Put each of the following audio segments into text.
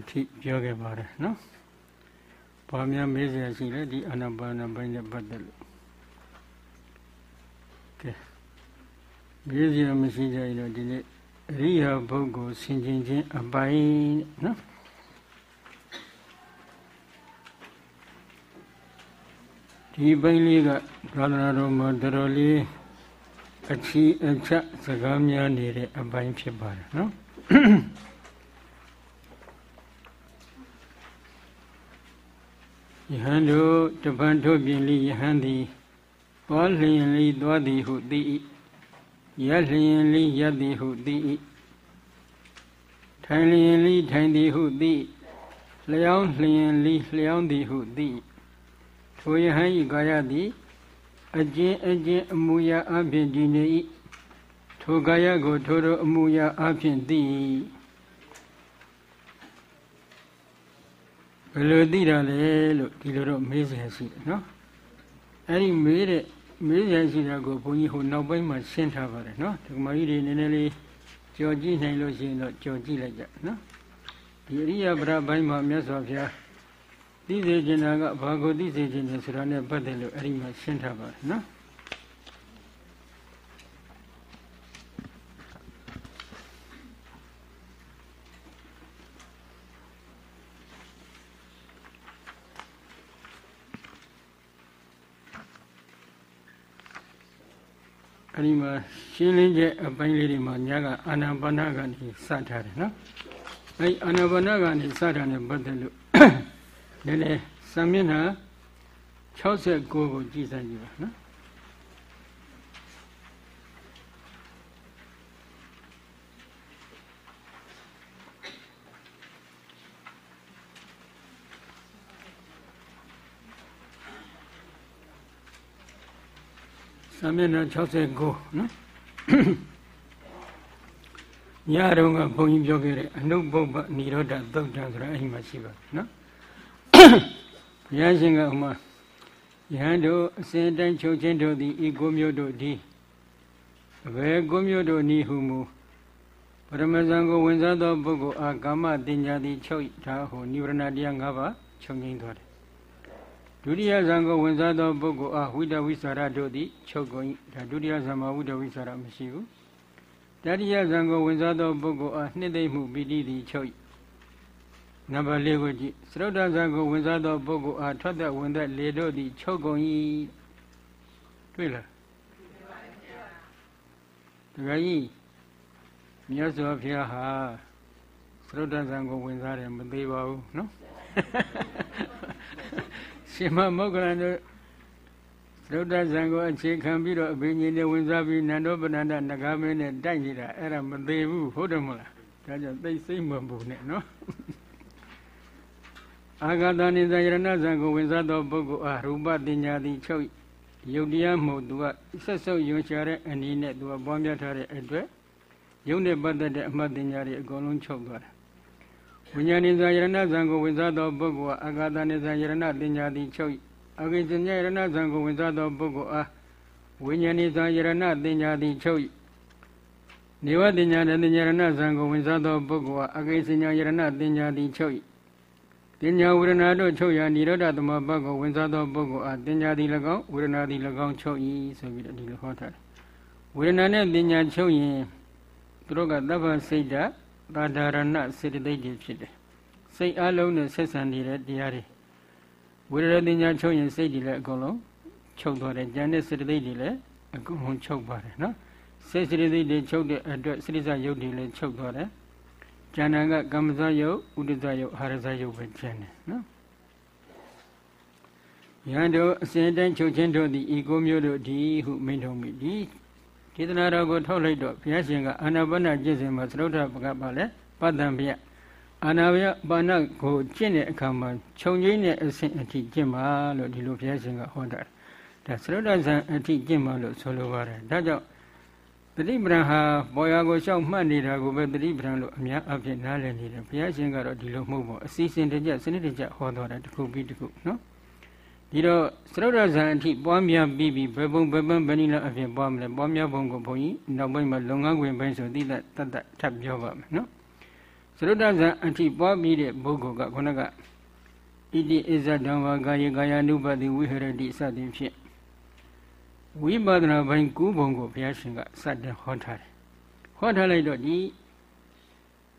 နာပါနဘိုင်းအထိပြောခဲ့ပါတယ်နော်။ဘာများမေးစရာရှိလဲဒီအာနာပါနဘိုင်းနဲ့ပတ်သက်လို့ကဲမေးစရာမရှိကြရင်တော့ဒီနေ့အရိယာပုဂ္ဂိုလ်ဆင်ခြင်ခြင်းအပိုင်းနော်ဒီပိုင်းလေးကသာသနာတော်မှာတော်တော်လေးအချီအချက်စကားများနေတဲ့အပိုင်းဖြစ်ပါတယ်နော် ယဟန်တို့တပန်ထုတ်ပြင်လိယဟန်သည်သွားလျင်လိသွားသည်ဟုသိ၏ရလျင်လိရသည်ဟုသိ၏ထိုင်လျင်လိထိုင်သည်ဟုသိလျောင်းလျင်လိလျောင်းသည်ဟုသိထိုယဟန်ဤကာယသည်အကျဉ်အကျဉ်အမူအရာအဖြစ်တည်နေ၏ထိုကာယကိုထိုတို့အမူအရာအဖြစ်သိ ဘယ်လိုသိတာလဲလို့ဒီလိုတော့မေးစရာရှိတယ်နော်အဲ့ဒီမေးတဲ့မေးစရာရှိတာကိုဘုန်းကြီးဟိုနောက်ပိုင်းမှာရှင်းထားပါတယ်နော်ဒီကမာကြီးတွေနည်းနည်းလေးကြော်ကြည့်နိုင်လို့ရှိရင်တော့ကြော်ကြည့်လိုက်ကြနော်ဒီအရိယပရပိုင်းမှာမြတ်စွာဘုရားသိစေခြင်းကဘာကိုသိစေခြင်းလဲဆိုတာနဲ့ပတ်သက်လို့အဲ့ဒီမှာရှင်းထားပါတယ်နော် အဲ့ဒီမှာရှင်းလင်းချက်အပိုင်းလေးတွေမှာညာကအာနာပါနကနေစထားတယ်နော်အဲ့အာနာပါနကနေစထားတဲ့ပတ်သက်လို့နည်းနည်းစာမျက်နှာ69ကိုကြည့်စမ်းကြည့်ပါနော် စာမျက်နှာ69နော်ညတော့ကဘုန်းကြီးပြောခဲ့တဲ့အနုပုပ္ပနိရောဓသုတ်တံဆိုတာအဲ့ဒီမှာရှိပါနော်ဘုရားရှင်ကဥမာယဟန်တို့အစဉ်တိုင်းချုပ်ချင်းတို့သည်ဤကိုမျိုးတို့ဒီအဘယ်ကိုမျိုးတို့နီဟုမူပရမဇန်ကိုဝင်စားသောပုဂ္ဂိုလ်အားကာမတင်ညာသည်ချုပ်ထားဟိုနိဗ္ဗာန်တရား၅ပါးချုပ်ငိမ့်သွားတယ် ဒုတိယဇံကိုဝင်စားသောပုဂ္ဂိုလ်အားဝိတဝိสารတို့သည်ချုပ်ကုန်၏ဒါဒုတိယဇံမှာဝိတဝိสารမရှိဘူးတတိယဇံကိုဝင်စားသောပုဂ္ဂိုလ်အားနှစ်သိမ့်မှုပိဋိသည်ချုပ်၏နံပါတ်၄ကိုကြည့်သရုတ်တဇံကိုဝင်စားသောပုဂ္ဂိုလ်အားထွက်သက်ဝင်သက်လေတို့သည်ချုပ်ကုန်၏တွေ့လားတခါကြီးမြတ်စွာဘုရားဟာသရုတ်တဇံကိုဝင်စားတယ်မသေးပါဘူးနော် ရှင်မမောဂလန်တို့သရုတ်တဇံကိုအခြေခံပြီးတော့အဘိညာဉ်နဲ့ဝင်စားပြီးနန္ဒောပဏ္ဏနဂါမင်းနဲ့တိုက်နေတာအဲ့ဒါမသေးဘူးဟုတ်တယ်မလားဒါကြောင့်သိစိတ်မပူနဲ့နော်အာဂတနိသယရဏဇံကိုဝင်စားသောပုဂ္ဂိုလ်အားရူပတင်ညာသည်ချုပ်ယုတ်တရားမှုသူကဆက်ဆုပ်ယွန်ရှာတဲ့အနေနဲ့သူကပွားများထားတဲ့အတွက်ယုတ်နဲ့ပတ်သက်တဲ့အမှတ်တင်ညာတွေအကုန်လုံးချုပ်သွားတယ် ဝိညာဉ်နိသယရဏဇံကိုဝင်စားသောပုဂ္ဂိုလ်အားအာဂတနိသယရဏတင်ညာသည်ချုပ်အဂိဉ္ဇညရဏဇံကိုဝင်စားသောပုဂ္ဂိုလ်အားဝိညာဉ်နိသယရဏတင်ညာသည်ချုပ်နေဝတင်ညာနဲ့တင်ညာရဏဇံကိုဝင်စားသောပုဂ္ဂိုလ်အားအဂိဉ္ဇညရဏတင်ညာသည်ချုပ်တင်ညာဝေဒနာတို့ချုပ်ရာនិရောဓသမဘတ်ကိုဝင်စားသောပုဂ္ဂိုလ်အားတင်ညာသည်၎င်းဝေဒနာသည်၎င်းချုပ်၏ဆိုပြီးတော့ဒီလိုဟောထားတယ်ဝေဒနာနဲ့တင်ညာချုပ်ရင်သူတို့ကသဗ္ဗစိတ်ဓာတာ ဒါရဏစေတသိက်တွေဖြစ်တယ်စိတ်အလုံးနဲ့ဆက်ဆံနေတဲ့တရားတွေဝေဒနာတင်ညာချုပ်ရင်စိတ်တွေလည်းအကုန်လုံးချုပ်သွားတယ်ဉာဏ်နဲ့စေတသိက်တွေလည်းအကုန်လုံးချုပ်ပါတယ်နော်စေစေတသိက်တွေချုပ်တဲ့အတွက်စိရိစယုတ်တွေလည်းချုပ်သွားတယ်ကျန်တာကကမ္မဇယုတ်ဥဒ္ဒဇယုတ်အာရဇယုတ်ပဲကျန်တယ်နော်ယဟန်တို့အစဉ်တိုင်းချုပ်ချင်းတို့သည်ဤကိုမျိုးတို့ဒီဟုမိန့်တော်မူဒီ ဒေသနာတော်ကိုထုတ်လိုက်တော့ဘုရားရှင်ကအာနာပါနကျင့်စဉ်မှာသရုတ်ထပကပါလဲပတ္တံဗျအာနာဗျပါဏကိုကျင့်တဲ့အခါမှာခြုံငိမ့်တဲ့အစဉ်အထိကျင့်ပါလို့ဒီလိုဘုရားရှင်ကဟောတာဒါသရုတ်တဇံအထိကျင့်ပါလို့ဆိုလိုပါတယ်ဒါကြောင့်တတိပဒံဟာပေါ်ရာကိုရှောက်မှတ်နေတာကိုပဲတတိပဒံလို့အများအပြည့်နားလည်နေတယ်ဘုရားရှင်ကတော့ဒီလိုမဟုတ်ပါဘူးအစီအစဉ်တကျစနစ်တကျဟောတော်တာတစ်ခုပြီးတစ်ခုနော် ဒီတော့သရုတ်ရဇံအထိပွားများပြီးပြီးဘယ်ပုံဘယ်ပန်းဘယ်နည်းလားအဖြစ်ပွားမလဲပွားများပုံကိုဘုန်းကြီးနောက်ပိုင်းမှာလုပ်ငန်းခွင်ပိုင်းဆိုသိတတ်တတ်ထပ်ပြောပါမယ်နော်ရုဒ္ဓဇံအထိပွားပြီးတဲ့ပုဂ္ဂိုလ်ကခုနကဣတိအစ္ဆဒံဝါကာယေကာယ ानु ပတိဝိဟရတိစသည်ဖြင့်ဝိပဿနာဘိုင်းကူးပုံကိုဘုရားရှင်ကစတင်ဟောထားတယ်ဟောထားလိုက်တော့ဒီ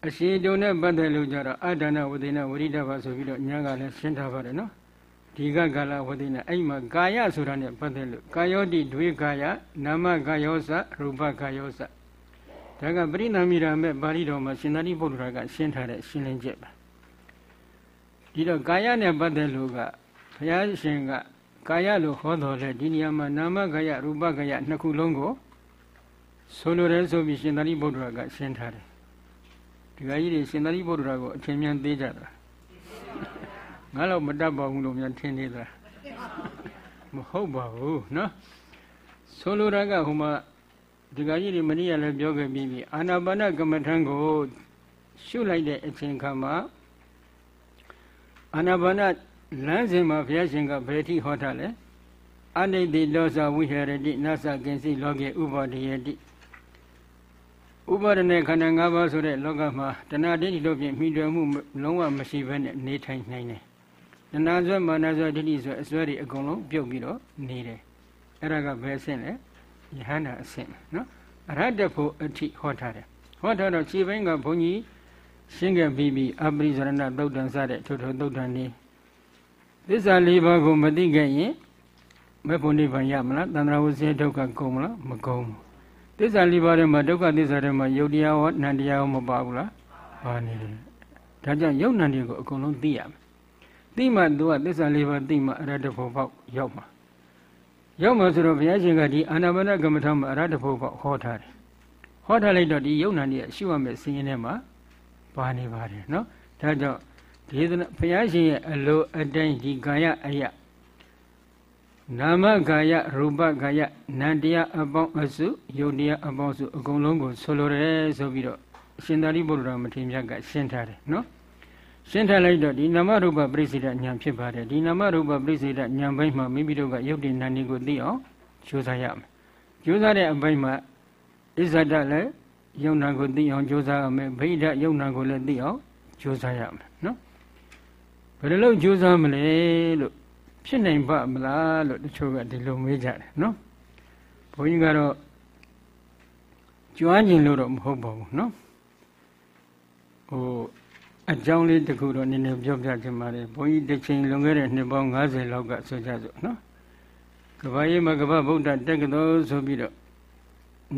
အရှင်တုံနဲ့ပတ်သက်လို့ကြတော့အဒါနဝဒေနဝရိဒဘာဆိုပြီးတော့ညာကလည်းရှင်းထားပါတယ်နော် ဒီကကာလဝဒေနအဲ့မှာကာယဆိုတာနဲ့ပတ်သက်လို့ကာယောတိဒွေကာယနာမကာယောစရူပကာယောစဒါကပရိနာမိရာမဲ့ပါဠိတော်မှာရှင်သာရိပုတ္တရာကရှင်းထားတဲ့ရှင်းလင်းချက်ပါဒီတော့ကာယနဲ့ပတ်သက်လို့ကဘုရားရှင်ကကာယလို့ဟောတော်လဲဒီနေရာမှာနာမကာယရူပကာယနှစ်ခုလုံးကိုဆိုလိုတယ်ဆိုပြီးရှင်သာရိပုတ္တရာကရှင်းထားတယ်ဒီကကြီးတွေရှင်သာရိပုတ္တရာကိုအချင်းမြန်သေးကြတာ ငါတော့မတတ်ပါဘူးလို့များထင်နေတာမဟုတ်ပါဘူးနော်ဆိုလိုတာကဟိုမှာဒီကကြီးတွေမနေ့ကလည်းပြောခဲ့ပြီးပြီအာနာပါနကမ္မထံကိုရှုလိုက်တဲ့အချိန်ခါမှာအာနာပါနလမ်းစဉ်မှာဘုရားရှင်ကဘယ်ထိဟောထားလဲအနိတိလောဇဝိဟရတိနသကင်စီလောကေဥပါဒယတိဥပါဒณะခန္ဓာ၅ပါးဆိုတဲ့လောကမှာတဏှာဒိဋ္ဌိတို့ဖြင့်မိတွယ်မှုလုံးဝမရှိဘဲနဲ့နေထိုင်နိုင်တယ် တဏှာဆွဲမာနဆွဲဒိဋ္ဌိဆွဲအစွဲတွေအကုန်လုံးပြုတ်ပြီးတော့နေတယ်အဲ့ဒါကဘယ်အဆင့်လဲယဟန္တာအဆင့်နော်အရဟတဖို့အထိဟောထားတယ်ဟောထားတော့ခြေပိုင်းကဘုန်းကြီးရှင်းခဲ့ပြီးပြီအပရိဇရဏသုတ်တန်စတဲ့ထိုထိုသုတ်တန်နေသစ္စာလေးပါးကိုမသိခဲ့ရင်မေဖို့နိဗ္ဗာန်ရမလားတန္တရာဝစီဒုက္ခကုန်မလားမကုန်ဘူးသစ္စာလေးပါးထဲမှာဒုက္ခသစ္စာထဲမှာယုတ်တရားရောနန္တရားရောမပါဘူးလားပါနေတယ်ဒါကြောင့်ယုတ်နန္တရားကိုအကုန်လုံးသိရမယ် သိမှသူကသစ္စာလေးပါးသိမှအရဟတဖို့ပေါက်ရောက်မှာရောက်မှာဆိုတော့ဘုရားရှင်ကဒီအာနာပါနကမ္မထာမှာအရဟတဖို့ပေါက်ဟောထားတယ်ဟောထားလိုက်တော့ဒီယုတ်နန္တရားရှိရမယ်စင်ရင်ထဲမှာပါနေပါတယ်နော်ဒါကြောင့်ဒေသနာဘုရားရှင်ရဲ့အလိုအတိုင်းဒီကာယအယနာမကာယရူပကာယနန္တရားအပေါင်းအစုယုတ်တရားအပေါင်းစုအကုန်လုံးကိုဆိုလိုတယ်ဆိုပြီးတော့အရှင်သာရိပုတ္တရာမထေရမြတ်ကရှင်းထားတယ်နော် ရှင်းထားလိုက်တော့ဒီနာမရူပပရိစ္ဆေဒဉာဏ်ဖြစ်ပါတယ်ဒီနာမရူပပရိစ္ဆေဒဉာဏ်ဘိုင်းမှာမိမိတို့ကယုတ်တိနန္ဒီကိုသိအောင်ကြိုးစားရမယ်ကြိုးစားတဲ့အပိုင်းမှာဣဇဒလည်းယုံနာကိုသိအောင်ကြိုးစားရမယ်ဗိဓယုံနာကိုလည်းသိအောင်ကြိုးစားရမယ်နော်ဘယ်လိုလုပ်ကြိုးစားမလဲလို့ဖြစ်နိုင်ပါမလားလို့တချို့ကဒီလိုမေးကြတယ်နော်ဘုန်းကြီးကတော့ကြွားကျင်လို့တော့မဟုတ်ပါဘူးနော်ဟို အကြောင်းလေးတခုတော့နည်းနည်းပြောပြချင်ပါတယ်ဘုန်းကြီးတစ်ချိန်လွန်ခဲ့တဲ့နှစ်ပေါင်း90လောက်ကဆိုကြစို့နော်ကဘာရေးမှာကဘာဗုဒ္ဓတက္ကသိုလ်ဆိုပြီးတော့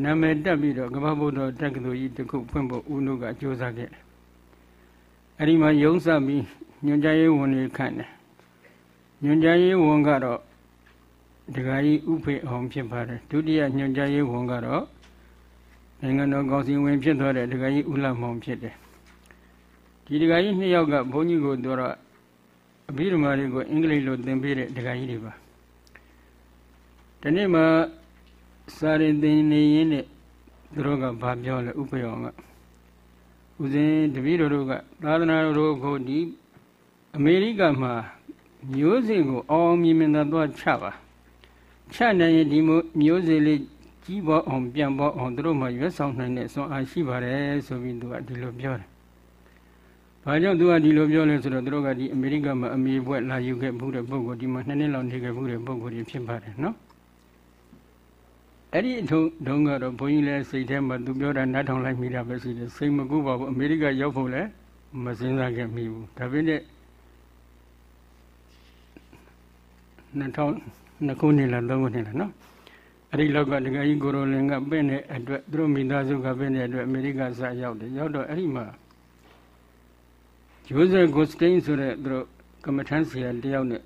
နာမည်တက်ပြီးတော့ကဘာဗုဒ္ဓတက္ကသိုလ်ကြီးတစ်ခုဖွင့်ဖို့ဦးနုကကြိုးစားခဲ့တယ်အဲ့ဒီမှာယုံစပြီးညွန်ကြားရေးဝန်တွေခန့်တယ်ညွန်ကြားရေးဝန်ကတော့ဒကာကြီးဥဖေအောင်ဖြစ်ပါတယ်ဒုတိယညွန်ကြားရေးဝန်ကတော့နိုင်ငံတော်ကောင်စီဝင်ဖြစ်သွားတဲ့ဒကာကြီးဦးလမောင်ဖြစ်တယ် ဒီဒကာကြီးနှစ်ယောက်ကဘုန်းကြီးကိုတော့အဘိဓမ္မာတွေကိုအင်္ဂလိပ်လိုသင်ပေးတဲ့ဒကာကြီးတွေပါဒီနေ့မှစာရင်သင်နေရင်းနဲ့သူတို့ကဘာပြောလဲဥပ္ပယောကဦးဇင်းတပည့်တော်တို့ကသာသနာတော်ကိုဒီအမေရိကမှာမျိုးစေ့ကိုအောင်အောင်မြင်မြင်သာသွားချပါချနိုင်ရင်ဒီမျိုးစေ့လေးကြီးပေါ်အောင်ပြန်ပေါ်အောင်သူတို့မှရွက်ဆောင်နိုင်တဲ့စွမ်းအားရှိပါတယ်ဆိုပြီးသူကဒီလိုပြောတယ်။ ဘာကြောင့်သူကဒီလိုပြောလဲဆိုတော့သူတို့ကဒီအမေရိကမှာအမေဘွဲ့လာယူခဲ့မှုတဲ့ပုဂ္ဂိုလ်ဒီမှာနှစ်နှစ်လောက်နေခဲ့မှုတဲ့ပုဂ္ဂိုလ်တွေဖြစ်ပါတယ်နော်။အဲ့ဒီအထုံးတုန်းကတော့ဘုန်းကြီးလည်းစိတ်ထဲမှာသူပြောတာနားထောင်လိုက်မိတာပဲရှိတယ်စိတ်မကူပါဘူးအမေရိကရောက်ဖို့လည်းမစင်စားခဲ့မိဘူးဒါပေမဲ့2000ခုနှစ်လား3ခုနှစ်လားနော်အဲ့ဒီလောက်ကဒကာကြီးကိုရိုလင်ကပြင့်တဲ့အတွက်သူတို့မိသားစုကပြင့်တဲ့အတွက်အမေရိကစရောက်တယ်ရောက်တော့အဲ့ဒီမှာ ဂျိုးဇက်ဂိုစတိန်ဆိုတဲ့သူတို့ကမ္မထမ်းဆရာတယောက်နဲ့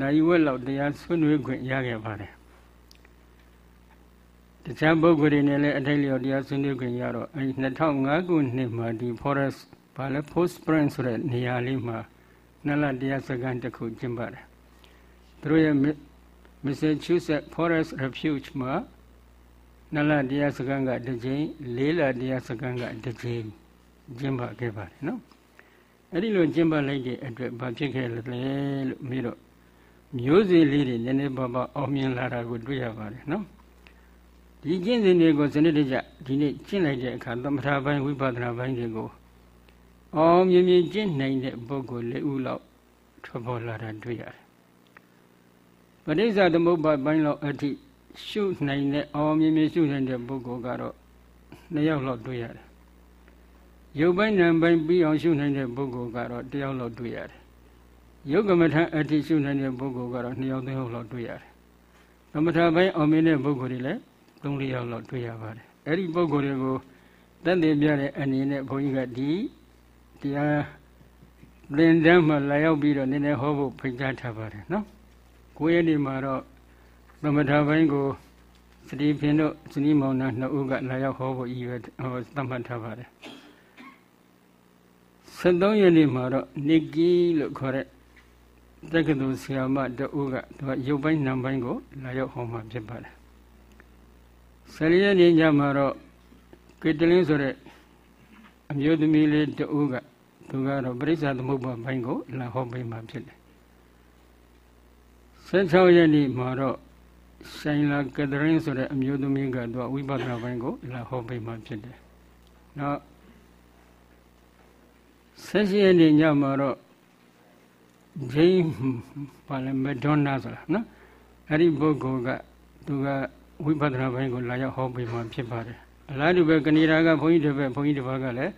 နိုင်ဝက်လောက်တရားဆွေးနွေးခွင့်ရခဲ့ပါတယ်တခြားပုဂ္ဂိုလ်တွေနဲ့လည်းအထိုက်လျော်တရားဆွေးနွေးခွင့်ရတော့အဲ2005ခုနှစ်မှာဒီ forest ဘာလဲ post spring ဆိုတဲ့နေရာလေးမှာနလတရားစခန်းတစ်ခုကျင်းပါတယ်သူတို့ရဲ့ Massachusetts Forest Refuge မှာနလတရားစခန်းကတစ်ကြိမ်လေးလတရားစခန်းကတစ်ကြိမ်ကျင်းပခဲ့ပါတယ်နော် အဲ့ဒီလိုကျင်းပလိုက်တဲ့အတွက်ဘာဖြစ်ခဲ့လဲလို့မေးတော့မျိုးစေ့လေးတွေနည်းနည်းပါးပါးအောင်မြင်လာတာကိုတွေ့ရပါတယ်နော်ဒီကျင့်စဉ်တွေကိုစနစ်တကျဒီနေ့ကျင့်လိုက်တဲ့အခါသမထဘိုင်းဝိပဿနာဘိုင်းတွေကိုအောင်မြင်မြင်ကျင့်နိုင်တဲ့ပုဂ္ဂိုလ်လေးဦးလောက်ထွက်ပေါ်လာတာတွေ့ရတယ်ပရိစ္ဆသမုပ္ပါပိုင်းလောက်အထိရှုနိုင်တဲ့အောင်မြင်မြင်ရှုနိုင်တဲ့ပုဂ္ဂိုလ်ကတော့နှစ်ယောက်လောက်တွေ့ရတယ် ရုပ်ပိုင်းနာမ်ပိုင်းပြီးအောင်ရှုနိုင်တဲ့ပုဂ္ဂိုလ်ကတော့တယောက်လောက်တွေ့ရတယ်ယုတ်ကမထအထိရှုနိုင်တဲ့ပုဂ္ဂိုလ်ကတော့နှစ်ယောက်သုံးယောက်လောက်တွေ့ရတယ်ကမ္မထာပိုင်းအောင်မြင်တဲ့ပုဂ္ဂိုလ်တွေလည်းသုံးလေးယောက်လောက်တွေ့ရပါတယ်အဲ့ဒီပုဂ္ဂိုလ်တွေကိုတတ်သိပြတဲ့အနေနဲ့ဘုန်းကြီးကဒီတရားသင်တန်းမှာလာရောက်ပြီးတော့နည်းနည်းဟောဖို့ဖိတ်ကြားထားပါတယ်နော်ကိုယ်ရည်ဒီမှာတော့သမထဘိုင်းကိုစတိဖင်တို့စနီးမောင်နှံနှစ်ဦးကလာရောက်ဟောဖို့ရည်ရွယ်ဟောသတ်မှတ်ထားပါတယ် 73ရက်နေ့မှာတော့နိကီလို့ခေါ်တဲ့တက္ကသိုလ်ဆရာမတဦးကသူကရုပ်ပိုင်းနာမ်ပိုင်းကိုလာရောက်ဟောမှာဖြစ်ပါတယ်14ရက်နေ့ညမှာတော့ကေတလင်းဆိုတဲ့အမျိုးသမီးလေးတဦးကသူကတော့ပရိစ္ဆာသမုပ္ပါဘိုင်းကိုလာဟောပေးမှဖြစ်တယ်16ရက်နေ့မှာတော့ဆိုင်လာကတရင်ဆိုတဲ့အမျိုးသမီးကသူကဝိပဿနာဘိုင်းကိုလာဟောပေးမှဖြစ်တယ်နောက် 16ရက်နေ့ညမှာတော့ဂျိမ်းပါလမဒွန်နာဆိုတာနော်အဲ့ဒီပုဂ္ဂိုလ်ကသူကဝိပဿနာဘိုင်းကိုလာရောက်ဟောပေးမှဖြစ်ပါတယ်အလားတူပဲကနေဒါကဘုန်းကြီးတစ်ပတ်ဘုန်းကြီးတစ်ပတ်ကလည်း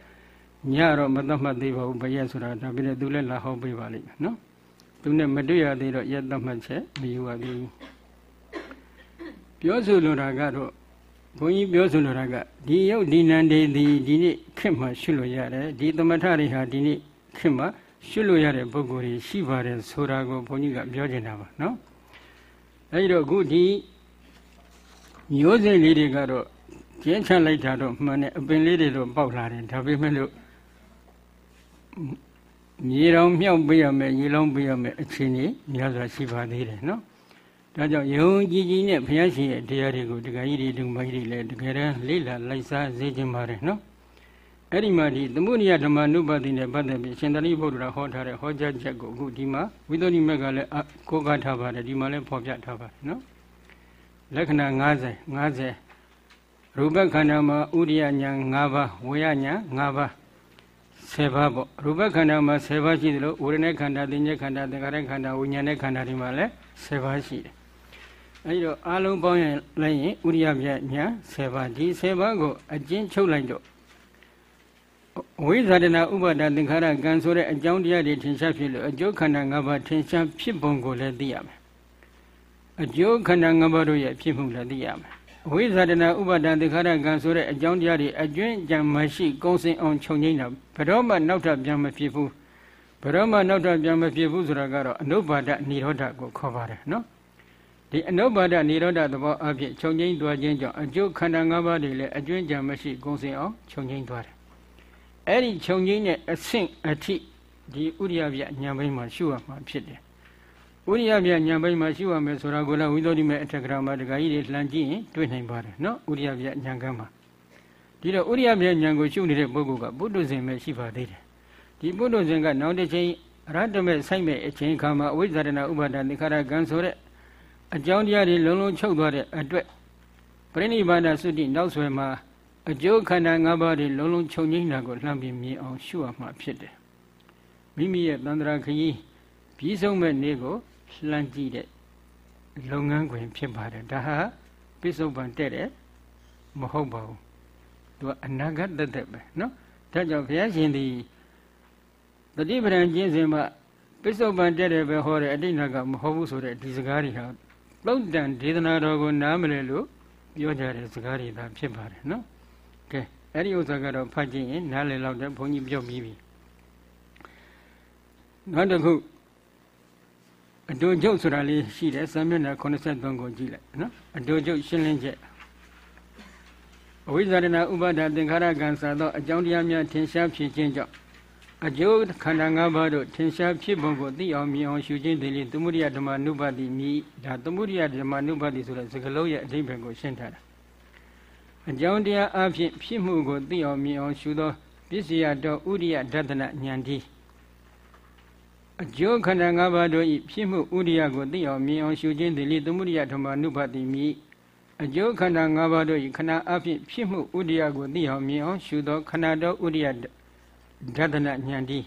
ညတော့မသတ်မှတ်သေးပါဘူးဘရက်ဆိုတာဒါပြည့်သူလည်းလာဟောပေးပါလိမ့်မယ်နော်သူနဲ့မတွေ့ရသေးတော့ရက်သတ်မှတ်ချက်မယူရသေးဘူးပြောဆိုလိုတာကတော့ ဘုန်းကြီးပြောဆိုလိုတာကဒီရုပ်ဒီနန္ဒေဒီဒီနေ့ခေတ်မှာရှုလို့ရတယ်ဒီသမထတွေဟာဒီနေ့ခေတ်မှာရှုလို့ရတဲ့ပုဂ္ဂိုလ်တွေရှိပါတယ်ဆိုတာကိုဘုန်းကြီးကပြောချင်တာပါနော်အဲဒီတော့အခုဒီမျိုးစိလေးတွေကတော့ကျင်းချလိုက်တာတော့မှန်တယ်အပင်လေးတွေတော့ပေါက်လာတယ်ဒါပေမဲ့လို့မြေတော်မြောက်ပေးရမယ်ရေလောင်းပေးရမယ်အခြေအနေများစွာရှိပါသေးတယ်နော် ဒါကြောင့်ယုံကြည်ကြည်နဲ့ဘုရားရှင်ရဲ့တရားတွေကိုတကယ်ကြီးတွေဒီမိုင်းတွေလည်းတကယ်တမ်းလေ့လာလိုက်စားစေခြင်းပါတယ်နော်အဲ့ဒီမှာဒီသမုဒိယဓမ္မနုပါတိနဲ့ပတ်သက်ပြီးရှင်သာရိပုတ္တရာဟောထားတဲ့ဟောကြားချက်ကိုအခုဒီမှာဝိသုဒ္ဓိမက်ကလည်းကိုးကားထားပါတယ်ဒီမှာလည်းဖော်ပြထားပါတယ်နော်လက္ခဏာ90 90ရူပခန္ဓာမှာဥရိယညာ5ပါးဝေယညာ5ပါး10ပါးပေါ့ရူပခန္ဓာမှာ10ပါးရှိသလိုဝေဒနာခန္ဓာသင်္ညေခန္ဓာသင်္ခါရခန္ဓာဝိညာဉ်နဲ့ခန္ဓာတွေမှာလည်း10ပါးရှိတယ် အဲဒီတော့အလုံးပေါင်းရင်လိုက်ရင်ဥရိယပြညာ10ပါးဒီ10ပါးကိုအကျဉ်းချုပ်လိုက်တော့ဝိဇာဒနာဥပါဒသင်္ခါရကံဆိုတဲ့အကြောင်းတရားတွေထင်ရှားဖြစ်လို့အကျိုးခန္ဓာ၅ပါးထင်ရှားဖြစ်ပုံကိုလည်းသိရမယ်အကျိုးခန္ဓာ၅ပါးတို့ရဲ့ဖြစ်မှုလည်းသိရမယ်ဝိဇာဒနာဥပါဒသင်္ခါရကံဆိုတဲ့အကြောင်းတရားတွေအကျွင့်ကြံမရှိကုံစင်အောင်ခြုံငိမ့်တာဘယ်တော့မှနောက်ထပ်ပြန်မဖြစ်ဘူးဘယ်တော့မှနောက်ထပ်ပြန်မဖြစ်ဘူးဆိုတာကတော့အနုပါဒនិရောဓကိုခေါ်ပါတယ်နော် ဒီအနုပါဒនិရောဓသဘောအဖြစ်ခြုံငိမ့်သွားခြင်းကြောင့်အကျိုးခန္ဓာ၅ပါးတွေလည်းအကျွင့်ကြံမရှိကုံစင်အောင်ခြုံငိမ့်သွားတယ်အဲ့ဒီခြုံငိမ့်တဲ့အဆင့်အထိဒီဥရိယပြဉာဏ်ဘိမှာရှုရမှာဖြစ်တယ်ဥရိယပြဉာဏ်ဘိမှာရှုရမယ်ဆိုတာကိုလည်းဝိသုဒ္ဓိမေအထက်ကရာမှာဒကာကြီးတွေလှမ်းကြည့်ရင်တွေ့နိုင်ပါတယ်နော်ဥရိယပြဉာဏ်ကမ်းမှာဒီတော့ဥရိယပြဉာဏ်ကိုရှုနေတဲ့ပုဂ္ဂိုလ်ကပုတ္တဇင်ပဲရှိပါသေးတယ်ဒီပုတ္တဇင်ကနောက်တစ်ချိန်ရတ္တမဲ့ဆိုင်မဲ့အချိန်ခါမှာအဝိဇ္ဇာရဏဥပါဒသင်္ခါရကံဆိုတဲ့ အကြောင်းတရားတွေလုံးလုံးချုပ်သွားတဲ့အတွက်ပရိနိဗ္ဗာန်သုတိနောက်ဆွယ်မှာအကျိုးခန္ဓာ၅ပါးတွေလုံးလုံးချုပ်ငိမ့်တာကိုလှမ်းပြီးမြင်အောင်ရှုရမှာဖြစ်တယ်။မိမိရဲ့တန္တရာခရီးပြီးဆုံးမဲ့နေ့ကိုလှမ်းကြည့်တဲ့လုပ်ငန်းခွင်ဖြစ်ပါတယ်။ဒါဟာပိစုံပန်တဲ့တယ်မဟုတ်ပါဘူး။သူကအနာဂတ်သက်သက်ပဲနော်။ဒါကြောင့်ဘုရားရှင်ဒီတတိပဒံကျင့်စဉ်မှာပိစုံပန်တဲ့တယ်ပဲဟောတဲ့အတိတ်ကမဟုတ်ဘူးဆိုတဲ့ဒီစကားတွေဟာ သုတ်တန်ဒေသနာတော်ကိုနားမလဲလို့ပြောကြတဲ့စကားတွေသာဖြစ်ပါတယ်နော်ကဲအဲ့ဒီဥစ္စာကတော့ဖတ်ကြည့်ရင်နားလည်လောက်တဲ့ဘုန်းကြီးပြောပြီးပြီနောက်တစ်ခုအတူချုပ်ဆိုတာလေးရှိတယ်စာမျက်နှာ83ကိုကြည့်လိုက်နော်အတူချုပ်ရှင်းလင်းချက်အဝိဇ္ဇာရဏဥပါဒသင်္ခါရကံစာသောအကြောင်းတရားများထင်ရှားဖြစ်ခြင်းကြောင့် အကျိုးခန္ဓာ၅ပါးတို့ထင်ရှားဖြစ်ပုံကိုသိအောင်မြင်အောင်ရှုခြင်းတည်းလေသမုဒိယဓမ္မနုပါတိမြည်ဒါသမုဒိယဓမ္မနုပါတိဆိုတဲ့စကားလုံးရဲ့အဓိပ္ပာယ်ကိုရှင်းထားတာအကြောင်းတရားအဖြစ်ဖြစ်မှုကိုသိအောင်မြင်အောင်ရှုသောပစ္စယတော်ဥရိယဒသနဉာဏ်ဒီအကျိုးခန္ဓာ၅ပါးတို့၏ဖြစ်မှုဥရိယကိုသိအောင်မြင်အောင်ရှုခြင်းသည်လေသမုဒိယဓမ္မနုပါတိမြည်အကျိုးခန္ဓာ၅ပါးတို့၏ခဏအဖြစ်ဖြစ်မှုဥရိယကိုသိအောင်မြင်အောင်ရှုသောခဏတော်ဥရိယ ဒသနဉာဏ်ဒီ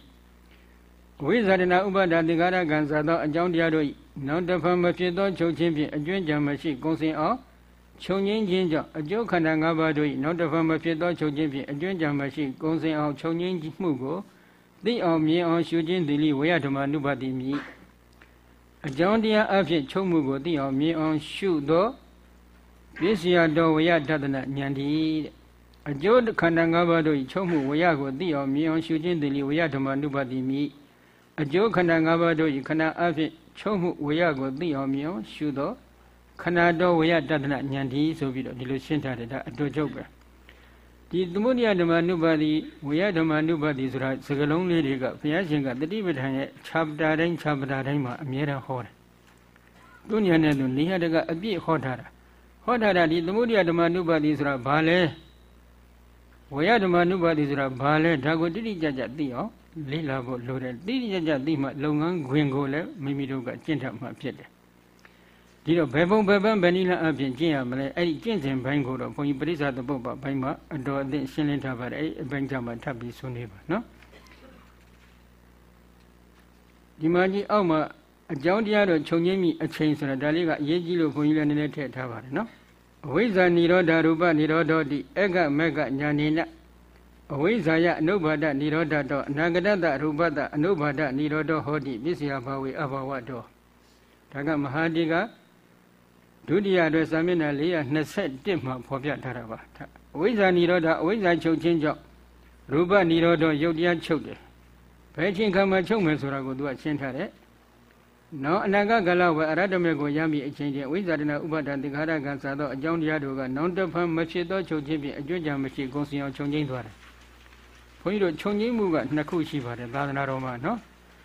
ဝိဇာရဏဥပါဒသင်္ခါရကံစားသောအကြောင်းတရားတို့၏နောက်တစ်ဖန်မဖြစ်သောချုပ်ချင်းဖြင့်အကျွင့်ကြံမရှိကုံစင်အောင်ခြုံငင်းခြင်းကြောင့်အကျိုးခန္ဓာ၅ပါးတို့၏နောက်တစ်ဖန်မဖြစ်သောချုပ်ချင်းဖြင့်အကျွင့်ကြံမရှိကုံစင်အောင်ခြုံငင်းမှုကိုသိအောင်မြင်အောင်ရှုခြင်းသည်လိဝေယဓမ္မနုပါတိမြည်အကြောင်းတရားအဖြစ်ချုပ်မှုကိုသိအောင်မြင်အောင်ရှုသောပစ္စယတော်ဝေယတတနာဉာဏ်ဒီတဲ့ အကျိုးခန္ဓာ၅ပါးတို့၏ချုပ်မှုဝေယကိုသိအောင်မြင်အောင်ရှုခြင်းသည်လိဝေယဓမ္မနုပါတိမြည်အကျိုးခန္ဓာ၅ပါးတို့၏ခန္ဓာအဖြစ်ချုပ်မှုဝေယကိုသိအောင်မြင်အောင်ရှုသောခန္ဓာတော်ဝေယတတနာဉာဏ်ဒီဆိုပြီးတော့ဒီလိုရှင်းထားတယ်ဒါအတူချုပ်ပဲဒီသမုဒိယဓမ္မနုပါတိဝေယဓမ္မနုပါတိဆိုတာစကလုံးလေးတွေကဘုရားရှင်ကတတိပဋ္ဌာန်ရဲ့ခြာပတာတိုင်းခြာပတာတိုင်းမှာအမြဲတမ်းဟောတယ်သူညာနဲ့သူနေရတကအပြည့်ဟောထားတာဟောထားတာဒီသမုဒိယဓမ္မနုပါတိဆိုတာဘာလဲ ဝေယဓမ္မနုပါတိဆိုတာဘာလဲဒါကိုတိတိကျကျသိအောင်လေ့လာဖို့လိုတယ်တိတိကျကျသိမှလုပ်ငန်းခွင်ကိုလည်းမိမိတို့ကကျင့်ထမှဖြစ်တယ်ဒီတော့ဘယ်ပုံဘယ်ပန်းဘယ်နည်းလမ်းအပြင်ကျင့်ရမလဲအဲ့ဒီကျင့်စဉ်ဘိုင်းကိုတော့ဘုန်းကြီးပရိစ္ဆာသပုပ္ပဘိုင်းမှာအတော်အသင့်ရှင်းလင်းထားပါတယ်အဲ့ဒီအပိုင်းကြမှာထပ်ပြီးဆွေးနွေးပါနော်ဒီမှာကြီးအောက်မှာအကြောင်းတရားတော့ခြုံငင်းမိအချိန်ဆိုတာဒါလေးကအရေးကြီးလို့ဘုန်းကြီးလည်းနည်းနည်းထည့်ထားပါတယ်နော် အဝိဇ္ဇာនិရောဓရူပនិရောဓောတိအကမကညာနေနအဝိဇ္ဇာယအနုဘာဒនិရောဓတောအနာဂတတရူပတအနုဘာဒនិရောဓဟောတိပစ္စယဘာဝေအဘာဝတောဒါကမဟာတိကဒုတိယအတွက်စာမျက်နှာ421မှာဖော်ပြထားတာပါအဝိဇ္ဇာនិရောဓအဝိဇ္ဇာချုပ်ခြင်းကြောင့်ရူပនិရောဓရုပ်တရားချုပ်တယ်ဘယ်ချင်းခါမှချုပ်မယ်ဆိုတာကိုသူကရှင်းထားတယ် နောအနာဂကလဝေအရတမေကိုရမည်အချိန်တည်းဝိဇာတနာဥပဒံတိခါရကံစာသောအကြောင်းတရားတို့ကနောင်တဖန်မဖြစ်သောချုပ်ချင်းဖြင့်အကျွတ်ကြံမရှိဂုံစီအောင်ခြုံငိမ့်သွားတယ်။ဘုန်းကြီးတို့ခြုံငိမ့်မှုကနှစ်ခုရှိပါတယ်သာသနာတော်မှာနော်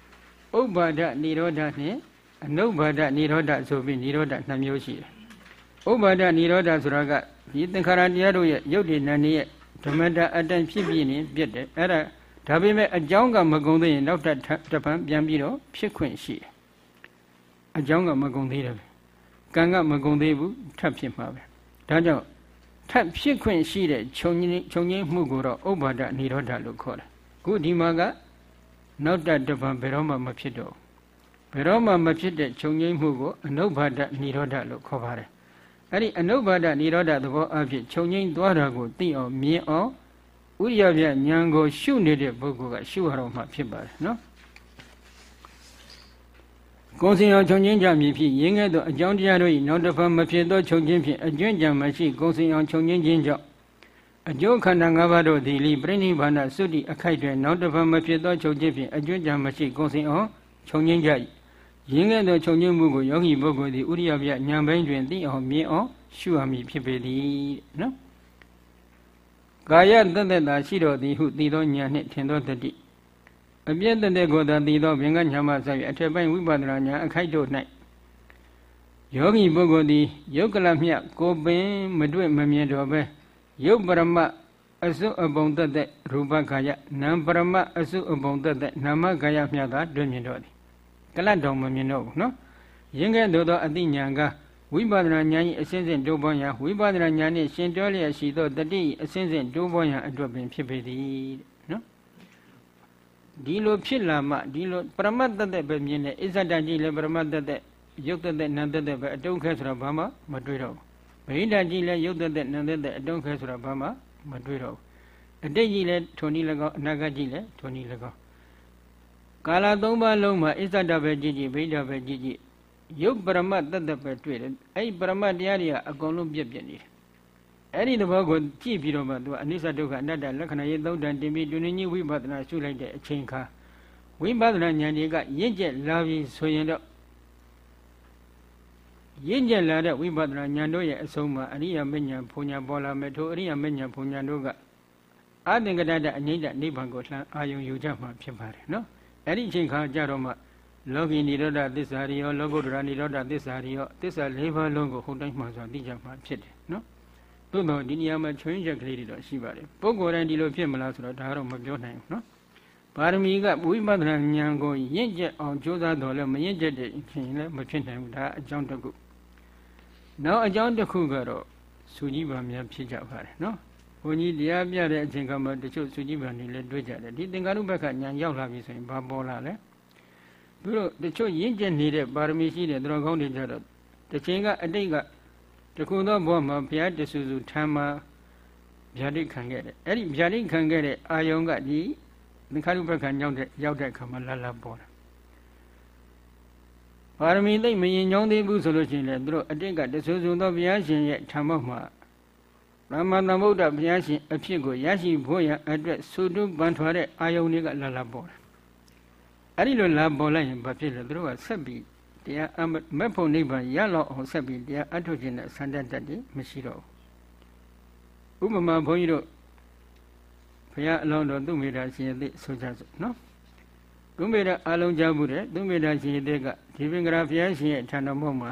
။ဥပါဒနိရောဓနှင့်အနုပါဒနိရောဓဆိုပြီးနိရောဓနှစ်မျိုးရှိတယ်။ဥပါဒနိရောဓဆိုတာကဒီသင်္ခါရတရားတို့ရဲ့ရုပ်တည်နာနေရဲ့ဓမ္မတအတန်ဖြစ်ပြီးနေပြစ်တယ်။အဲ့ဒါဒါပေမဲ့အကြောင်းကမကုံသေးရင်နောက်တစ်ဖန်ပြန်ပြီးတော့ဖြစ်ခွင့်ရှိတယ် အကြောင်းကမကုံသေးတယ်ပဲကံကမကုံသေးဘူးထပ်ဖြစ်မှာပဲဒါကြောင့်ထပ်ဖြစ်ခွင့်ရှိတဲ့ခြုံငင်းခြုံငင်းမှုကိုတော့ဥပါဒနိရောဓလို့ခေါ်တယ်ခုဒီမှာကနောက်တတပံဘယ်တော့မှမဖြစ်တော့ဘယ်တော့မှမဖြစ်တဲ့ခြုံငင်းမှုကိုအနုဘာဒနိရောဓလို့ခေါ်ပါတယ်အဲ့ဒီအနုဘာဒနိရောဓသဘောအဖြစ်ခြုံငင်းသွားတာကိုသိအောင်မြင်အောင်ဥရိယပြဉာဏ်ကိုရှုနေတဲ့ပုဂ္ဂိုလ်ကရှုရတော့မှဖြစ်ပါတယ်နော် ကိုယ်စင်အောင်ခြုံငင်းကြမည်ဖြစ်ရင်းခဲ့သောအကြောင်းတရားတို့၏နောက်တစ်ဖန်မဖြစ်သောခြုံခြင်းဖြင့်အကျွင့်ကြံမရှိကိုယ်စင်အောင်ခြုံငင်းခြင်းကြောင့်အကျိုးခန္ဓာ၅ပါးတို့သည်လိပြိဋိဘာနာသုတိအခိုက်တွင်နောက်တစ်ဖန်မဖြစ်သောခြုံခြင်းဖြင့်အကျွင့်ကြံမရှိကိုယ်စင်အောင်ခြုံငင်းကြ၏ရင်းခဲ့သောခြုံငင်းမှုကိုယောဂီပုဂ္ဂိုလ်သည်ဥရိယပြဉာဏ်ပိုင်းတွင်သိအောင်မြင်အောင်ရှုရမည်ဖြစ်ပေသည်နော်ကာယတသက်တာရှိတော်သည်ဟုသိသောဉာဏ်နှင့်ထင်သောတတိ အပြည့်တသက်ကိုသာသိသောဘင်္ဂညာမဆက်၍အထက်ပိုင်းဝိပဿနာဉာဏ်အခိုက်တို့၌ယောဂီပုဂ္ဂိုလ်သည်ယုတ်ကလမြတ်ကိုပင်မတွေ့မမြင်တော်ပဲယုတ်ပရမအစုအပုံတသက်ရူပခါယနံပရမအစုအပုံတသက်နာမခါယမြတ်သာတွေ့မြင်တော်သည်ကလတ်တော်မမြင်တော့ဘူးနော်ရင်းကဲ့သို့သောအတိညာကဝိပဿနာဉာဏ်၏အစဉ်စဉ်တိုးပွားရန်ဝိပဿနာဉာဏ်နှင့်ရှင်တွဲလျက်ရှိသောတတိအစဉ်စဉ်တိုးပွားရန်အတွက်ပင်ဖြစ်ပေသည်နော် ဒီလိုဖြစ်လာမှဒီလိုပရမတ်တသက်ပဲမြင်တယ်အစ္ဆဒကြီးလည်းပရမတ်တသက်ရုပ်တသက်နာမ်တသက်ပဲအတုံးခဲဆိုတာဘာမှမတွေ့တော့ဘူးဗိဓာကြီးလည်းရုပ်တသက်နာမ်တသက်အတုံးခဲဆိုတာဘာမှမတွေ့တော့ဘူးအတိတ်ကြီးလည်းထုံနည်း၎င်းအနာဂတ်ကြီးလည်းထုံနည်း၎င်းကာလသုံးပါးလုံးမှာအစ္ဆဒပဲကြည့်ကြည့်ဗိဓာပဲကြည့်ကြည့်ရုပ်ပရမတ်တသက်ပဲတွေ့တယ်အဲ့ဒီပရမတ်တရားတွေကအကုန်လုံးပြည့်ပြည့်နေတယ် အဲ့ဒီသဘောကိုကြည့်ပြီးတော့မှသူကအနိစ္စဒုက္ခအနတ္တလက္ခဏာရေးသုံးတန်တင်ပြီးတွင်ကြီးဝိပဿနာရှုလိုက်တဲ့အချိန်ခါဝိပဿနာဉာဏ်တွေကရင့်ကျက်လာပြီဆိုရင်တော့ရင့်ကျက်လာတဲ့ဝိပဿနာဉာဏ်တို့ရဲ့အဆုံးမှာအရိယာမဉ္ဇဉ်ဘုံညာပေါ်လာမယ်ထိုအရိယာမဉ္ဇဉ်ဘုံညာတို့ကအသင်္ကတတအငိမ့်တနိဗ္ဗာန်ကိုလှမ်းအာယုံယူကြမှာဖြစ်ပါတယ်နော်အဲ့ဒီအချိန်ခါကြတော့မှလောကီនិရောဓသစ္စာရိယောလောကုတ္တရာនិရောဓသစ္စာရိယောသစ္စာ၄ပါးလုံးကိုဟုတ်တိုင်းမှဆိုသိကြမှာဖြစ်တယ်နော် သို့တော့ဒီနေရာမှာချွင်းချက်ကလေးတွေတော့ရှိပါတယ်ပုဂ္ဂိုလ်တိုင်းဒီလိုဖြစ်မလားဆိုတော့ဒါကတော့မပြောနိုင်ဘူးနော်ပါရမီကဝိပဿနာဉာဏ်ကိုရင့်ကျက်အောင်ကြိုးစားတော်လဲမရင့်ကျက်တဲ့အချိန်လည်းမဖြစ်နိုင်ဘူးဒါအကြောင်းတစ်ခုနောက်အကြောင်းတစ်ခုကတော့စူကြီးပါများဖြစ်ကြပါတယ်နော်ဘုန်းကြီးတရားပြတဲ့အချိန်ကမှတချို့စုကြည်ပန်တွေလည်းတွေ့ကြတယ်ဒီသင်္ကာရုပ္ပကညာရောက်လာပြီဆိုရင်ဘာပေါ်လာလဲသူတို့တချို့ရင့်ကျက်နေတဲ့ပါရမီရှိတဲ့သူတော်ကောင်းတွေကြတော့တချိန်ကအတိတ်က တခုသောဘဝမှာဘုရားတဆူဆူထမ်းမှာဗျာဒိတ်ခံခဲ့တယ်အဲ့ဒီဗျာဒိတ်ခံခဲ့တဲ့အာယုံကဒီသင်္ခါရုပ္ပကရောက်တဲ့ရောက်တဲ့အခါမှာလာလာပေါ်တာပါရမီသိမ့်မရင်ညောင်းသေးဘူးဆိုလို့ရှိရင်လည်းသူတို့အတိတ်ကတဆူဆူသောဘုရားရှင်ရဲ့ထံမောက်မှာသမ္မာသမ္ဗုဒ္ဓဘုရားရှင်အဖြစ်ကိုရရှိဖို့ရအတွက်သုတုပန်ထွားတဲ့အာယုန်တွေကလာလာပေါ်တယ်အဲ့ဒီလိုလာပေါ်လိုက်ရင်ဘာဖြစ်လဲသူတို့ကဆက်ပြီး တရားမက်ဖို့နိဗ္ဗာန်ရလောက်အောင်ဆက်ပြီးတရားအထုတ်ခြင်းနဲ့ဆန္ဒတတ်တယ်မရှိတော့ဘူးဥပမာဘုန်းကြီးတို့ဘုရားအလောင်းတော်သူမေတ္တာရှင်ရသည်ဆိုကြစို့နော်သူမေတ္တာအလုံးကြမှုတဲ့သူမေတ္တာရှင်ရသည်ကဒီပင်္ဂရာဘုရားရှင်ရဲ့ဌာနမောမှာ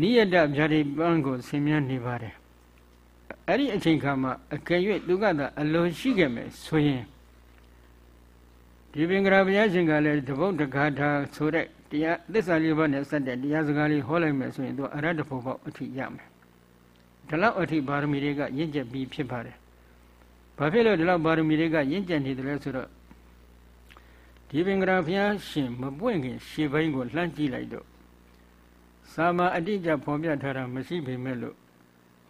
နိယတဗျာတိပန်းကိုဆင်မြန်းနေပါတယ်အဲ့ဒီအချိန်ခါမှာအကယ်၍သူကသာအလိုရှိခဲ့မယ်ဆိုရင် ဒီပင်ကရာဘုရားရှင်ကလည်းတပုတ်တခါထာဆိုတဲ့တရားသစ္စာလေးပါးနဲ့စက်တဲ့တရားစကားလေးဟောလိုက်မယ်ဆိုရင်သူအရတ္တဖို့ပေါ့အထိရမယ်ဒီလောက်အထိပါရမီတွေကရင့်ကျက်ပြီးဖြစ်ပါတယ်ဘာဖြစ်လို့ဒီလောက်ပါရမီတွေကရင့်ကျက်နေတယ်လဲဆိုတော့ဒီပင်ကရာဘုရားရှင်မပွင့်ခင်ရှေ့ဘိုင်းကိုလှမ်းကြည့်လိုက်တော့စာမအတိအကျဖော်ပြထားတာမရှိပေမဲ့လို့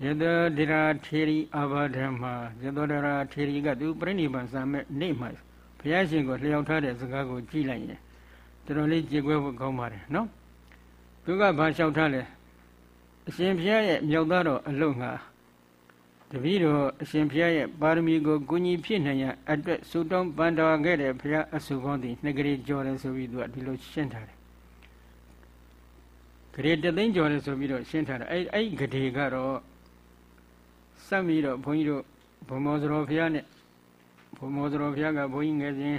ယတဒရာထေရီအာဘာဓမ္မာယတဒရာထေရီကသူပြိဋိဘံစာမဲ့နေမှာ ဘုရားရှင်ကိုလျှောက်ထားတဲ့စကားကိုကြည့်လိုက်ရင်တော်တော်လေးကြည်ကွဲဖို့ကောင်းပါတယ်နော်သူကဘာလျှောက်ထားလဲအရှင်ဘုရားရဲ့မြောက်သားတော်အလုံးငါတပည့်တော်အရှင်ဘုရားရဲ့ပါရမီကိုကုညီဖြစ်နိုင်ရန်အတွက်သုတောင်းပန်တော်ခဲ့တဲ့ဘုရားအဆုကောင်းသည်နှစ်ကလေးကြော်တယ်ဆိုပြီးသူကဒီလိုရှင်းထားတယ်ဂရေတသိန်းကျော်တယ်ဆိုပြီးတော့ရှင်းထားတာအဲ့အဲ့ဂရေကတော့စက်ပြီးတော့ဘုန်းကြီးတို့ဘုံမောစရောဘုရားနဲ့ ဘုံမောစရောဘုရားကဘုန်းကြီးငယ်စဉ်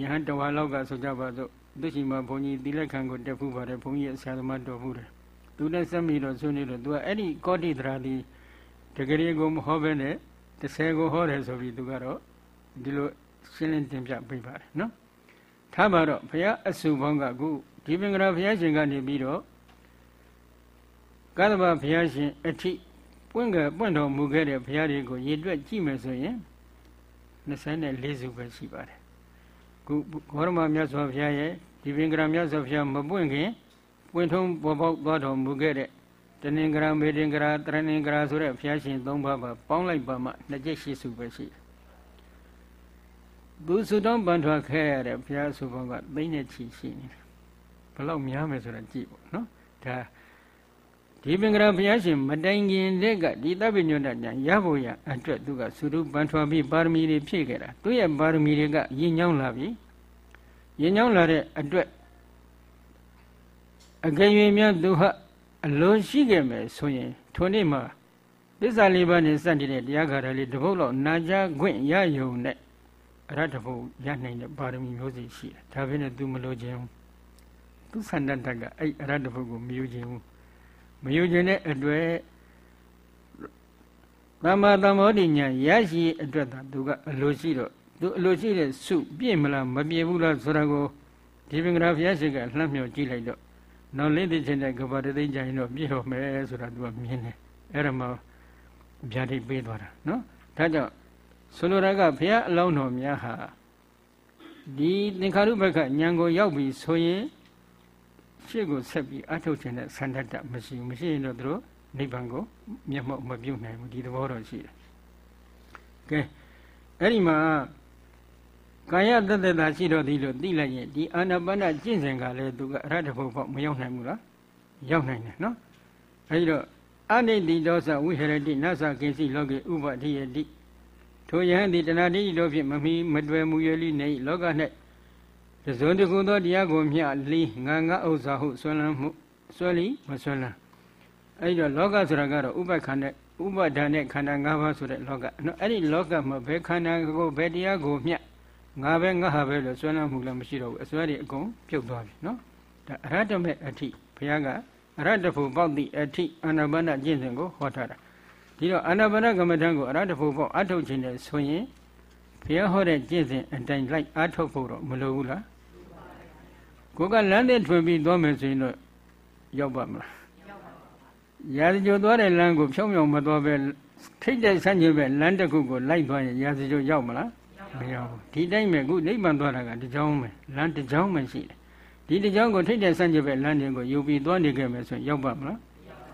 ယဟန်တဝါလောက်ကဆိုကြပါစို့သူရှိမှဘုန်းကြီးတိလက်ခံကိုတက်ဖူးပါတယ်ဘုန်းကြီးရဲ့ဆရာသမားတော်ဖူးတယ်သူနဲ့စက်ပြီးတော့ဆွေးနွေးတော့သူကအဲ့ဒီကောတိတရာဒီတကယ်ကိုမဟောဘဲနဲ့30ကိုဟောတယ်ဆိုပြီးသူကတော့ဒီလိုရှင်းလင်းတင်ပြပေးပါတယ်နော်ထားပါတော့ဘုရားအဆူပေါင်းကအခုဒီပင်ကရာဘုရားရှင်ကနေပြီးတော့ကသဗ္ဗဘုရားရှင်အထိပွင့်ကပွင့်တော်မူခဲ့တဲ့ဘုရားတွေကိုရည်တွက်ကြည့်မယ်ဆိုရင် 24စုပဲရှိပါတယ်ခုဂေါရမမြတ်စွာဘုရားရဲ့ဒီပင်ကရာမြတ်စွာဘုရားမပွင့်ခင်ပွင့်ထုံးပေါ်ပေါက်သွားတော်မူခဲ့တဲ့တဏင်္ဂရာမေတင်္ဂရာတရဏင်္ဂရာဆိုတဲ့ဘုရားရှင်၃ပါးပါပေါင်းလိုက်ပါမှနှစ်ကျက်ရှိစုပဲရှိတယ်သူစုတောင်းပန်ထွက်ခဲ့ရတဲ့ဘုရားစုပေါင်းကသိမ့်နဲ့ချီရှိနေတယ်ဘလောက်များမယ်ဆိုတာကြည့်ပေါ့နော်ဒါ ဒီပင်ကရာဘုရားရှင်မတိုင်ခင်တက်ကဒီသဗ္ဗညုတညာရဖို့ရအတွက်သူကသုရုပန်ထွားပြီးပါရမီတွေဖြည့်ခဲ့တာသူရဲ့ပါရမီတွေကရည်ညောင်းလာပြီရည်ညောင်းလာတဲ့အတွက်အကယ်၍များသူဟာအလုံးရှိခဲ့မယ်ဆိုရင်ထိုနေ့မှာသစ္စာလေးပါးနဲ့စတဲ့တရားကာရလေးတပုတ်လောက်နာကြားခွင့်ရယုံနဲ့အရတ္တဘုံရနိုင်တဲ့ပါရမီမျိုးစီရှိတယ်ဒါပဲနဲ့သူမလို့ခြင်းသူဆန္ဒတက်ကအဲ့အရတ္တဘုကိုမယူခြင်းဘူး မယူခြင်းတဲ့အတွက်သမ္မာသမ္မောဓိညာရရှိအတွက်သာသူကအလိုရှိတော့သူအလိုရှိတဲ့စုပြည့်မလားမပြည့်ဘူးလားဆိုတာကိုဒီပင်္ဂရာဘုရားရှိခိုးလှမ်းမြော်ကြည့်လိုက်တော့နောက်လေးသိချင်းတဲ့ကဘာတသိကြရင်တော့ပြည့်တော့မယ်ဆိုတာသူကမြင်တယ်အဲ့ဒါမှဗျာဒိတ်ပေးသွားတာနော်ဒါကြောင့်ဆိုလိုတာကဘုရားအလောင်းတော်များဟာဒီသင်္ခါရုပ္ပကဉာဏ်ကိုရောက်ပြီဆိုရင် ရှေ့ကိုဆက်ပြီးအထုတ်ခြင်းနဲ့ဆန္ဒတမရှိဘူးမရှိရင်တော့သူတို့နိဗ္ဗာန်ကိုမျက်မှောက်မပြုတ်နိုင်ဘူးဒီသဘောတော့ရှိတယ်ကဲအဲ့ဒီမှာကာယတတ္တတာရှိတော့ဒီလိုသိလိုက်ရင်ဒီအာနာပါနကျင့်စဉ်ကလည်းသူကအရဟတဖို့ပေါ့မရောက်နိုင်ဘူးလားရောက်နိုင်တယ်နော်အဲဒီတော့အနိတိဒောသဝိဟရတိနသကိစီလောကေဥပတိယတိထိုယဟန်သည်တဏှာတိတို့ဖြင့်မမီမတွယ်မူရလိနေလောက၌ တဇွန်တခုသောတရားကိုမျှလီငါငါဥစ္စာဟုဆွလန်းမှုဆွလီမဆွလန်းအဲဒီတော့လောကဆိုတာကတော့ဥပခန္ဓာဥပဒါနဲ့ခန္ဓာ၅ပါးဆိုတဲ့လောကနော်အဲ့ဒီလောကမှာဘယ်ခန္ဓာကိုဘယ်တရားကိုမျှငါပဲငါဟာပဲလို့ဆွလန်းမှုလည်းမရှိတော့ဘူးအစွဲတွေအကုန်ပြုတ်သွားပြီနော်ဒါအရဟတမေအထိဘုရားကအရဟတဖို့ပေါက်သည့်အထိအာနာပါနကျင့်စဉ်ကိုဟောထားတာဒီတော့အာနာပါနကမ္မထံကိုအရဟတဖို့ပေါက်အထုတ်ခြင်းနဲ့ဆိုရင်ဘုရားဟောတဲ့ကျင့်စဉ်အတိုင်းလိုက်အထုတ်ဖို့တော့မလိုဘူးလား ကိုကလမ်းတဲ့ထွင်ပြီးသွားမယ်ဆိုရင်တော့ရောက်ပါမလားရာဇကြိုသွားတဲ့လမ်းကိုဖြောင်းဖြောင်းမသွားပဲထိတ်တဲ့ဆန့်ကျင်ပဲလမ်းတစ်ခုကိုလိုက်သွားရင်ရာဇကြိုရောက်မလားမရောက်ဘူးဒီတိုင်းပဲခုနိဗ္ဗာန်သွားတာကတကြောင်းပဲလမ်းတကြောင်းပဲရှိတယ်ဒီတကြောင်းကိုထိတ်တဲ့ဆန့်ကျင်ပဲလမ်းတွေကိုယူပြီးသွားနေခဲ့မယ်ဆိုရင်ရောက်ပါမလား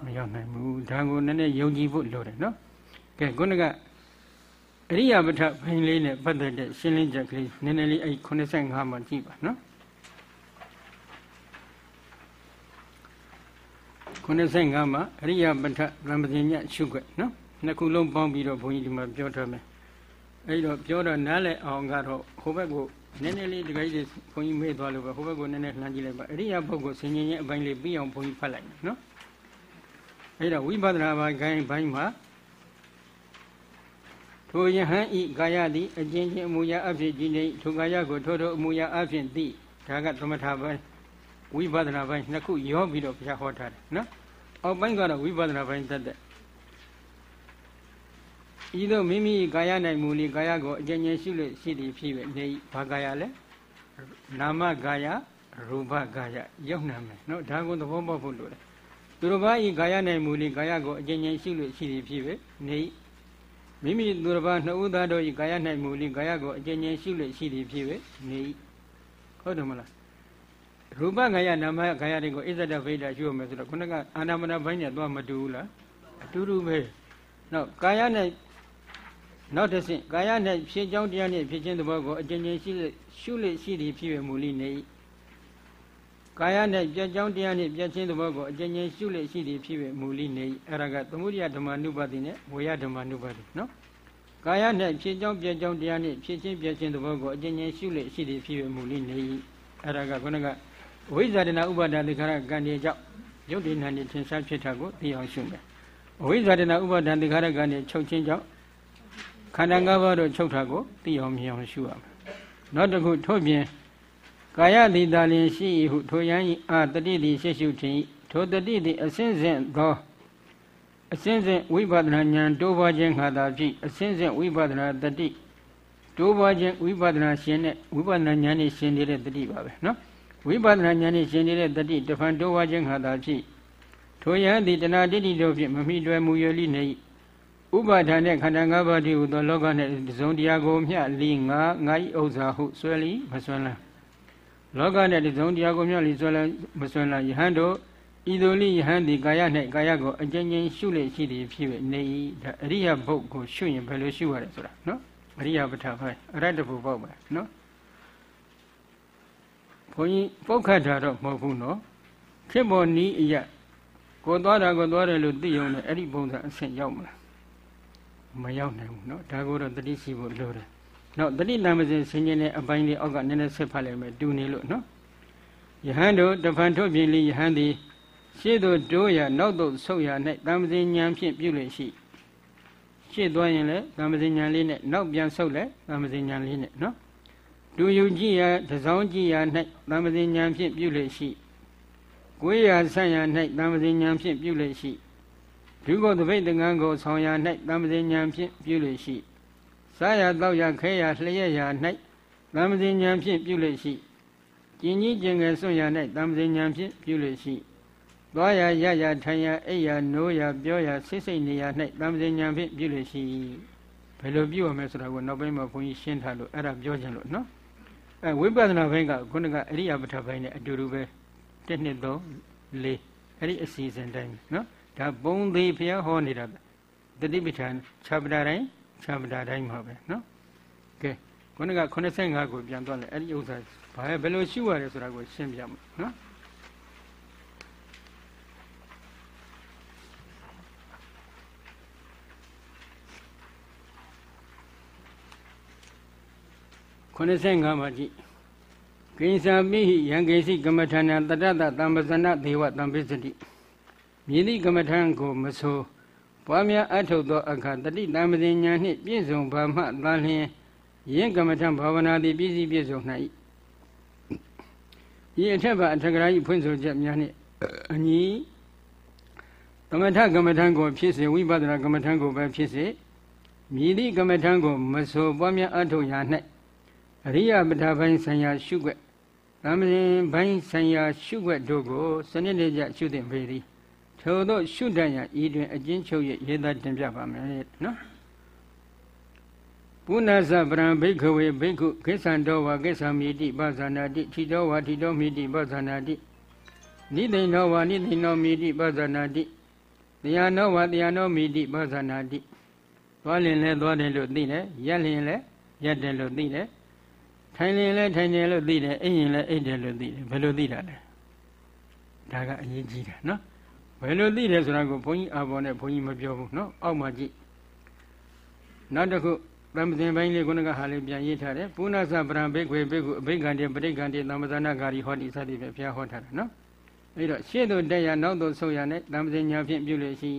မရောက်နိုင်ဘူးဒါကိုနည်းနည်းယုံကြည်ဖို့လိုတယ်နော်ကဲခုနကအရိယာပဋ္ဌဘိုင်းလေးနဲ့ပတ်သက်တဲ့ရှင်းလင်းချက်ကလေးနည်းနည်းလေးအဲ့85မှာကြည့်ပါနော် 95မှာအရိယာပဋ္ဌဗြဟ္မပညရှုခွက်နော်နှစ်ခုလုံးပေါင်းပြီးတော့ဘုန်းကြီးဒီမှာပြောထားမယ်အဲ့တော့ပြောတော့နားလည်အောင်ကတော့ဟိုဘက်ကိုနည်းနည်းလေးဒီကိစ္စဘုန်းကြီးမေ့သွားလို့ပဲဟိုဘက်ကိုနည်းနည်းလှမ်းကြည့်လိုက်ပါအရိယာပုဂ္ဂိုလ်ဆင်ញင်ရဲ့အပိုင်းလေးပြီးအောင်ဘုန်းကြီးဖတ်လိုက်နော်အဲ့တော့ဝိပဿနာပိုင်းခိုင်းဘိုင်းမှာထိုယဟန်ဤကာယသည်အကျဉ်းချင်းအမူအရာအဖြစ်ကြီးနေထိုကာယကိုထိုထိုအမူအရာအဖြစ်သိဒါကသမထပိုင်း ဝိပဿနာပိုင်းနှစ်ခုရောပြီးတော့ဘုရားဟောထားတယ်နော်အောက်ပိုင်းကတော့ဝိပဿနာပိုင်းတက်တဲ့ဤသို့မိမိကာယ၌မူလီကာယကိုအကျဉ်းချင်းရှုလို့ရှိသည်ဖြစ်ပဲနေဘာကာယလဲနာမကာယရူပကာယရောက်နာမယ်နော်ဒါကိုသဘောပေါက်ဖို့လိုတယ်သူတို့ဘာဤကာယ၌မူလီကာယကိုအကျဉ်းချင်းရှုလို့ရှိသည်ဖြစ်ပဲနေမိမိသူတစ်ပါးနှစ်ဦးသားတို့ဤကာယ၌မူလီကာယကိုအကျဉ်းချင်းရှုလို့ရှိသည်ဖြစ်ပဲနေဟုတ်တယ်မလား ရူပကာယနာမကာယတွေကိုအစ္ဆဒဗိဒ္ဓရှုရမယ်ဆိုတော့ခုနကအာနာမနာဘိုင်းနဲ့သွားမတူဘူးလားအတူတူပဲနောက်ကာယနဲ့နောက်တစ်ဆင့်ကာယနဲ့ဖြစ်ကြောင်းတရားနဲ့ဖြစ်ခြင်းသဘောကိုအကျဉ်းချင်းရှိရှုလို့ရှိသည်ဖြစ်ရမူလိနေကာယနဲ့ပြကြောင်းတရားနဲ့ပြခြင်းသဘောကိုအကျဉ်းချင်းရှုလို့ရှိသည်ဖြစ်ရမူလိနေအဲ့ဒါကသမုဒိယဓမ္မနုပါတိနဲ့ဝေယဓမ္မနုပါတိနော်ကာယနဲ့ဖြစ်ကြောင်းပြကြောင်းတရားနဲ့ဖြစ်ခြင်းပြခြင်းသဘောကိုအကျဉ်းချင်းရှုလို့ရှိသည်ဖြစ်ရမူလိနေအဲ့ဒါကခုနက ဝိဇာတနာဥပါဒသင်္ခါရကံတွေကြောင့်ယုတ်တိဏ္ဍေထင်ရှားဖြစ်တာကိုသိအောင်ရှုမယ်အဝိဇာတနာဥပါဒသင်္ခါရကံတွေချုပ်ခြင်းကြောင့်ခန္ဓာ၅ပါးတို့ချုပ်တာကိုသိအောင်မြင်အောင်ရှုရမယ်နောက်တစ်ခုထို့ပြင်ကာယတိတာလင်ရှိ၏ဟုထိုယံဤအာတတိတိရှိရှုခြင်းထိုတတိတိအစင်းစင်သောအစင်းစင်ဝိပဿနာဉာဏ်တိုးပွားခြင်းခါသာဖြစ်အစင်းစင်ဝိပဿနာတတိတိုးပွားခြင်းဝိပဿနာရှင်နဲ့ဝိပဿနာဉာဏ်နဲ့ရှင်နေတဲ့တတိပါပဲနော် ဝိပဿနာဉာဏ်နဲ့ရှင်နေတဲ့တတိတဖန်တိုးပွားခြင်းခါသာဖြစ်ထိုယံသည်တဏှာတိတိတို့ဖြင့်မမိတွယ်မူရလိနေ၏ဥပါဒာနဲ့ခန္ဓာ၅ပါးတည်းဟူသောလောကနဲ့တစုံတရားကိုမျှလီငါငါဤဥစ္စာဟုဆွဲလီမဆွဲလန်းလောကနဲ့တစုံတရားကိုမျှလီဆွဲလန်းမဆွဲလန်းယဟန်တို့ဤသို့လိယဟန်သည်ကာယ၌ကာယကိုအကျဉ်းချင်းရှုလေရှိသည်ဖြစ်၍နေ၏ဒါအရိယဘုတ်ကိုရှုရင်ဘယ်လိုရှုရလဲဆိုတာနော်အရိယပဋ္ဌာန်ဖိုင်အရတ္တဘုပေါ့ပဲနော် ဘုန်းကြီးပုတ်ခတ်တာတော့မဟုတ်ဘူးနော်ခေမောနီးအရကိုသွားတာကိုသွားတယ်လို့သိရုံနဲ့အဲ့ဒီပုံစံအဆင့်ရောက်မလားမရောက်နိုင်ဘူးနော်ဒါကိုတော့တတိရှိဖို့လိုတယ်နောက်တတိနာမစဉ်ဆင်ခြင်တဲ့အပိုင်းလေးအောက်ကနည်းနည်းဆက်ဖတ်လိုက်မယ်တူနေလို့နော်ယဟန်တို့တဖန်ထုတ်ပြင်လီယဟန်သည်ရှေ့သို့တိုးရနောက်သို့ဆုတ်ရ၌တံပစဉ်ဉာဏ်ဖြင့်ပြုလျက်ရှိရှေ့သွားရင်လည်းတံပစဉ်ဉာဏ်လေးနဲ့နောက်ပြန်ဆုတ်လည်းတံပစဉ်ဉာဏ်လေးနဲ့နော် လူယုံကြည်ရာတစောင်းကြည်ရာ၌တမ္ပဇဉဏ်ဖြင့်ပြုလျက်ရှိကိုယ်ရာဆန့်ရာ၌တမ္ပဇဉဏ်ဖြင့်ပြုလျက်ရှိဒုက္ခသပိတ်တငန်းကိုဆောင်ရာ၌တမ္ပဇဉဏ်ဖြင့်ပြုလျက်ရှိစားရာတောက်ရာခဲရာလျှက်ရာ၌တမ္ပဇဉဏ်ဖြင့်ပြုလျက်ရှိကျင်ကြီးကျင်ငယ်ဆွံ့ရာ၌တမ္ပဇဉဏ်ဖြင့်ပြုလျက်ရှိသွားရာရရာထိုင်ရာအိပ်ရာနိုးရာပြောရာဆိတ်ဆိတ်နေရာ၌တမ္ပဇဉဏ်ဖြင့်ပြုလျက်ရှိဘယ်လိုပြုရမလဲဆိုတာကိုနောက်ပိုင်းမှာဘုန်းကြီးရှင်းထားလို့အဲ့ဒါပြောခြင်းလို့နော် အဲဝိပဿနာဘိုင်းကခုနကအရိယာပဋ္ဌဘိုင်းနဲ့အတူတူပဲ1 2 3 4အဲ့ဒီအစီအစဉ်တိုင်းနော်ဒါပုံသေးဘုရားဟောနေတာတတိပဋ္ဌာန်ခြားပဒါတိုင်းခြားပဒါတိုင်းမှာပဲနော်ကဲခုနက85ကိုပြန်သွားလဲအဲ့ဒီဥစ္စာဘာဘယ်လိုရှုရတယ်ဆိုတာကိုရှင်းပြမယ်နော် 85မှာကြည့်ကိဉ္စာမိဟိယံကေစီကမ္မထာနာတတ္တတံပဇနဒေဝတံပိစတိမြည်သည့်ကမ္မထံကိုမဆိုပွားများအထုတ်သောအခါတတိတံပဇင်ညာနှင့်ပြည့်စုံဘာမှသာလျှင်ယင်းကမ္မထံဘာဝနာသည်ပြည့်စည်ပြည့်စုံ၌ဤအထက်ပါအထက်ကရာဤဖွင့်ဆိုချက်များနှင့်အညီကမ္မထကမ္မထံကိုဖြစ်စေဝိပဿနာကမ္မထံကိုပဲဖြစ်စေမြည်သည့်ကမ္မထံကိုမဆိုပွားများအထုတ်ရာ၌ အရိယပဋ္ဌာပိုင်းဆိုင်ရာရှုွက်သမ္မရင်ပိုင်းဆိုင်ရာရှုွက်တို့ကိုစနစ်တကျရှုသင့်ပေသည်ထို့သောရှုတတ်ရန်ဤတွင်အကျဉ်းချုပ်၍ရေးသားတင်ပြပါမယ်နော်ပုဏ္ဏသဗရံဘိက္ခဝေဘိက္ခုကိစ္ဆံတော်ဝါကိစ္ဆာမိတိပဇာနာတိထိတော်ဝါထိတော်မိတိပဇာနာတိနိသိဏောဝါနိသိဏောမိတိပဇာနာတိတရားနောဝါတရားနောမိတိပဇာနာတိသွားလင်လဲသွားတယ်လို့သိတယ်ရက်လင်လဲရက်တယ်လို့သိတယ် ထိုင်လင်လဲထိုင်တယ်လို့သိတယ်အိပ်ရင်လဲအိပ်တယ်လို့သိတယ်ဘယ်လိုသိတာလဲဒါကအရေးကြီးတာနော်ဘယ်လိုသိတယ်ဆိုတာကိုဘုန်းကြီးအာဘော်နဲ့ဘုန်းကြီးမပြောဘူးနော်အောက်မှာကြည့်နောက်တစ်ခုတမ္ပဇင်ပိုင်းလေးခုနကဟာလေးပြန်ရေးထားတယ်ပုဏ္ဏသဗရံဘိက္ခွေဘိက္ခုအဘိက္ခန္တိပဋိက္ခန္တိသမ္ပဇာနာဂါရီဟောတိစသည်ဖြင့်ဘုရားဟောထားတာနော်အဲ့တော့ရှေ့သို့တက်ရနောက်သို့ဆုတ်ရနဲ့တမ္ပဇင်ညာဖြင့်ပြုလို့ရှိ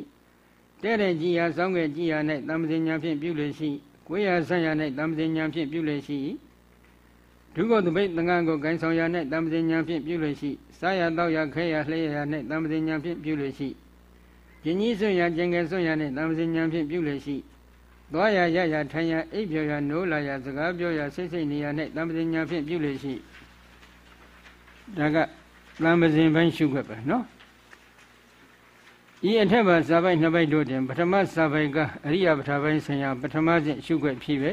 တဲ့တဲ့ကြည်ရစောင်းငယ်ကြည်ရနဲ့တမ္ပဇင်ညာဖြင့်ပြုလို့ရှိကိုယ်ရဆန့်ရနဲ့တမ္ပဇင်ညာဖြင့်ပြုလို့ရှိ ဒုက္ခသပိတ်သံဃာကိုဂိုင်းဆောင်ရနဲ့တမ္ပဇင်ညာဖြင့်ပြုလို့ရှိစားရတော့ရခဲရလှဲရနဲ့တမ္ပဇင်ညာဖြင့်ပြုလို့ရှိကျင်ကြီးဆွရကျင်ငယ်ဆွရနဲ့တမ္ပဇင်ညာဖြင့်ပြုလို့ရှိသွားရရရထိုင်ရအိပ်ပြောရနိုးလာရစကားပြောရစိတ်စိတ်နေရနဲ့တမ္ပဇင်ညာဖြင့်ပြုလို့ရှိဒါကတမ္ပဇင်ပိုင်းရှုခွက်ပဲနော်ဤအထက်ပါစာပိုက်နှစ်ပိုက်တို့တင်ပထမစာပိုက်ကအရိယပထပိုင်းဆင်ရပထမစဉ်ရှုခွက်ဖြစ်ပဲ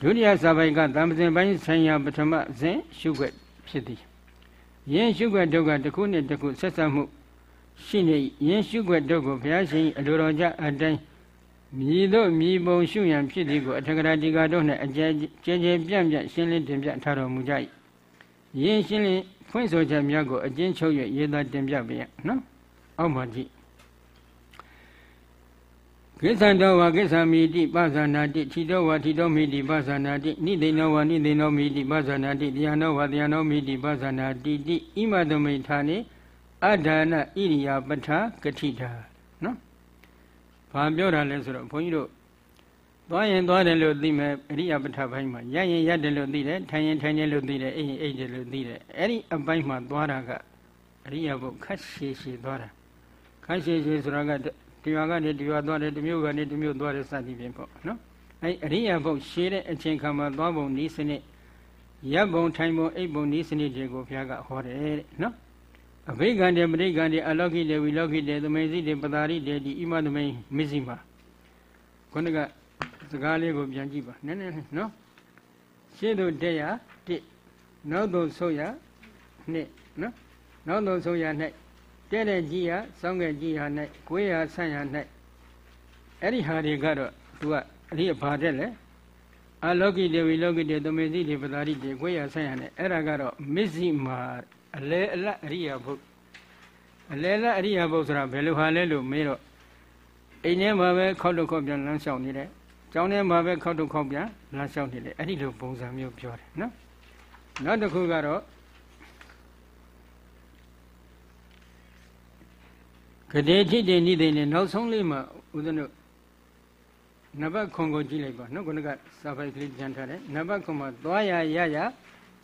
ဒုတိယစာပိုက်ကတမ္ပဇင်ပိုင်းဆင်ရပထမစဉ်ရှုခွက်ဖြစ်သည်ယင်းရှုခွက်တို့ကတစ်ခုနဲ့တစ်ခုဆက်ဆက်မှုရှိနေယင်းရှုခွက်တို့ကိုဘုရားရှင်အလိုတော်ကြအတိုင်းမြည်တို့မြည်ပုံရှုရန်ဖြစ်သည်ကိုအထကရာတိကာတို့၌အကျဲကျဲကျဲပြန့်ပြန့်ရှင်းလင်းတင်ပြထားတော်မူကြ၏ယင်းရှင်းလင်းဖွင့်ဆိုချက်များကိုအကျဉ်းချုပ်၍ရေးသားတင်ပြပါရနော်အောက်မှာကြည့် ကိစ္ဆံတော်ဝါကိစ္ဆာမိတိပဇာနာတိထီတော်ဝါထီတော်မိတိပဇာနာတိနိသိဏောဝါနိသိဏောမိတိပဇာနာတိတရားနောဝါတရားနောမိတိပဇာနာတိတိဣမတမိထာနေအဒါနဣရိယာပဋ္ဌာကတိတာနော်ဘာပြောတာလဲဆိုတော့ဘုန်းကြီးတို့သွားရင်သွားတယ်လို့သိမယ်အရိယာပဋ္ဌာပိုင်းမှာရရင်ရတယ်လို့သိတယ်ထိုင်ရင်ထိုင်တယ်လို့သိတယ်အိမ်ရင်အိမ်တယ်လို့သိတယ်အဲ့ဒီအပိုင်းမှာသွားတာကအရိယာဘုခက်ရှည်ရှည်သွားတာခက်ရှည်ရှည်ဆိုတာက တရွာကနေတရွာသွားတယ်တမျိုးကနေတမျိုးသွားတယ်စသည်ဖြင့်ပေါ့နော်အဲအရိယာဘုတ်ရှည်တဲ့အချိန်ခါမှာသွားပုံဤစနစ်ရပ်ပုံထိုင်ပုံအိပ်ပုံဤစနစ်တွေကိုဘုရားကဟောတယ်တဲ့နော်အဘိကံတေပရိကံတေအလောကိတေဝိလောကိတေသမေစီတေပတာရိတေဒီဣမသမိန်မစ္စည်းမှာခုနကစကားလေးကိုပြန်ကြည့်ပါနည်းနည်းနော်ရှေ့သို့တက်ရတစ်နောက်သို့ဆုတ်ရနှစ်နော်နောက်သို့ဆုတ်ရနှစ် တဲ့တဲ့ကြီးရစောင်းငယ်ကြီးဟာ၌ကိုယ်ရဆန့်ရ၌အဲ့ဒီဟာတွေကတော့ तू ကအရိဘာတဲ့လေအလောကိတေဝိလောကိတေသမေတိတေပတာရိတေကိုယ်ရဆန့်ရ၌အဲ့ဒါကတော့မစ္စည်းမှာအလဲအလတ်အရိယာဘုတ်အလဲအလတ်အရိယာဘုတ်ဆိုတာဘယ်လိုဟာလဲလို့မေးတော့အိမ်ထဲမှာပဲခောက်တော့ခောက်ပြန်လမ်းလျှောက်နေတယ်ကျောင်းထဲမှာပဲခောက်တော့ခောက်ပြန်လမ်းလျှောက်နေတယ်အဲ့ဒီလိုပုံစံမျိုးပြောတယ်နော်နောက်တစ်ခုကတော့ ကတိထိတေနိသိနေနောက်ဆုံးလေးမှာဦးဇင်းတို့နဘတ်ခွန်ကိုကြည့်လိုက်ပါနော်ခုနကစာပိုက်ကလေးပြန်ထားတယ်နဘတ်ခွန်မှာသွားရရရ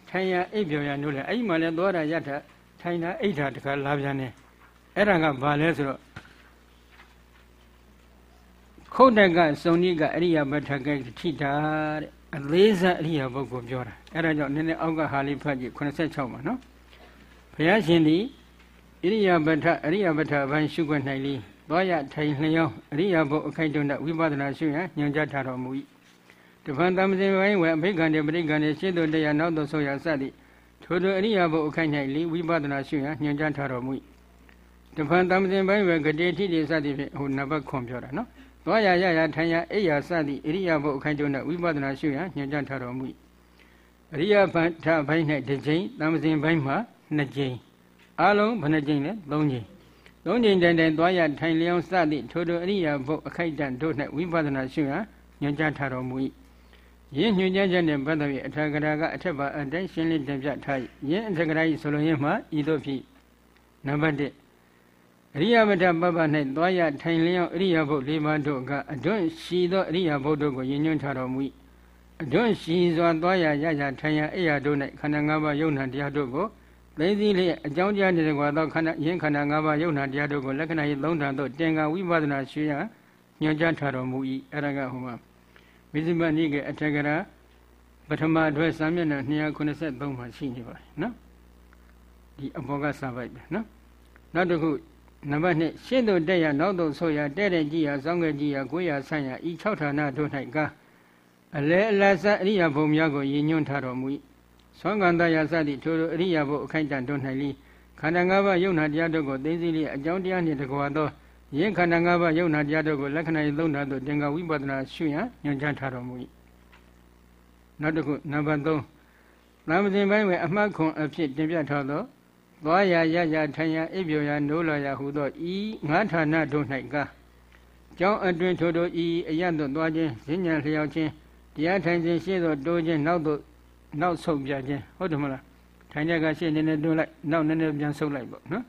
ထိုင်ရအိပ်ပြောရနိုးလဲအဲ့ဒီမှာလဲသွားတာရထထိုင်တာအိပ်တာတခါလာပြန်တယ်အဲ့ဒါကဘာလဲဆိုတော့ခုတ်တကစုံနိကအရိယာပဋ္ဌကထိတာတဲ့အသေးစားအရိယာပုဂ္ဂိုလ်ပြောတာအဲ့ဒါကြောင့်နည်းနည်းအောက်ကဟာလေးဖတ်ကြည့်86မှာနော်ဘုရားရှင်သည် ဣရိယာပဋ္ဌအရိယာပဋ္ဌဘိုင်းရှုခွင့်၌လီသွားရထိုင်လျောင်းအရိယာဘုအခိုက်တုံးဝိပဿနာရှုရန်ညွှန်ကြားထားတော်မူ၏တဖန်တမစင်ဝိုင်းဝဲအဘိက္ခန္တေပရိက္ခန္တေရှေ့သို့တရားနောက်သို့ဆိုရစသည်ထိုတို့အရိယာဘုအခိုက်၌လီဝိပဿနာရှုရန်ညွှန်ကြားထားတော်မူ၏တဖန်တမစင်ဝိုင်းဝဲဂတိထိတိစသည်ဖြင့်ဟိုနဘတ်ခွန်ပြောတာနော်သွားရရရထိုင်ရအိယာစသည်အရိယာဘုအခိုက်တုံးဝိပဿနာရှုရန်ညွှန်ကြားထားတော်မူ၏အရိယာဘထဘိုင်း၌တစ်ကြိမ်တမစင်ဘိုင်းမှာနှစ်ကြိမ် အလုံးဘယ်နှကြိမ်လဲ၃ကြိမ်သုံးကြိမ်တိုင်တိုင်သွားရထိုင်လျောင်းစသည့်ထိုတို့အရိယာဘုတ်အခိုက်တန့်တို့၌ဝိပဿနာရှုရန်ညွှန်ကြားထားတော်မူ၏ယင်းညွှန်ကြားချက်နှင့်ပတ်သက်ပြီးအထာဂရာကအထက်ပါအတိုင်းရှင်းလင်းတင်ပြထား၏ယင်းအထဂရာ၏ဆိုလိုရင်းမှာဤသို့ဖြစ်နံပါတ်1အရိယမတပပ၌သွားရထိုင်လျောင်းအရိယဘုတ်၄ပါးတို့ကအတွန့်ရှိသောအရိယဘုတ်တို့ကိုယဉ်ညွှန်းထားတော်မူ၏အတွန့်ရှိစွာသွားရရရထိုင်ရအိယာတို့၌ခန္ဓာ၅ပါးယုံနာတရားတို့ကို သိသိလေးအကြောင်းတရားတွေကွာသောခန္ဓာယင်းခန္ဓာ၅ပါးယုံနာတရားတို့ကိုလက္ခဏာရေးသုံးဌာန်သို့တင်ကဝိပဿနာရှုရညွှန်ကြားထားတော်မူ၏အဲ့ဒါကဟိုမှာဝိဇ္ဇမနိကေအထက်ကရာပထမအတွက်စာမျက်နှာ283မှာရှိနေပါတယ်နော်ဒီအဘောကစာပိုက်ပဲနော်နောက်တစ်ခုနံပါတ်2ရှင်းတို့တက်ရနောက်သို့ဆိုရတဲ့တဲ့ကြည်ရစောင်းငယ်ကြည်ရကိုရဆန့်ရဤ6ဌာနတို့၌ကအလဲအလတ်စအရိယဘုံများကိုရည်ညွှန်းထားတော်မူ၏ သောကန္တရာစသည့်ထိုအရိယဘုံအခိုက်တန်တို့၌လီခန္ဓာ၅ပါးယုံနာတရားတို့ကိုသိသိလေးအကြောင်းတရားနှင့်တကွာသောယင်းခန္ဓာ၅ပါးယုံနာတရားတို့ကိုလက္ခဏာရေးသုံးဓာတ်တို့တင်္ဂဝိပဿနာရှုရန်ညွှန်ကြားထားတော်မူ၏နောက်တစ်ခုနံပါတ်3သမ္ပတင်ပိုင်းဝယ်အမှတ်ခွန်အဖြစ်တင်ပြထားသောသွားရရရထိုင်ရအိပ်ပျော်ရနိုးလာရဟုသောဤငါးဌာနတို့၌ကကျောင်းအတွင်ထိုတို့ဤအရတ်သို့သွားခြင်းဈဉ္ညာလျောက်ခြင်းတရားထိုင်ခြင်းရှေ့သို့တိုးခြင်းနောက်သို့ နောက်ဆုတ်ပြခြင်းဟုတ်တယ်မလားထိုင်ကြကရှေ့နည်းနည်းတိုးလိုက်နောက်နည်းနည်းပြန်ဆုတ်လိုက်ပေါ့နော်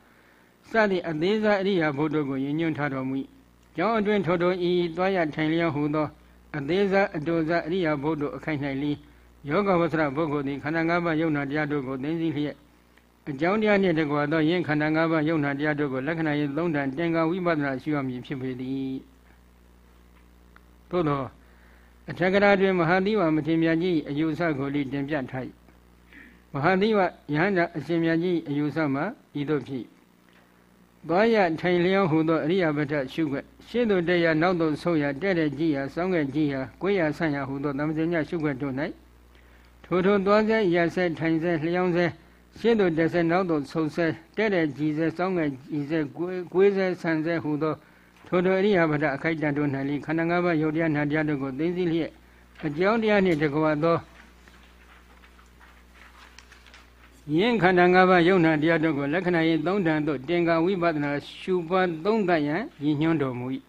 စသည့်အသေးစားအရိယာဘုဒ္ဓကိုယဉ်ညွန့်ထားတော်မူ၏ကျောင်းအတွင်ထိုတို့ဤသွားရထိုင်လျောက်ဟုသောအသေးစားအတူစားအရိယာဘုဒ္ဓအခိုက်၌လီယောဂဝဆရပုဂ္ဂိုလ်သည်ခန္ဓာ၅ပါးယုံနာတရားတို့ကိုသိသိလျက်အကြောင်းတရားနှင့်တကွာသောယင်းခန္ဓာ၅ပါးယုံနာတရားတို့ကိုလက္ခဏာရေးသုံးတန်တင်္ဂဝိပဿနာရှိရမည်ဖြစ်ပေသည်သို့သော အထက်ကရာတွင်မဟာသီဝမထေရမြတ်ကြီးအယူဆကိုလိတင်ပြထား၏မဟာသီဝယဟန္တာအရှင်မြတ်ကြီးအယူဆမှာဤသို့ဖြစ်သွားရထိုင်လျောင်းဟုသောအရိယပဋ္ဌရှုခွက်ရှေ့သို့တရနောက်သို့ဆုတ်ရတဲ့တဲ့ကြည်ရစောင်းငယ်ကြည်ရကိုယ်ရဆန့်ရဟုသောသမဇင်ညရှုခွက်တို့၌ထိုထိုသွားစေရစေထိုင်စေလျောင်းစေရှင်းတို့တက်ဆဲနောက်တို့ဆုံဆဲတဲ့တဲ့ကြည်ဆဲစောင်းငယ်ကြည်ဆဲကွေးဆဲဆန်ဆဲဟူသော ထိုတို့အရိယာပဒအခိုက်တန်တို့၌လိခန္ဓာ၅ပါးယုတ်တရားနာတရားတို့ကိုသိသိလျက်အကြောင်းတရားနှင့်တကွာသောယင်းခန္ဓာ၅ပါးယုံနာတရားတို့ကိုလက္ခဏာရေးသုံးတန်သို့တင်္ဂဝိပဿနာရှုပွားသုံးသပ်ရန်ရည်ညွှန်းတော်မူ၏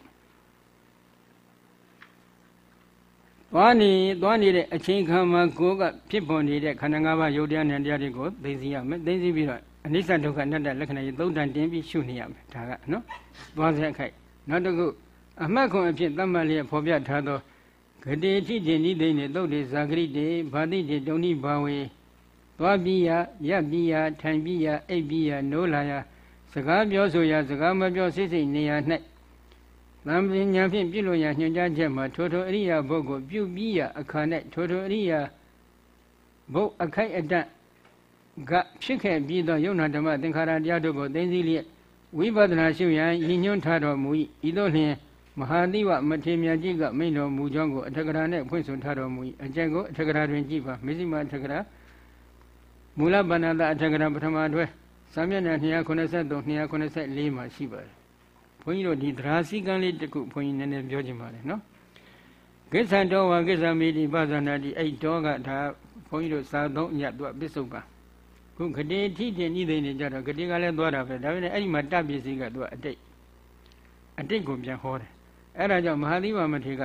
သွားနေသွားနေတဲ့အချိန်ခါမှာကိုယ်ကဖြစ်ပေါ်နေတဲ့ခန္ဓာ၅ပါးယုတ်တရားနဲ့တရားတွေကိုသိသိရမယ်သိသိပြီးတော့အနိစ္စဒုက္ခအနတ္တလက္ခဏာကြီးသုံးတန်တင်ပြီးရှုနေရမယ်ဒါကနော်သွားစေအခိုက် နောက်တစ်ခုအမှတ်ခွန်အဖြစ်သတ်မှတ်လျက်ဖော်ပြထားသောဂတိထိတင်ဤသိနေသုတ်တေဇာဂရိတေဘာတိတေတုံနိဘာဝေသွားပြီးရရပ်ပြီးရထိုင်ပြီးရအိပ်ပြီးရနိုးလာရစကားပြောဆိုရစကားမပြောစိတ်စိတ်နေရ၌သံပညာဖြင့်ပြုလို့ရညွှန်ကြားချက်မှာထိုထိုအရိယာဘုတ်ကိုပြုပြီးရအခါ၌ထိုထိုအရိယာဘုတ်အခိုက်အတန့်ကဖြစ်ခဲ့ပြီးသောယုံနာဓမ္မသင်္ခါရတရားတို့ကိုသိသိလျက် ဝိပဿနာရှုရန်ရည်ညွှန်းထားတော်မူ၏ဤသို့လျှင်မဟာတိဝမထေမြတ်ကြီးကမိန့်တော်မူကြောင်းကိုအထက်ကရာနှင့်ဖွင့်ဆိုထားတော်မူ၏အကျက်ကိုအထက်ကရာတွင်ကြည့်ပါမေဇိမအထက်ကရာမူလဗန္နတအထက်ကရာပထမတွဲစာမျက်နှာ283 284မှာရှိပါတယ်ဘုန်းကြီးတို့ဒီသရာစီကံလေးတစ်ခုဘုန်းကြီးနည်းနည်းပြောချင်ပါတယ်နော်ကိစ္ဆံတော်ဝါကိစ္ဆံမိတိပဇာနာတိအဲ့တော်ကဒါဘုန်းကြီးတို့စာသုံးအရသူကပစ္စုပန် ခုဂတိထိတင်ဤသိနေကြတော့ဂတိကလည်းသွားတာပဲဒါပေမဲ့အဲ့ဒီမှာတပ်ပစ္စည်းကသူကအတိတ်အတိတ်ကိုပြန်ဟောတယ်အဲ့ဒါကြောင့်မဟာသီဝမထေက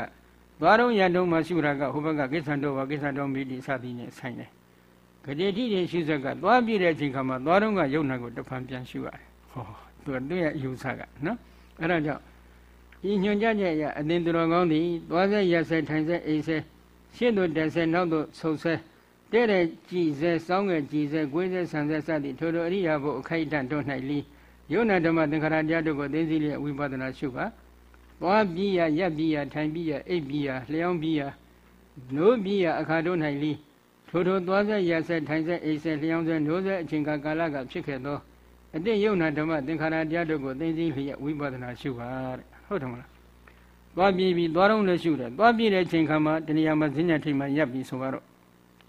သွားတော့ရန်တုံးမှာရှုတာကဟိုဘက်ကကိစ္ဆံတော်ဝါကိစ္ဆံတော်မိတိစသည်နဲ့ဆိုင်တယ်ဂတိထိတင်ရှုစက်ကသွားပြည့်တဲ့အချိန်ခါမှာသွားတော့ကယုံနာကိုတဖန်ပြန်ရှုရတယ်ဟောသူကသူ့ရဲ့အယူဆကနော်အဲ့ဒါကြောင့်ဤညွန်ကြချက်ရအသင်သူတော်ကောင်းသည်သွားဆက်ရဆက်ထိုင်ဆက်အိဆက်ရှင်းတို့တက်ဆက်နောက်တို့ဆုပ်ဆက် တဲ့တဲ့ကြည်ဆက်စောင်းငယ်ကြည်ဆက်ကွေးဆက်ဆန်ဆက်စသည်ထိုတို့အရိယာဘုအခိုက်တန့်တို့၌လီယုံနာဓမ္မသင်္ခါရတရားတို့ကိုသိသိလျက်ဝိပဿနာရှုပါသွားပြီးရရက်ပြီးရထိုင်ပြီးရအိပ်ပြီးရလျှောင်းပြီးရနိုးပြီးရအခါတို့၌လီထိုထိုသွားဆက်ရဆက်ထိုင်ဆက်အိဆက်လျှောင်းဆက်နိုးဆက်အချိန်ကာလကဖြစ်ခဲ့သောအတိတ်ယုံနာဓမ္မသင်္ခါရတရားတို့ကိုသိသိလျက်ဝိပဿနာရှုပါတဲ့ဟုတ်တယ်မလားသွားပြေးပြီးသွားတော့လည်းရှုတယ်သွားပြေးတဲ့အချိန်ခါမှာတဏှာမှာဈဉ္ညာထိတ်မှရပ်ပြီးဆိုတော့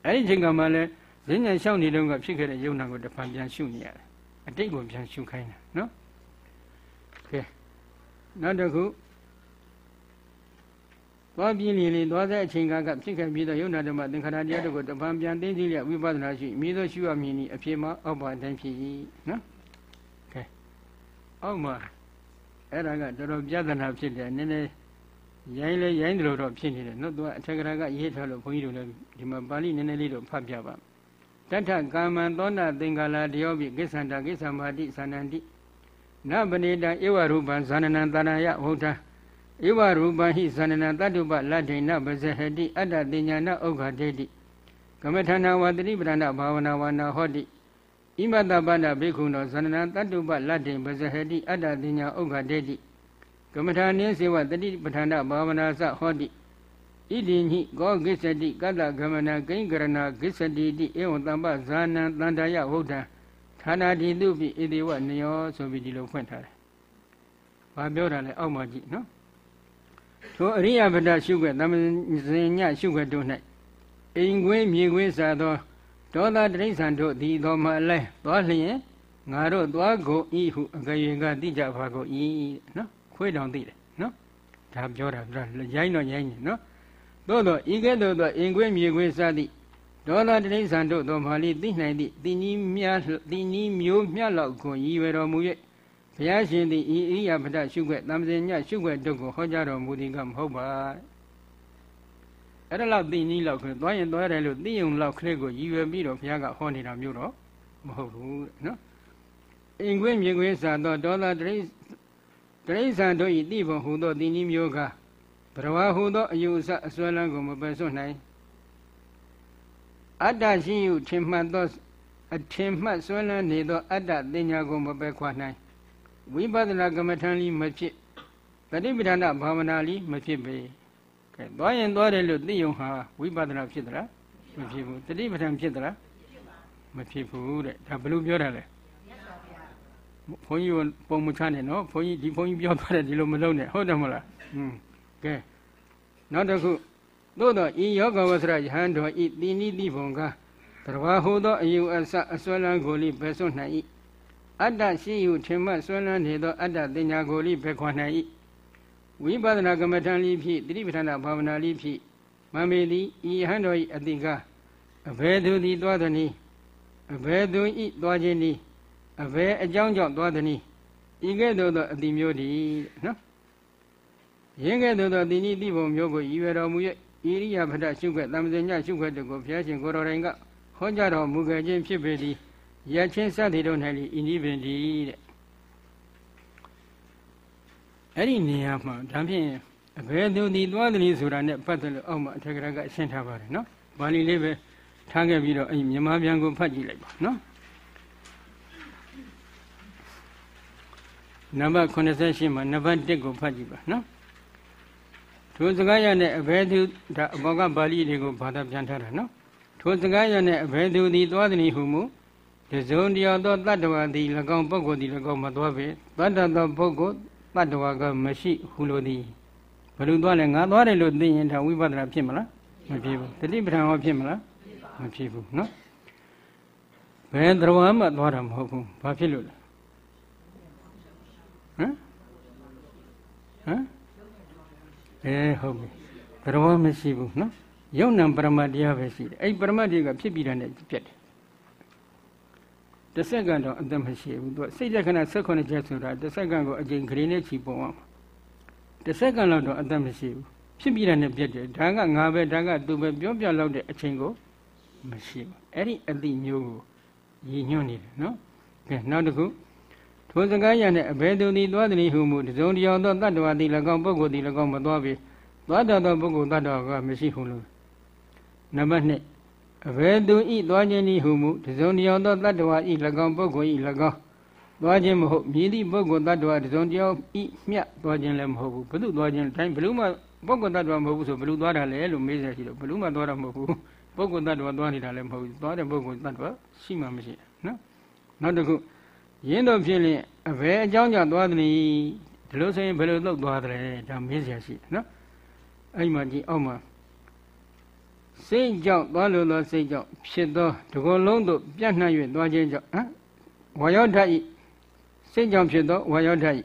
အဲ့ဒီအချိန်ခါမှာလည်းဈဉ္ညာလျှောက်နေတော့ကဖြစ်ခဲ့တဲ့ယုံနာကိုတဖန်ပြန်ရှုနေရတယ်အတိတ်ကိုပြန်ရှုခိုင်းတာနော်ကဲနောက်တစ်ခုသွားပြင်းနေလေသွားတဲ့အချိန်ကဖြစ်ခဲ့ပြီးတော့ယုံနာဓမ္မသင်္ခါရတရားတို့ကိုတပံပြန်သိသိလျက်ဝိပဿနာရှိမိသောရှုရမည်ဤအဖြစ်မှာအောက်ပါအတိုင်းဖြစ်၏နော်ကဲအောက်မှာအဲ့ဒါကတော်တော်ပြဿနာဖြစ်တယ်နည်းနည်း ရိုင်းလဲရိုင်းတယ်လို့တော့ဖြစ်နေတယ်နော်သူကအထက်ကရာကရေးထားလို့ဘုန်းကြီးတို့လည်းဒီမှာပါဠိနည်းနည်းလေးတော့ဖတ်ပြပါတထကာမံသောနာသင်္ကာလာတယောပိကိစ္ဆန္တကိစ္ဆမာတိသန္တန္တိနဗနေတံဧဝရူပံဇာနနံတဏယဝုဒ္ဓဧဝရူပံဟိဇာနနံတတုပလတ္ထိနပဇဟတိအတ္တတိညာနဥက္ခတေတိကမထာနာဝတိပဒနာဘာဝနာဝနာဟောတိဣမတပန္နဘိက္ခုနောဇာနနံတတုပလတ္ထိပဇဟတိအတ္တတိညာဥက္ခတေတိ ကမထာနိစေဝတတိပဌာနာဘာဝနာစဟောတိဣတိညိကောဂစ္စတိကတ္တဂမနာကိင်္ဂရဏဂစ္စတိတိဧဝံတမ္ပဇာနံတန္တယဝုဒ္ဓံဌာနာတိတုပိဣတိဝနယောဆိုပြီးဒီလိုဖွင့်ထားတယ်ဘာပြောတာလဲအောက်မှာကြည့်နော်ထိုအရိယပဒရှုွက်သမဇင်ညရှုွက်တို့၌အိမ်ခွေးမြေခွေးစားသောဒေါသတရိษံတို့သည်တော်မအလဲသွားလျင်ငါတို့သွားကိုဤဟုအကရေကတိကြပါကိုဤနော် ခွေးတောင်သိတယ်နော်ဒါပြောတာပြောရိုင်းတော့ရိုင်းနေနော်သို့တော့ဤကဲ့သို့သောအိမ်ခွေးမြေခွေးစားသည့်ဒေါသတရိษံတို့သောမာလီသိနိုင်သည့်တိနီးမြတိနီးမျိုးမြလောက်ကိုရည်ရွယ်တော်မူ၍ဘုရားရှင်သည်ဤဣရိယာပဒရှုခွက်တမ္ပဇင်ညရှုခွက်တို့ကိုဟောကြားတော်မူသည်ကမဟုတ်ပါအဲ့ဒါလောက်သိနည်းလောက်ခသွားရင်သွားတယ်လို့သိုံလောက်ခလေးကိုရည်ရွယ်ပြီးတော့ဘုရားကဟောနေတာမျိုးတော့မဟုတ်ဘူးနော်အင်ခွင့်မြေခွင့်စာသောဒေါသတရိ တရိษံတို့ဤတိဘုံဟူသောသိနည်းမျိုးကဘရဝဟူသောအယူအဆအစွဲလန်းကိုမပယ်စွန့်နိုင်အတ္တရှိဟုထင်မှတ်သောအထင်မှတ်စွဲလန်းနေသောအတ္တတင်ညာကိုမပယ်ခွာနိုင်ဝိပဿနာကမ္မထံလိမဖြစ်တတိပဋ္ဌာန်ဘာဝနာလိမဖြစ်ပေကဲသွားရင်သွားတယ်လို့သိယုံဟာဝိပဿနာဖြစ်သလားမဖြစ်ဘူးတတိပဋ္ဌာန်ဖြစ်သလားမဖြစ်ဘူးတဲ့ဒါဘယ်လိုပြောတာလဲ ဘုန်းကြီးပုံမချနဲ့နော်ဘုန်းကြီးဒီဘုန်းကြီးပြောသွားတယ်ဒီလိုမလုပ်နဲ့ဟုတ်တယ်မလားอืมကဲနောက်တစ်ခုသို့တော့ဤယောဂဝဆရယဟန်တော်ဤတိနိတိဘုံကတရဝဟူသောအယူအဆအစွဲလန်းကိုလိဘယ်စွန့်နိုင်၏အတ္တရှိဟုထင်မှတ်စွဲလန်းနေသောအတ္တတင်ညာကိုလိဘယ်ခွန်နိုင်၏ဝိပဿနာကမ္မထံလိဖြစ်တိပဋ္ဌာန်ဘာဝနာလိဖြစ်မမေတိဤဟန်တော်ဤအတိကအဘယ်သူသည်သွားသနည်းအဘယ်သူဤသွားခြင်းနည်း အဘယ်အကြောင်းကြောင့်သွားသနည်းဤကဲ့သို့သောအတိမျိုးတည်းနော်ရင်းကဲ့သို့သောတိနိတိဘုံမျိုးကိုရည်ရွယ်တော်မူ၍ဣရိယာပဒရှုခွက်တမ္ပဇညရှုခွက်တို့ကိုဘုရားရှင်ကိုတော်တိုင်ကဟောကြားတော်မူခဲ့ခြင်းဖြစ်ပေသည်ရချင်းစသည်တို့၌လေဤနိဗ္ဗာန်တည်းတဲ့အဲ့ဒီနေရာမှာဒါဖြင့်အဘယ်သူဒီသွားတယ်ဆိုတာနဲ့ပတ်သက်လို့အောက်မှာအထက်ကရကအရှင်းထားပါတယ်နော်ပါဠိလေးပဲထားခဲ့ပြီးတော့အဲ့မြန်မာပြန်ကိုဖတ်ကြည့်လိုက်ပါနော် နံပါတ်88မှာနံပါတ်1ကိုဖတ်ကြည့်ပါနော်ထိုစကားရနဲ့အဘယ်သူဒါအဘောကပါဠိတွေကိုဘာသာပြန်ထားတာနော်ထိုစကားရနဲ့အဘယ်သူသည်သွားသည်ဟုမူတစုံတယောက်သောတတ္တဝါသည်၎င်းပုဂ္ဂိုလ်သည်၎င်းမသွားပေတတ္တသောပုဂ္ဂိုလ်တတ္တဝါကမရှိဟုလိုသည်ဘယ်လိုသွားလဲငါသွားတယ်လို့သိရင်ဒါဝိပဿနာဖြစ်မလားမဖြစ်ဘူးတတိပဋ္ဌာန်ဟောဖြစ်မလားမဖြစ်ဘူးနော်ဘယ်တရားမှသွားတာမဟုတ်ဘူးဘာဖြစ်လို့လဲ ဟမ်ဟမ်အဲဟုတ်ပြီတရားမရှိဘူးနော်ယုံနံပရမတရားပဲရှိတယ်အဲ့ပရမတရားကဖြစ်ပြီးတာနဲ့ပြတ်တယ်တစ်စက္ကန့်တော့အသက်မရှိဘူးသူကစိတ်လက္ခဏာ16ချက်ဆိုတာတစ်စက္ကန့်ကိုအချိန်ဂရေနဲ့ချီပုံအောင်တစ်စက္ကန့်လောက်တော့အသက်မရှိဘူးဖြစ်ပြီးတာနဲ့ပြတ်တယ်ဒါကငါပဲဒါကသူပဲပြောပြလောက်တဲ့အချိန်ကိုမရှိဘူးအဲ့ဒီအတိမျိုးကိုရည်ညွှန်းနေတယ်နော်ကဲနောက်တစ်ခု ထိုစကားရနဲ့အဘယ်သူသည်သွားသည်ဟုမူတစုံတယောက်သောတတ္တဝါသည်၎င်းပုဂ္ဂိုလ်သည်၎င်းမသွားပေသွားတတ်သောပုဂ္ဂိုလ်တတ္တဝါကမရှိဟုလို့နံပါတ်2အဘယ်သူဤသွားခြင်းဤဟုမူတစုံတယောက်သောတတ္တဝါဤ၎င်းပုဂ္ဂိုလ်ဤ၎င်းသွားခြင်းမဟုတ်မြည်သည့်ပုဂ္ဂိုလ်တ attva တစုံတယောက်ဤမြတ်သွားခြင်းလည်းမဟုတ်ဘူးဘု து သွားခြင်းတိုင်းဘလူးမှပုဂ္ဂိုလ်တ attva မဟုတ်ဘူးဆိုဘလူးသွားတာလေလို့မေးရရှိတော့ဘလူးမှသွားတာမဟုတ်ဘူးပုဂ္ဂိုလ်တ attva သွားနေတာလည်းမဟုတ်ဘူးသွားတဲ့ပုဂ္ဂိုလ်တ attva ရှိမှမရှိနော်နောက်တစ်ခု ရင်းတော့ဖြစ်ရင်အဘယ်အကြောင်းကြောင့်သွားသနည်းဒီလိုဆိုရင်ဘယ်လိုလုပ်သွားတယ်ဒါမေးရရှိနော်အဲ့မှာဒီအောက်မှာစိတ်ကြောင့်သွားလို့သောစိတ်ကြောင့်ဖြစ်သောဒီကုလုံးတို့ပြန့်နှံ့၍သွားခြင်းကြောင့်ဟမ်ဝါယောဓာတ်ဤစိတ်ကြောင့်ဖြစ်သောဝါယောဓာတ်ဤ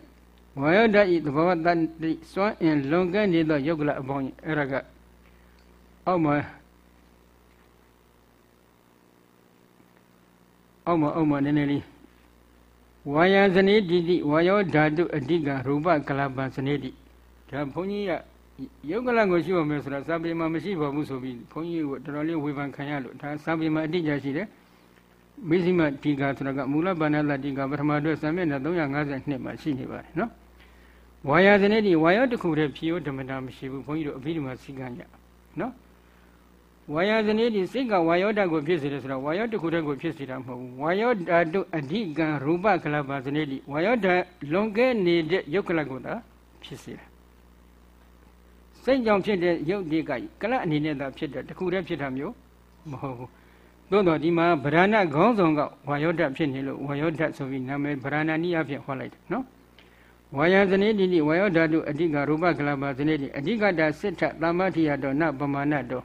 ဝါယောဓာတ်ဤသဘောတတ္တိစွမ်းအင်လွန်ကဲနေသောယုတ်ကလအပေါင်းအဲ့ဒါကအောက်မှာအောက်မှာအောက်မှာနည်းနည်းလေး ဝါယဇနေတိတိဝါယောဓာတုအဓိကရူပကလပံဇနေတိဒါဘုန်းကြီးကယုတ်ကလကိုရှိရမယ်ဆိုတာစာပေမှာမရှိပါဘူးဆိုပြီးဘုန်းကြီးကတော်တော်လေးဝေဖန်ခံရလို့ဒါစာပေမှာအတိအကျရှိတယ်မိစိမတီကာဆိုတာကမူလဘာနာတတီကာပထမအတွက်စာမျက်နှာ352မှာရှိနေပါတယ်နော်ဝါယဇနေတိဝါယောတစ်ခုတည်းဖြီယောဓမ္မတာမရှိဘူးဘုန်းကြီးတို့အဘိဓမ္မာစီကံရနော် ဝါယဇနေတိစိတ်ကဝါယောဓာတ်ကိုဖြစ်စေတယ်ဆိုတော့ဝါယောတစ်ခုတည်းကိုဖြစ်စေတာမဟုတ်ဘူးဝါယောဓာတ်တို့အဓိကရူပကလပါဇနေတိဝါယောဓာတ်လွန်ကဲနေတဲ့ယုတ်ကလကိုသာဖြစ်စေတယ်စိတ်ကြောင့်ဖြစ်တဲ့ရုပ်ဒီကကလအနေနဲ့သာဖြစ်တဲ့တခုတည်းဖြစ်တာမျိုးမဟုတ်ဘူးသို့တော့ဒီမှာဗရဏခေါင်းဆောင်ကဝါယောဓာတ်ဖြစ်နေလို့ဝါယောဓာတ်ဆိုပြီးနာမည်ဗရဏနိယဖြင့်ဟောလိုက်တယ်နော်ဝါယဇနေတိတိဝါယောဓာတုအဓိကရူပကလပါဇနေတိအဓိကတာစစ်ထသမ္မတိယတောနပမာဏတော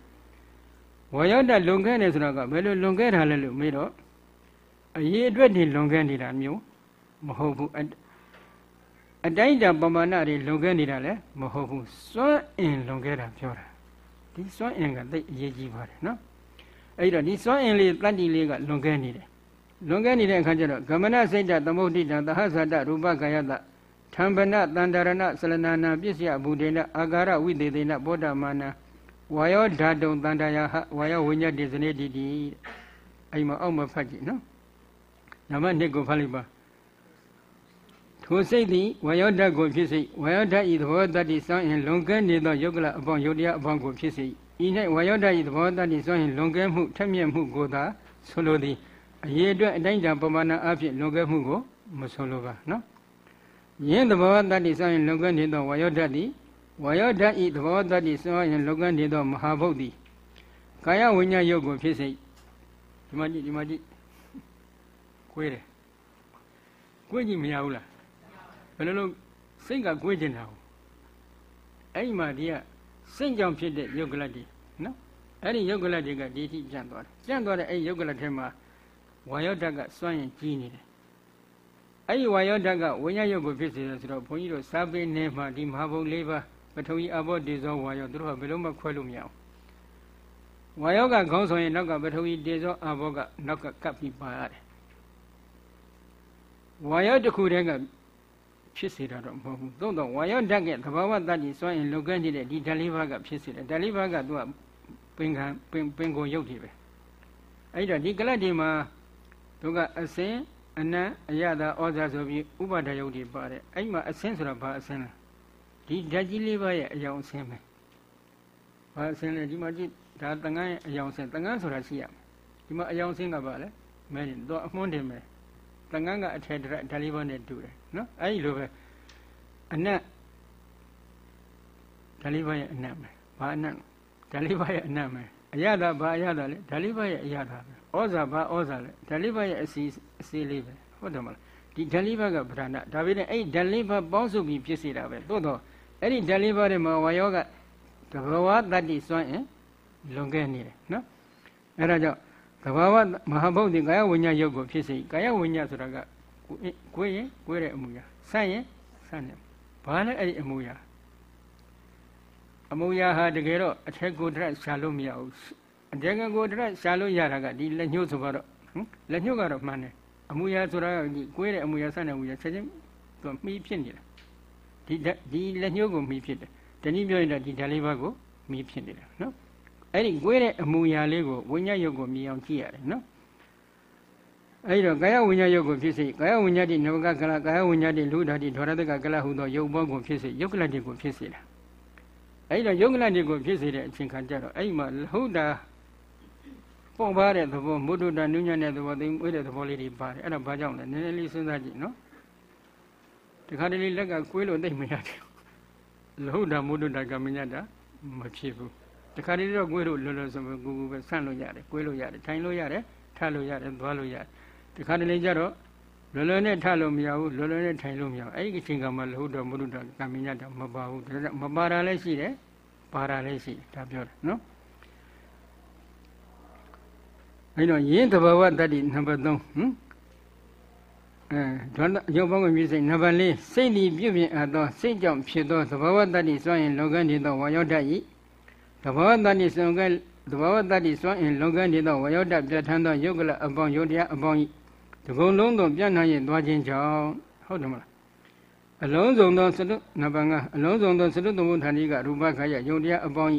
ဝါယောဓာလွန်ခဲ့တယ်ဆိုတော့ကဘယ်လိုလွန်ခဲ့တာလဲလို့မေးတော့အရေးအတွက်ဒီလွန်ခဲ့နေတာမျိုးမဟုတ်ဘူးအတိုင်းတပမာဏတွေလွန်ခဲ့နေတာလည်းမဟုတ်ဘူးစွန့်အင်လွန်ခဲ့တာပြောတာဒီစွန့်အင်ကသိအရေးကြီးပါတယ်နော်အဲ့တော့ဒီစွန့်အင်လေးတတ္တိလေးကလွန်ခဲ့နေတယ်လွန်ခဲ့နေတဲ့အခါကျတော့ဂမနစိတ်တသမုဒ္ဒိတသဟဇတရူပကာယတထံပနတန္တရဏဆလနာနာပစ္စယဘူဒေနအာကာရဝိသေသေနဘောဓမာနာ ဝါယောဓာတုံတန္တယာဟဝါယောဝိညာတိစနေတိတိအဲ့မှာအောက်မှာဖတ်ကြည့်နော်နံပါတ်1ကိုဖတ်လိုက်ပါထိုစိတ်သည်ဝါယောဓာတ်ကိုဖြစ်စေဝါယောဓာတ်ဤသဘောတတ္တိစောင်းရင်လွန်ကဲနေသောယုတ်ကလအပေါင်းယုတ်တရားအပေါင်းကိုဖြစ်စေဤ၌ဝါယောဓာတ်ဤသဘောတတ္တိစောင်းရင်လွန်ကဲမှုထက်မြက်မှုကိုသာဆိုလိုသည်အရေးအတွက်အတိုင်းတန်ပမာဏအဖြစ်လွန်ကဲမှုကိုမဆိုလိုပါနော်ယင်းသဘောတတ္တိစောင်းရင်လွန်ကဲနေသောဝါယောဓာတ်သည် ဝါယောဓာတ်ဤသဘောတတ္တိစောင်းရင်လွန်ကဲနေသောမဟာဘုတ်သည်ကာယဝိညာဉ်ယုတ်ကိုဖြစ်စေဒီမှာကြည့်ဒီမှာကြည့်ကိုယ်တယ်ကိုယ်ကြည့်မရဘူးလားဘယ်လိုလုပ်စိတ်ကကိုယ်ကျင်တာဟုတ်အဲ့ဒီမှာဒီကစိတ်ကြောင့်ဖြစ်တဲ့ယုတ်ကလတ်တွေနော်အဲ့ဒီယုတ်ကလတ်တွေကဒီထိကျန်သွားတယ်ကျန်သွားတဲ့အဲ့ဒီယုတ်ကလတ်ထဲမှာဝါယောဓာတ်ကစွန့်ရင်ကြီးနေတယ်အဲ့ဒီဝါယောဓာတ်ကဝိညာဉ်ယုတ်ကိုဖြစ်စေတယ်ဆိုတော့ဘုန်းကြီးတို့စာပေနေမှာဒီမဟာဘုတ်၄ပါး ပထဝီအဘောတေဇောဝါယောတို့ကဘယ်လိုမှခွဲလို့မရဘူးဝါယောကခေါင်းဆောင်ရင်နောက်ကပထဝီတေဇောအဘောကနောက်ကကပ်ပြီးပါရတယ်ဝါယောတစ်ခုတည်းကဖြစ်စေတာတော့မဟုတ်ဘူးသို့တော့ဝါယောဓာတ်ကသဘာဝတတ္တိစွန့်ရင်လောကန်းနေတဲ့ဒီဓာတ်လေးပါးကဖြစ်စေတယ်ဓာတ်လေးပါးကသူကပင်ခံပင်ပင်ကိုရုပ်တွေပဲအဲ့တော့ဒီကလတ်တွေမှာသူကအစင်အနံအရသာဩဇာဆိုပြီးဥပါဒယုတ်တွေပါတယ်အဲ့မှာအစင်ဆိုတာဘာအစင်လဲ ဒီဓာတ်ကြီးလေးပါးရဲ့အယောင်အစင်ပဲဘာအစင်လဲဒီမှာကြည့်ဒါတန်ငန်းရဲ့အယောင်အစင်တန်ငန်းဆိုတာရှိရမယ်ဒီမှာအယောင်အစင်ကဘာလဲမဲရင်တော့အမွှန်းတင်မယ်တန်ငန်းကအထက်ဓာတ်လေးပါးနဲ့တူတယ်နော်အဲ့ဒီလိုပဲအနတ်ဓာလေးပါးရဲ့အနတ်ပဲဘာအနတ်ဓာလေးပါးရဲ့အနတ်ပဲအရသာဘာအရသာလဲဓာလေးပါးရဲ့အရသာပဲဩဇာဘာဩဇာလဲဓာလေးပါးရဲ့အစီအစီလေးပဲဟုတ်တယ်မလားဒီဓာလေးပါးကဗရဏဒါပေမဲ့အဲ့ဓာလေးပါးပေါင်းစုပြီးဖြစ်စေတာပဲသို့တော့ အဲ့ဒီဓာလေးပါးတွေမှာဝါယောကသဘဝတတ္တိစွန့်ရင်လွန်ခဲ့နေတယ်နော်အဲ့ဒါကြောင့်ကဘာဝမဟာဘုတ်ဒီကာယဝိညာဉ်ရုပ်ကိုဖြစ်စေကာယဝိညာဉ်ဆိုတာကကိုယ်ရင်ကိုယ်တဲ့အမှုရာဆန့်ရင်ဆန့်တယ်ဘာလဲအဲ့ဒီအမှုရာအမှုရာဟာတကယ်တော့အထက်ကိုတရက်ရှာလို့မရဘူးအထက်ကကိုတရက်ရှာလို့ရတာကဒီလက်ညှိုးဆိုတော့လက်ညှိုးကတော့မှန်တယ်အမှုရာဆိုတာကဒီကိုယ်တဲ့အမှုရာဆန့်တဲ့အမှုရာချက်ချင်းသူမှီးဖြစ်နေတာ ဒီဒီလက်ညှိုးကိုမှီးဖြစ်တယ်တနည်းပြောရင်တော့ဒီဓာတ်လေးပါးကိုမှီးဖြစ်နေတာနော်အဲ့ဒီကိုယ်တဲ့အမှုရာလေးကိုဝိညာဉ်ရုပ်ကိုမြင်အောင်ကြည့်ရတယ်နော်အဲဒီတော့ကာယဝိညာဉ်ယုတ်ကိုဖြစ်စေကာယဝိညာဉ်တိနဝကကလကာယဝိညာဉ်တိလူဓာတိဒေါရတကကလဟုသောယုတ်ဘောကိုဖြစ်စေယုတ်ကလတိကိုဖြစ်စေတာအဲဒီတော့ယုတ်ကလတိကိုဖြစ်စေတဲ့အချိန်ခါကျတော့အဲဒီမှာလဟုတာပုံပါတဲ့သဘောမုဒ္ဒတာနုညံ့တဲ့သဘောသိမွေးတဲ့သဘောလေးတွေပါတယ်အဲ့ဒါဘာကြောင့်လဲနည်းနည်းလေးစဉ်းစားကြည့်နော် တခါတလေလက်ကကွေးလို့သိမရဘူးလဟုတာမုဒ္ဒတာကမညတ်တာမဖြစ်ဘူးတခါတလေတော့ကွေးလို့လွယ်လွယ်ဆိုကိုကိုပဲဆန့်လို့ရတယ်ကွေးလို့ရတယ်ထိုင်လို့ရတယ်ထားလို့ရတယ်သွားလို့ရတယ်ဒီခါတလေကျတော့လွယ်လွယ်နဲ့ထလို့မရဘူးလွယ်လွယ်နဲ့ထိုင်လို့မရဘူးအဲ့ဒီအချိန်ကမှလဟုတော်မုဒ္ဒကံမညတ်တော့မပါဘူးဒါမပါတာလည်းရှိတယ်ပါတာလည်းရှိတယ်ဒါပြောတယ်နော်အဲ့တော့ယင်းသဘာဝတတ္တိနံပါတ်3ဟမ် အဲဒွန္တရုပ်ပေါင်းကိုမြည်စိတ်နံပါတ်4စိတ်ဒီပြုပြင်အပ်သောစိတ်ကြောင့်ဖြစ်သောသဘာဝတတ္တိစွန့်ရင်လောကနေသောဝါယောဓာတ်ဤသဘာဝတတ္တိစွန့်ကသဘာဝတတ္တိစွန့်ရင်လောကနေသောဝါယောဓာတ်ပြဋ္ဌာန်းသောယုတ်ကလအပေါင်းယုတ်တရားအပေါင်းဤဒီကုံလုံးသောပြန့်နှံ့ရင်သွားခြင်းကြောင့်ဟုတ်တယ်မလားအလုံးစုံသောသတုနဘငါအလုံးစုံသောသတုသမုဋ္ဌာနိကရူပခါယယုတ်တရားအပေါင်းဤ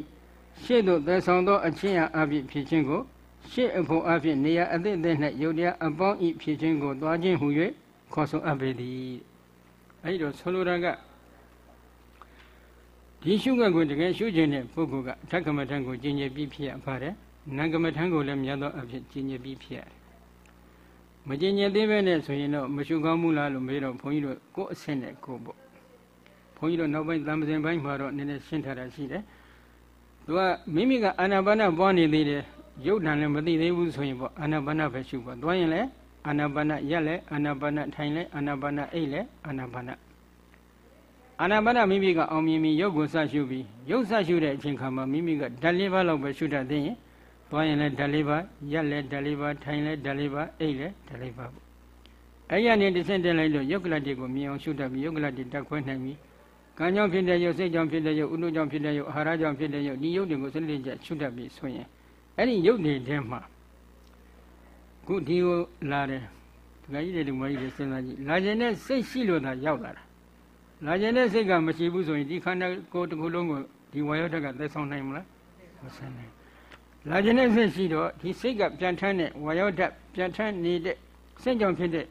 ရှေ့သို့သက်ဆောင်သောအချင်းအအဖြစ်ဖြစ်ခြင်းကို ရှေ့အဖို့အဖြစ်နေရာအသည့်အသည့်၌ယုတ်တရားအပေါင်းဤဖြစ်ခြင်းကိုသွားခြင်းဟူ၍ခေါ်ဆိုအပ်ပေသည်အဲဒီတော့ဆိုလိုတာကဒီရှုကကိုတကယ်ရှုခြင်းတဲ့ပုဂ္ဂိုလ်ကအထက်ကမထံကိုကျင့်ကြပြီးဖြစ်ရပါတယ်နံကမထံကိုလည်းမြတ်သောအဖြစ်ကျင့်ကြပြီးဖြစ်ရတယ်မကျင့်ကြသေးပဲနဲ့ဆိုရင်တော့မရှုကောင်းဘူးလားလို့မေးတော့ဘုန်းကြီးတို့ကိုယ်အဆင့်နဲ့ကိုယ်ပေါ့ဘုန်းကြီးတို့နောက်ပိုင်းသံသင်ပိုင်းမှာတော့နည်းနည်းရှင်းထားတာရှိတယ်သူကမိမိကအာနာပါနပွားနေသေးတယ် ရုပ်တံလည်းမသိသေးဘူးဆိုရင်ပေါ့အာနာပါနပဲရှုပေါ့သွားရင်လည်းအာနာပါနရက်လည်းအာနာပါနထိုင်လည်းအာနာပါနအိတ်လည်းအာနာပါနအာနာပါနမိမိကအောင်မြင်ပြီးရုပ်ကိုစရှုပြီးရုပ်စရှုတဲ့အချိန်ခါမှာမိမိကဓာတ်လေးပါးလောက်ပဲရှုတတ်သေးရင်သွားရင်လည်းဓာတ်လေးပါးရက်လည်းဓာတ်လေးပါးထိုင်လည်းဓာတ်လေးပါးအိတ်လည်းဓာတ်လေးပါးပေါ့အဲ့ရနေတစ်ဆင့်တက်လိုက်လို့ယုတ်ကလတ်တွေကိုမြင်အောင်ရှုတတ်ပြီးယုတ်ကလတ်တွေတက်ခွဲနိုင်ပြီးကံကြောင့်ဖြစ်တဲ့ယုတ်စိတ်ကြောင့်ဖြစ်တဲ့ယုတ်ဥဒုကြောင့်ဖြစ်တဲ့ယုတ်အာဟာရကြောင့်ဖြစ်တဲ့ယုတ်ဒီယုတ်တွေကိုစနစ်တကျရှုတတ်ပြီးဆိုရင် အဲ့ဒီယုတ်တွေထဲမှာခုဒီကိုလာတယ်ဒကာကြီးတွေလူမကြီးတွေစဉ်းစားကြည့်လာခြင်းနဲ့စိတ်ရှိလို့သာရောက်လာတာလာခြင်းနဲ့စိတ်ကမရှိဘူးဆိုရင်ဒီခန္ဓာကိုယ်တစ်ခုလုံးကိုဒီဝါယောဓာတ်ကသက်ဆောင်နိုင်မလားမဆိုင်နိုင်လာခြင်းနဲ့စိတ်ရှိတော့ဒီစိတ်ကပြန်ထမ်းတဲ့ဝါယောဓာတ်ပြန်ထမ်းနေတဲ့စိတ်ကြောင့်ဖြစ်တဲ့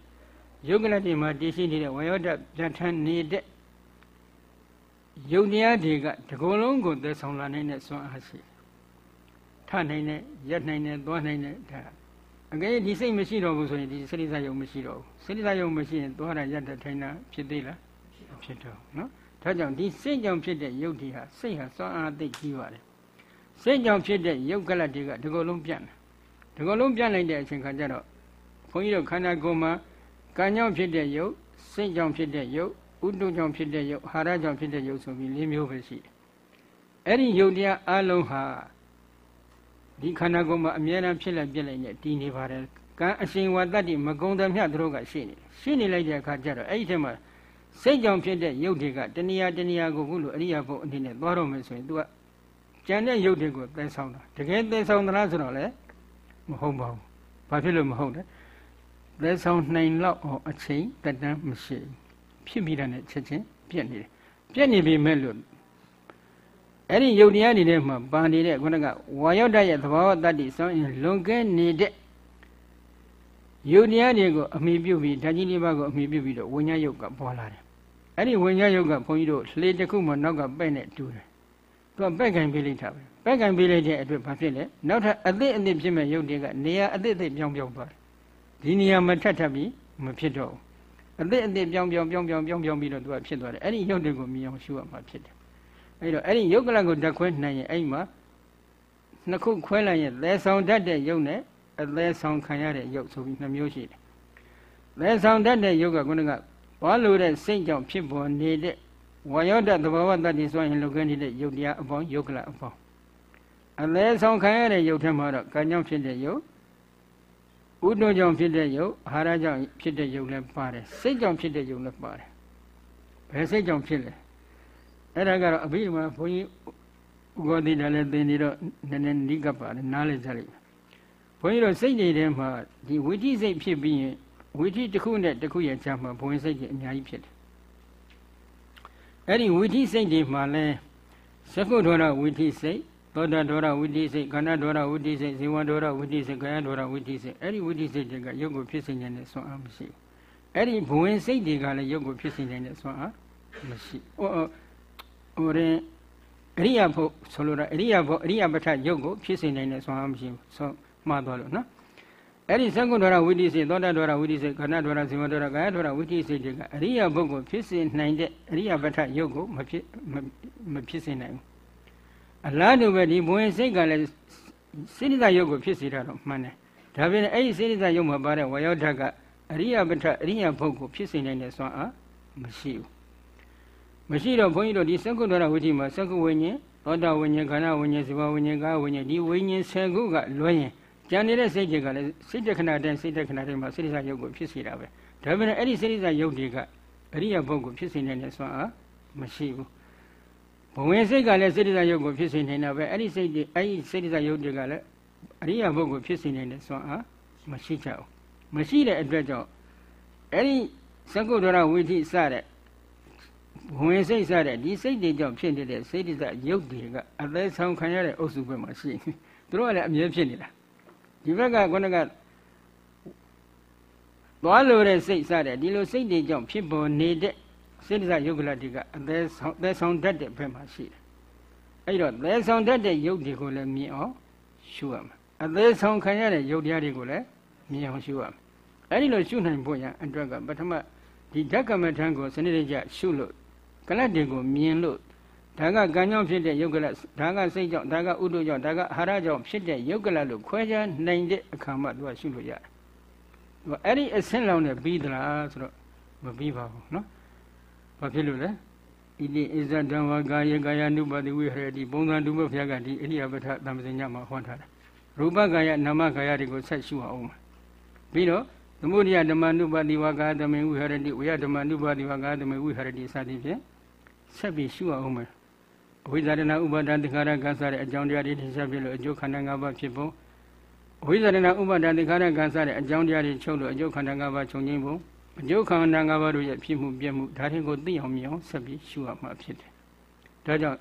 ယုတ်ကလတ်တွေမှာတည်ရှိနေတဲ့ဝါယောဓာတ်ပြန်ထမ်းနေတဲ့ယုတ်တရားတွေကတကုံလုံးကိုသက်ဆောင်လာနိုင်တဲ့စွမ်းအားရှိထ နိုင်တဲ့ရက်နိုင်တဲ့သွားနိုင်တဲ့ဒါအကယ်ဒီစိတ်မရှိတော့ဘူးဆိုရင်ဒီစိရိစယုံမရှိတော့ဘူးစိရိစယုံမရှိရင်သွားတာရက်တဲ့ထိုင်တာဖြစ်သေးလားဖြစ်တော့နော်ဒါကြောင့်ဒီစိတ်ကြောင့်ဖြစ်တဲ့ယုတ်ဒီဟာစိတ်ဟာစွမ်းအားသိကြီးပါတယ်စိတ်ကြောင့်ဖြစ်တဲ့ယုတ်ကလတ်တွေကဒီကုလုံးပြန့်တယ်ဒီကုလုံးပြန့်လိုက်တဲ့အချိန်ခါကျတော့ဘုန်းကြီးတို့ခန္ဓာကိုယ်မှာကံကြောင့်ဖြစ်တဲ့ယုတ်စိတ်ကြောင့်ဖြစ်တဲ့ယုတ်ဥတုကြောင့်ဖြစ်တဲ့ယုတ်ဟာရကြောင့်ဖြစ်တဲ့ယုတ်ဆိုပြီး၄မျိုးပဲရှိတယ်အဲ့ဒီယုတ်တရားအလုံးဟာ ဒီခန္ဓာကိုယ်မှာအမြဲတမ်းဖြစ်လိုက်ပြက်လိုက်နဲ့တည်နေပါတယ်ကံအရှင်ဝတ္တတိမကုံသမျှသူတို့ကရှိနေရှိနေလိုက်တဲ့အခါကျတော့အဲ့ဒီထဲမှာစိတ်ကြောင့်ဖြစ်တဲ့ယုတ်တွေကတဏှာတဏှာကိုခုလိုအရိယာဘုအနေနဲ့သွားတော့မယ်ဆိုရင် तू ကကြံတဲ့ယုတ်တွေကိုသဲဆောင်တာတကယ်သဲဆောင်သလားဆိုတော့လေမဟုတ်ပါဘူးဘာဖြစ်လို့မဟုတ်လဲသဲဆောင်နိုင်လောက်အောင်အချိန်တတန်းမရှိ ဖြစ်ပြီးတဲ့ချက်ချင်းပြက်နေတယ်ပြက်နေပြီမဲ့လို့ အဲ့ဒီယုတ်တရားတွေထဲမှာပါနေတဲ့ခုနကဝါယောဒရဲ့သဘာဝတတ္တိစောင်းရင်လွန်ကဲနေတဲ့ယုတ်တရားတွေကိုအမိပြုပြီးဓာကြီးလေးပါးကိုအမိပြုပြီးတော့ဝိညာဉ်ယုတ်ကပေါ်လာတယ်အဲ့ဒီဝိညာဉ်ယုတ်ကဘုန်းကြီးတို့လှေတစ်ခုမှနောက်ကပဲ့နဲ့တူတယ်သူကပဲ့ကင်ပေးလိုက်တာပဲပဲ့ကင်ပေးလိုက်တဲ့အတွက်ဘာဖြစ်လဲနောက်ထပ်အသစ်အသစ်ဖြစ်မဲ့ယုတ်တွေကနေရာအသစ်အသစ်ပြောင်းပြောင်းသွားတယ်ဒီနေရာမှာထပ်ထပ်ပြီးမဖြစ်တော့ဘူးအသစ်အသစ်ပြောင်းပြောင်းပြောင်းပြောင်းပြောင်းပြောင်းပြီးတော့သူကဖြစ်သွားတယ်အဲ့ဒီယုတ်တွေကိုမြင်အောင်ရှုရမှာဖြစ်တယ် အဲ့တော့အဲ့ဒီယုတ်ကလကိုဓာတ်ခွဲနိုင်ရင်အဲ့မှာနှစ်ခုခွဲလိုက်ရင်သဲဆောင်တတ်တဲ့ယုတ်နဲ့အသဲဆောင်ခံရတဲ့ယုတ်ဆိုပြီးနှမျိုးရှိတယ်သဲဆောင်တတ်တဲ့ယုတ်ကခုနကဘာလို့တဲ့စိတ်ကြောင့်ဖြစ်ပေါ်နေတဲ့ဝါယောဒသဘာဝတတ္တိဆိုရင်လုကင်းနေတဲ့ယုတ်တရားအပေါင်းယုတ်ကလအပေါင်းအလဲဆောင်ခံရတဲ့ယုတ်ထဲမှာတော့ကံကြောင့်ဖြစ်တဲ့ယုတ်ဥဒ္ဒကြောင့်ဖြစ်တဲ့ယုတ်အာဟာရကြောင့်ဖြစ်တဲ့ယုတ်လည်းပါတယ်စိတ်ကြောင့်ဖြစ်တဲ့ယုတ်လည်းပါတယ်ဘယ်စိတ်ကြောင့်ဖြစ်လဲ အဲ့ဒါကတော့အဘိဓမ္မာဘုန်းကြီးဥဂောတိတယ်လည်းသင်နေတော့နည်းနည်းနိကပ်ပါတယ်နားလည်ကြလိမ့်မယ်ဘုန်းကြီးတို့စိတ်တွေထဲမှာဒီဝိတိစိတ်ဖြစ်ပြီးရင်ဝိတိတစ်ခုနဲ့တစ်ခုရဲ့ခြားမှာဘဝင်စိတ်ကြီးအများကြီးဖြစ်တယ်အဲ့ဒီဝိတိစိတ်တွေမှာလဲသကုဒေါရဝိတိစိတ်သောတာဒေါရဝိတိစိတ်ခန္ဓာဒေါရဝိတိစိတ်ဇေဝဒေါရဝိတိစိတ်ကာယဒေါရဝိတိစိတ်အဲ့ဒီဝိတိစိတ်တွေကရုပ်ကိုဖြစ်စေနေတဲ့ဆွမ်းအားမရှိဘူးအဲ့ဒီဘဝင်စိတ်တွေကလည်းရုပ်ကိုဖြစ်စေနေတဲ့ဆွမ်းအားမရှိဟို ဟိုရင်အရိယာဖို့ဆိုလိုတာအရိယာဖို့အရိယာပဋ္ဌရုပ်ကိုဖြစ်စေနိုင်တဲ့ဆွမ်းအားမရှိဘူးဆိုမှားသွားလို့နော်အဲ့ဒီသက္ကုဒ္ဒရာဝိတိစေသောတာဒ္ဒရာဝိတိစေခန္ဓာဒ္ဒရာဇေဝဒ္ဒရာကာယဒ္ဒရာဝိတိစေတွေကအရိယာပုဂ္ဂိုလ်ဖြစ်စေနိုင်တဲ့အရိယာပဋ္ဌယုတ်ကိုမဖြစ်မဖြစ်စေနိုင်ဘူးအလားတူပဲဒီဘဝင်စိတ်ကလည်းစိရိတယုတ်ကိုဖြစ်စေတာတော့မှန်တယ်ဒါပြင်အဲ့ဒီစိရိတယုတ်မှာပါတဲ့ဝယောဓာတ်ကအရိယာပဋ္ဌအရိယာပုဂ္ဂိုလ်ဖြစ်စေနိုင်တဲ့စွမ်းအားမရှိဘူး မရှိတော့ဘုန်းကြီးတို့ဒီသက္ကုဒ္ဒရာဝိတိမှာသက္ကုဝိညာဉ်သောတာဝိညာဉ်ခန္ဓာဝိညာဉ်ဇေဝဝိညာဉ်ကာယဝိညာဉ်ဒီဝိညာဉ်၁၀ခုကလွှဲရင်ကြံနေတဲ့စိတ်တွေကလည်းစိတ်တခဏတည်းစိတ်တခဏတည်းမှာစိရိစယုတ်ကိုဖြစ်စေတာပဲဒါပေမဲ့အဲ့ဒီစိရိစယုတ်တွေကအရိယဘုတ်ကိုဖြစ်စေနေတဲ့စွမ်းအားမရှိဘူးဘဝင်စိတ်ကလည်းစိရိစယုတ်ကိုဖြစ်စေနေတာပဲအဲ့ဒီစိတ်တွေအဲ့ဒီစိရိစယုတ်တွေကလည်းအရိယဘုတ်ကိုဖြစ်စေနေတဲ့စွမ်းအားမရှိကြဘူးမရှိတဲ့အတွက်ကြောင့်အဲ့ဒီသက္ကုဒ္ဒရဝိသိစတဲ့ ဝင်စိတ်စတဲ့ဒီစိတ်တွေကြောင့်ဖြစ်နေတဲ့စိတ်တယုတ်တွေကအသက်ဆောင်ခံရတဲ့အုပ်စုဘက်မှာရှိနေသူတို့ကလည်းအမြဲဖြစ်နေတာဒီဘက်ကခုနကသွားလို့တဲ့စိတ်စတဲ့ဒီလိုစိတ်တွေကြောင့်ဖြစ်ပေါ်နေတဲ့စိတ္တယုတ်ကလတိကအသေးဆောင်သဲဆောင်တတ်တဲ့ဘက်မှာရှိတယ်အဲ့တော့သဲဆောင်တတ်တဲ့ယုတ်တွေကိုလည်းမြင်အောင်ရှုရမယ်အသေးဆောင်ခံရတဲ့ယုတ်တရားတွေကိုလည်းမြင်အောင်ရှုရမယ်အဲ့ဒီလိုရှုနိုင်ဖို့ရန်အတွက်ကပထမဒီဓကမထံကိုစနစ်တကျရှုလို့ ကလတ်တွေကိုမြင်လို့ဒါကကံကြောင့်ဖြစ်တဲ့ယုတ်ကလဒါကစိတ်ကြောင့်ဒါကဥဒ္ဒကြောင့်ဒါကအာဟာရကြောင့်ဖြစ်တဲ့ယုတ်ကလလို့ခွဲခြားနိုင်တဲ့အခါမှသူကရှုလို့ရတယ်။အဲ့ဒီအဆင့်လောင်နဲ့ပြီးသလားဆိုတော့မပြီးပါဘူးနော်။ဘာဖြစ်လို့လဲ။မ ဣတိဣဇဓမ္မကာယကာယ ानु ပါတိဝိဟရတိပုံစံဒုဘဖျားကဒီအရိယပဋ္ဌသံပဇညမှာဟောထားတာရူပကာယနာမကာယတွေကိုဆက်ရှုအောင်မှာပြီးတော့သမုဒိယဓမ္မ ानु ပါတိဝါကာသမေဝိဟရတိဝိယဓမ္မ ानु ပါတိဝါကာသမေဝိဟရတိစသည်ဖြင့် ဆက်ပြီးရှုအောင်မှာအဝိဇ္ဇာတနာဥပါဒသင်္ခါရကံစားတဲ့အကြောင်းတရားတွေထင်ရှားပြလို့အကျိုးခန္ဓာ၅ပါးဖြစ်ဖို့အဝိဇ္ဇာတနာဥပါဒသင်္ခါရကံစားတဲ့အကြောင်းတရားတွေချုပ်လို့အကျိုးခန္ဓာ၅ပါးချုပ်ငြိမ်းဖို့အကျိုးခန္ဓာ၅ပါးတို့ရဲ့ဖြစ်မှုပြည့်မှုဒါတွေကိုသိအောင်မြင်အောင်ဆက်ပြီးရှုရမှာဖြစ်တယ်။ဒါကြောင့်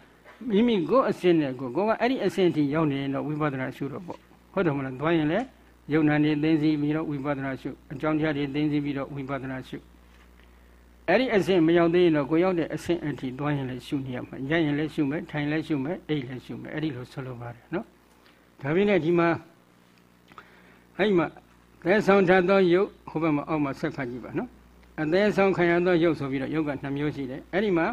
မိမိကိုယ်အစဉ်နဲ့ကိုယ်ကိုယ်ကအဲ့ဒီအစဉ်အထိရောက်နေရင်တော့ဝိပဿနာရှုတော့ပေါ့ဟုတ်တယ်မလားသွားရင်လည်းယုံနာနေသိသိပြီးတော့ဝိပဿနာရှုအကြောင်းတရားတွေသိသိပြီးတော့ဝိပဿနာရှု အဲ့ဒီအစဉ်မရောက်သေးရင်တော့ကိုရောက်တဲ့အစဉ်အထိသွားရင်လည်းရှုနေရမှာရရင်လည်းရှုမယ်ထိုင်လည်းရှုမယ်အိတ်လည်းရှုမယ်အဲ့ဒီလိုဆိုလိုပါတယ်နော်ဒါပြင်းနဲ့ဒီမှာအဲ့ဒီမှာသဲဆောင်ထသောယုတ်ဟိုဘက်မှာအောက်မှာဆက်ဖတ်ကြည့်ပါနော်အသေးဆောင်ခံရသောယုတ်ဆိုပြီးတော့ယုတ်က2မျိုးရှိတယ်အဲ့ဒီမှာ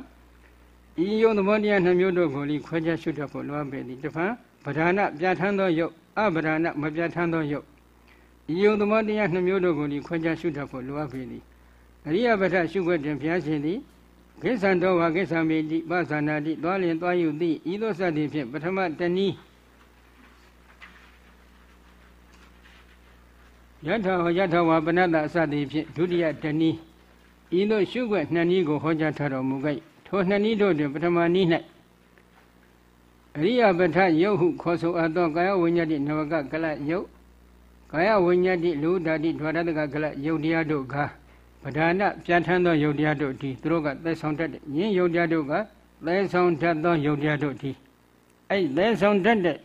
ဤယုတ်သဘောတရား2မျိုးတို့ကိုလိခွဲခြားရှုတတ်ဖို့လိုအပ်ပေသည်တဖန်ဗဒာနပြဋ္ဌာန်းသောယုတ်အဗဒာနမပြဋ္ဌာန်းသောယုတ်ဤယုတ်သဘောတရား2မျိုးတို့ကိုလိခွဲခြားရှုတတ်ဖို့လိုအပ်ပေသည် အရိယပဋ္ဌရှုွက်တင်ဘုရားရှင်သည်ကိစ္ဆံတော်ဝါကိစ္ဆံမေတိပသနာတိသွားလင်သွားယူသည်ဤသို့စသည်ဖြင့်ပထမတနည်းယထာဟောယထာဝါပနတအစသည်ဖြင့်ဒုတိယတနည်းဤသို့ရှုွက်နှစ်နည်းကိုဟောကြားထားတော်မူခဲ့ထိုနှစ်နည်းတို့တွင်ပထမနည်း၌အရိယပဋ္ဌယုတ်ဟုခေါ်ဆိုအပ်သောကာယဝိညာတိနဝကကလယုတ်ကာယဝိညာတိလူဓာတိဓဝရတကကလယုတ်တရားတို့က ပဓာနပြန်ထမ်းသောယုတ်တရားတို့ဒီသူတို့ကသက်ဆောင်တတ်တဲ့ယင်းယုတ်တရားတို့ကသက်ဆောင်တတ်သောယုတ်တရားတို့ဒီအဲ့သက်ဆောင်တတ်တဲ့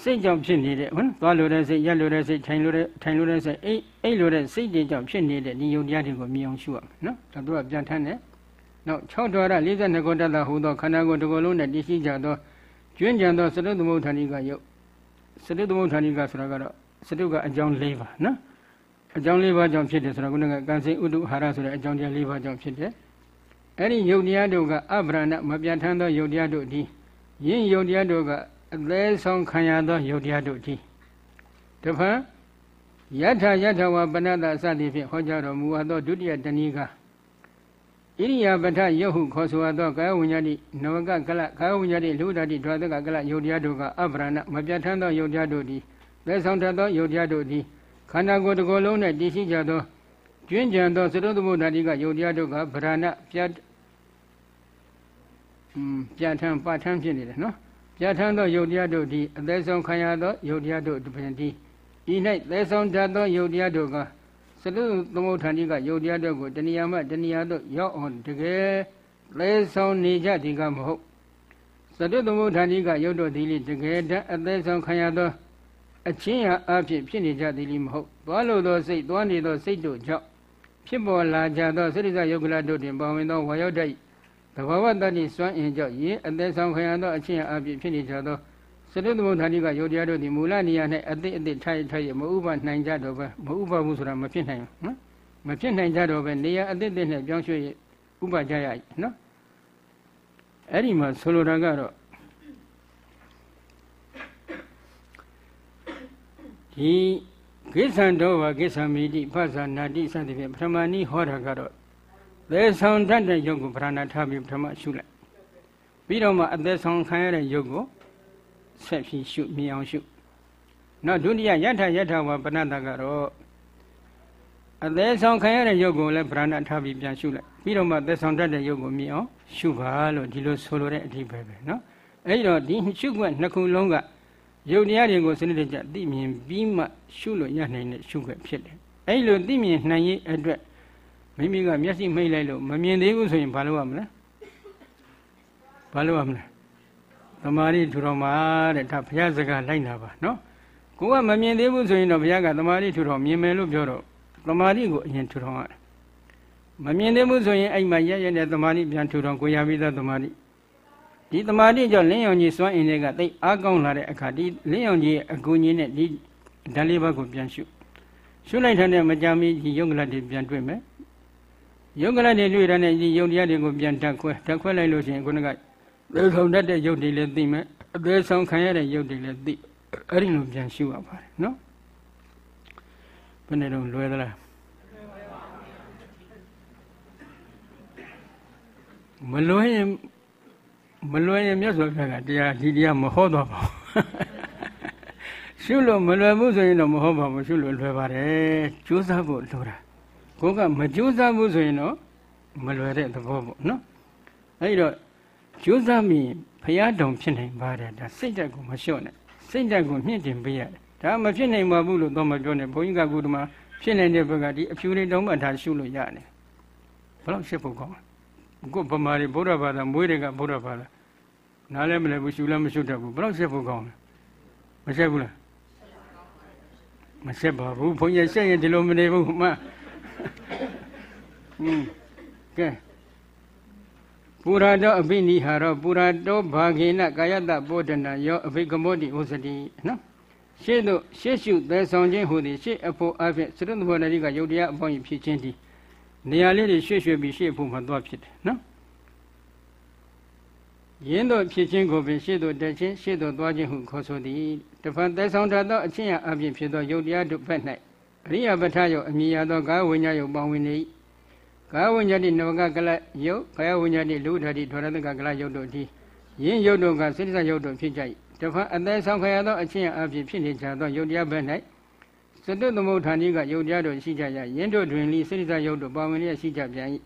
စိတ်ကြောင့်ဖြစ်နေတဲ့ဟုတ်သွားလို့တဲ့စိတ်ရက်လို့တဲ့စိတ်ထိုင်လို့တဲ့ထိုင်လို့တဲ့စိတ်အိတ်အိတ်လို့တဲ့စိတ်တွေကြောင့်ဖြစ်နေတဲ့ဒီယုတ်တရားတွေကိုမြင်အောင်ရှုရမယ်နော်ဒါတို့ကပြန်ထမ်းတယ်နောက်6ဒွါရ42ခုတတ်တာဟူသောခန္ဓာကိုယ်တစ်ခုလုံးနဲ့တည်ရှိကြသောကျွင်းကြံသောစတုသမုဋ္ဌာနိကယုတ်စတုသမုဋ္ဌာနိကဆိုတာကတော့စတုကအကြောင်း၄ပါးနော် အကြောင်း၄ပါးကြောင့်ဖြစ်တယ်ဆိုတော့ခုနကကံစိဥဒုဟာရဆိုတဲ့အကြောင်းတရား၄ပါးကြောင့်ဖြစ်တယ်အဲ့ဒီယုတ်တရားတို့ကအဗရဏမပြတ်ထမ်းသောယုတ်တရားတို့ဒီယင်းယုတ်တရားတို့ကအသေးဆုံးခံရသောယုတ်တရားတို့ဒီတဖန်ယထာယထာဝပနတအစသည်ဖြင့်ဟောကြားတော်မူသောဒုတိယတဏီကဣရိယာပဋ္ဌယုတ်ဟုခေါ်ဆိုသောကာယဝိညာတိနဝကကလကာယဝိညာတိလူဒတိဒွါတကကလယုတ်တရားတို့ကအဗရဏမပြတ်ထမ်းသောယုတ်တရားတို့ဒီသက်ဆောင်တတ်သောယုတ်တရားတို့ဒီ ခန္ဓာကိုယ်တစ်ကိုယ်လုံးနဲ့တည်ရှိကြသောကျွင်းကြံသောသရုပ်သမုဒ္ဒတိကယုတ်တရားတို့ကဗရဏပြတ်อืมပြတ်ထမ်းပထမ်းဖြစ်နေတယ်နော်ပြတ်ထမ်းသောယုတ်တရားတို့ဒီအသေးဆုံးခံရသောယုတ်တရားတို့တွင်ဒီဤ၌သေဆုံးတတ်သောယုတ်တရားတို့ကသရုပ်သမုဒ္ဒတိကယုတ်တရားတို့ကိုတဏှာမှတဏှာတို့ရောက်အောင်တကယ်သေဆုံးနေကြဒီကမဟုတ်သရုပ်သမုဒ္ဒတိကယုတ်တို့ဒီလေတကယ်တအသေးဆုံးခံရသော အချင်းဟာအဖြစ်ဖြစ်နေကြသည်လိမဟုတ်သွားလို့သောစိတ်သွားနေသောစိတ်တို့ကြောင့်ဖြစ်ပေါ်လာကြသောစိတ္တယုတ်ကလတို့တွင်ပါဝင်သောဝါရောက်တတ်သဘာဝတ္တိစွမ်းအင်ကြောင့်ယင်းအသက်ဆောင်ခရသောအချင်းဟာအဖြစ်ဖြစ်နေကြသောစတုသမုဋ္ဌာနိကယုတ်တရားတို့သည်မူလနေရာ၌အတိအတိထိုက်ထိုက်မဥပနိုင်ကြတော့ပဲမဥပဘူးဆိုတာမဖြစ်နိုင်ဘူးနော်မဖြစ်နိုင်ကြတော့ပဲနေရာအတိအတိနဲ့ပြောင်းရွှေ့ဥပကြရနော်အဲ့ဒီမှာဆိုလိုတာကတော့ ဒီကိစ္ဆံတော်ဝကိစ္ဆံမိတိဖသနာတိစသဖြင့်ပထမနည်းဟောတာကတော့သေဆောင်တတ်တဲ့ယုတ်ကိုပရဏထားပြီးပထမရှုလိုက်ပြီးတော့မှအသက်ဆောင်ခံရတဲ့ယုတ်ကိုဆက်ပြီးရှုမြင်အောင်ရှုနောက်ဒုတိယယထာယထာဝပဏတကတော့အသက်ဆောင်ခံရတဲ့ယုတ်ကိုလည်းပရဏထားပြီးပြန်ရှုလိုက်ပြီးတော့မှသက်ဆောင်တတ်တဲ့ယုတ်ကိုမြင်အောင်ရှုပါလို့ဒီလိုဆိုလိုတဲ့အဓိပ္ပာယ်ပဲเนาะအဲဒီတော့ဒီရှုခွင့်နှစ်ခုလုံးက ယုတ်တရားတွေကိုစနစ်တကျသိမြင်ပြီးမှရှုလို့ရနိုင်တဲ့ရှုခွင့်ဖြစ်တယ်။အဲဒီလိုသိမြင်နိုင်ရေးအတွက်မိမိကမျက်စိမိတ်လိုက်လို့မမြင်သေးဘူးဆိုရင်ဘာလုပ်ရမလဲ။ဘာလုပ်ရမလဲ။သမာဓိထူတော်မှာတဲ့ဒါဘုရားစကားလိုက်နာပါနော်။ကိုကမမြင်သေးဘူးဆိုရင်တော့ဘုရားကသမာဓိထူတော်မြင်မယ်လို့ပြောတော့သမာဓိကိုအရင်ထူတော်ရတယ်။မမြင်သေးဘူးဆိုရင်အဲ့မှာရရတဲ့သမာဓိပြန်ထူတော်ကိုရပြီးသားသမာဓိ ဒီတမာတိကြောင့်လင်းရောင်ကြီးစွမ်းအင်တွေကသိအားကောင်းလာတဲ့အခါဒီလင်းရောင်ကြီးရဲ့အကူကြီးနဲ့ဒီဓာတ်လေးဘက်ကိုပြန်ရှုရှုလိုက်တဲ့မကြမီဒီယုံကလတ်တွေပြန်တွေ့မယ်ယုံကလတ်တွေတွေ့တဲ့ဒီယုံတရားတွေကိုပြန်ဓာတ်ခွဲဓာတ်ခွဲလိုက်လို့ရှိရင်ခုနကသေဆောင်တတ်တဲ့ယုတ်တွေလည်းသိမယ်အသေးဆောင်ခံရတဲ့ယုတ်တွေလည်းသိအဲ့ဒီလိုပြန်ရှုရပါတယ်နော်ဘယ်နဲ့တော့လွယ်သလားမလွယ်ရင် မလွယ်ရင်မြတ်စွာဘုရားကတရားဒီတရားမဟောတော့ပါဘူးရှုလို့မလွယ်ဘူးဆိုရင်တော့မဟုတ်ပါဘူးရှုလို့လွယ်ပါတယ်ကြိုးစားဖို့လိုတာကိုကမကြိုးစားဘူးဆိုရင်တော့မလွယ်တဲ့သဘောပေါ့နော်အဲဒီတော့ကြိုးစားမိဘုရားတုံဖြစ်နိုင်ပါတယ်ဒါစိတ်ဓာတ်ကိုမလျှော့နဲ့စိတ်ဓာတ်ကိုမြင့်တင်ပေးရတယ်ဒါမဖြစ်နိုင်ပါဘူးလို့တော့မပြောနဲ့ဘုန်းကြီးကကုဓမ္မဖြစ်နေတဲ့ဘက်ကဒီအဖြူလေးတုံးမှထားရှုလို့ရတယ်ဘယ်တော့ရှစ်ဖို့ကောင်းလဲအခုဗမာတွေဗုဒ္ဓဘာသာမွေးတွေကဗုဒ္ဓဘာသာ နားလည်းမလဲဘူးရှုလည်းမရှုတတ်ဘူးဘယ်တော့ရှစ်ဖို့ကောင်းလဲမရှက်ဘူးလားမရှက်ပါဘူးဘုန်းကြီးရှက်ရင်ဒီလိုမနေဘူးမှဟင်းကဲပူရာတောအပိနိဟာရောပူရာတောဘာဂေနကာယတပောဒနာယောအဘိကမောတိဥစတိနော်ရှေ့သို့ရှေ့ရှုသဲဆောင်ခြင်းဟူသည်ရှေ့အဖို့အဖြစ်စရုပ်ဘောနရီကယုတ်တရားအပေါင်းဖြစ်ခြင်းသည်နေရာလေးတွေရွှေ့ရွှေ့ပြီးရှေ့ဖို့မှသွားဖြစ်တယ်နော် ယင်းတို့ဖြစ်ခြင်းကိုပင်ရှေ့သို့တက်ခြင်းရှေ့သို့သွားခြင်းဟုခေါ်ဆိုသည်တဖန်သဲဆောင်တတ်သောအချင်းရအပြင်ဖြစ်သောယုတ်တရားတို့ဘက်၌အရိယပဋ္ဌာယုတ်အမိရသောကာဝိညာယုတ်ပေါင်းဝင်နေ၏ကာဝိညာတိနဝကကလယုတ်ကာယဝိညာတိလူဓာတိထောရတကကလယုတ်တို့သည်ယင်းယုတ်တို့ကစိတ္တယုတ်တို့ဖြစ်ကြ၏တဖန်အသက်ဆောင်ခရသောအချင်းရအပြင်ဖြစ်နေကြသောယုတ်တရားဘက်၌စတုသမုဋ္ဌာနိကယုတ်တရားတို့ရှိကြရယင်းတို့တွင်လိစိတ္တယုတ်တို့ပါဝင်လျက်ရှိကြပြန်၏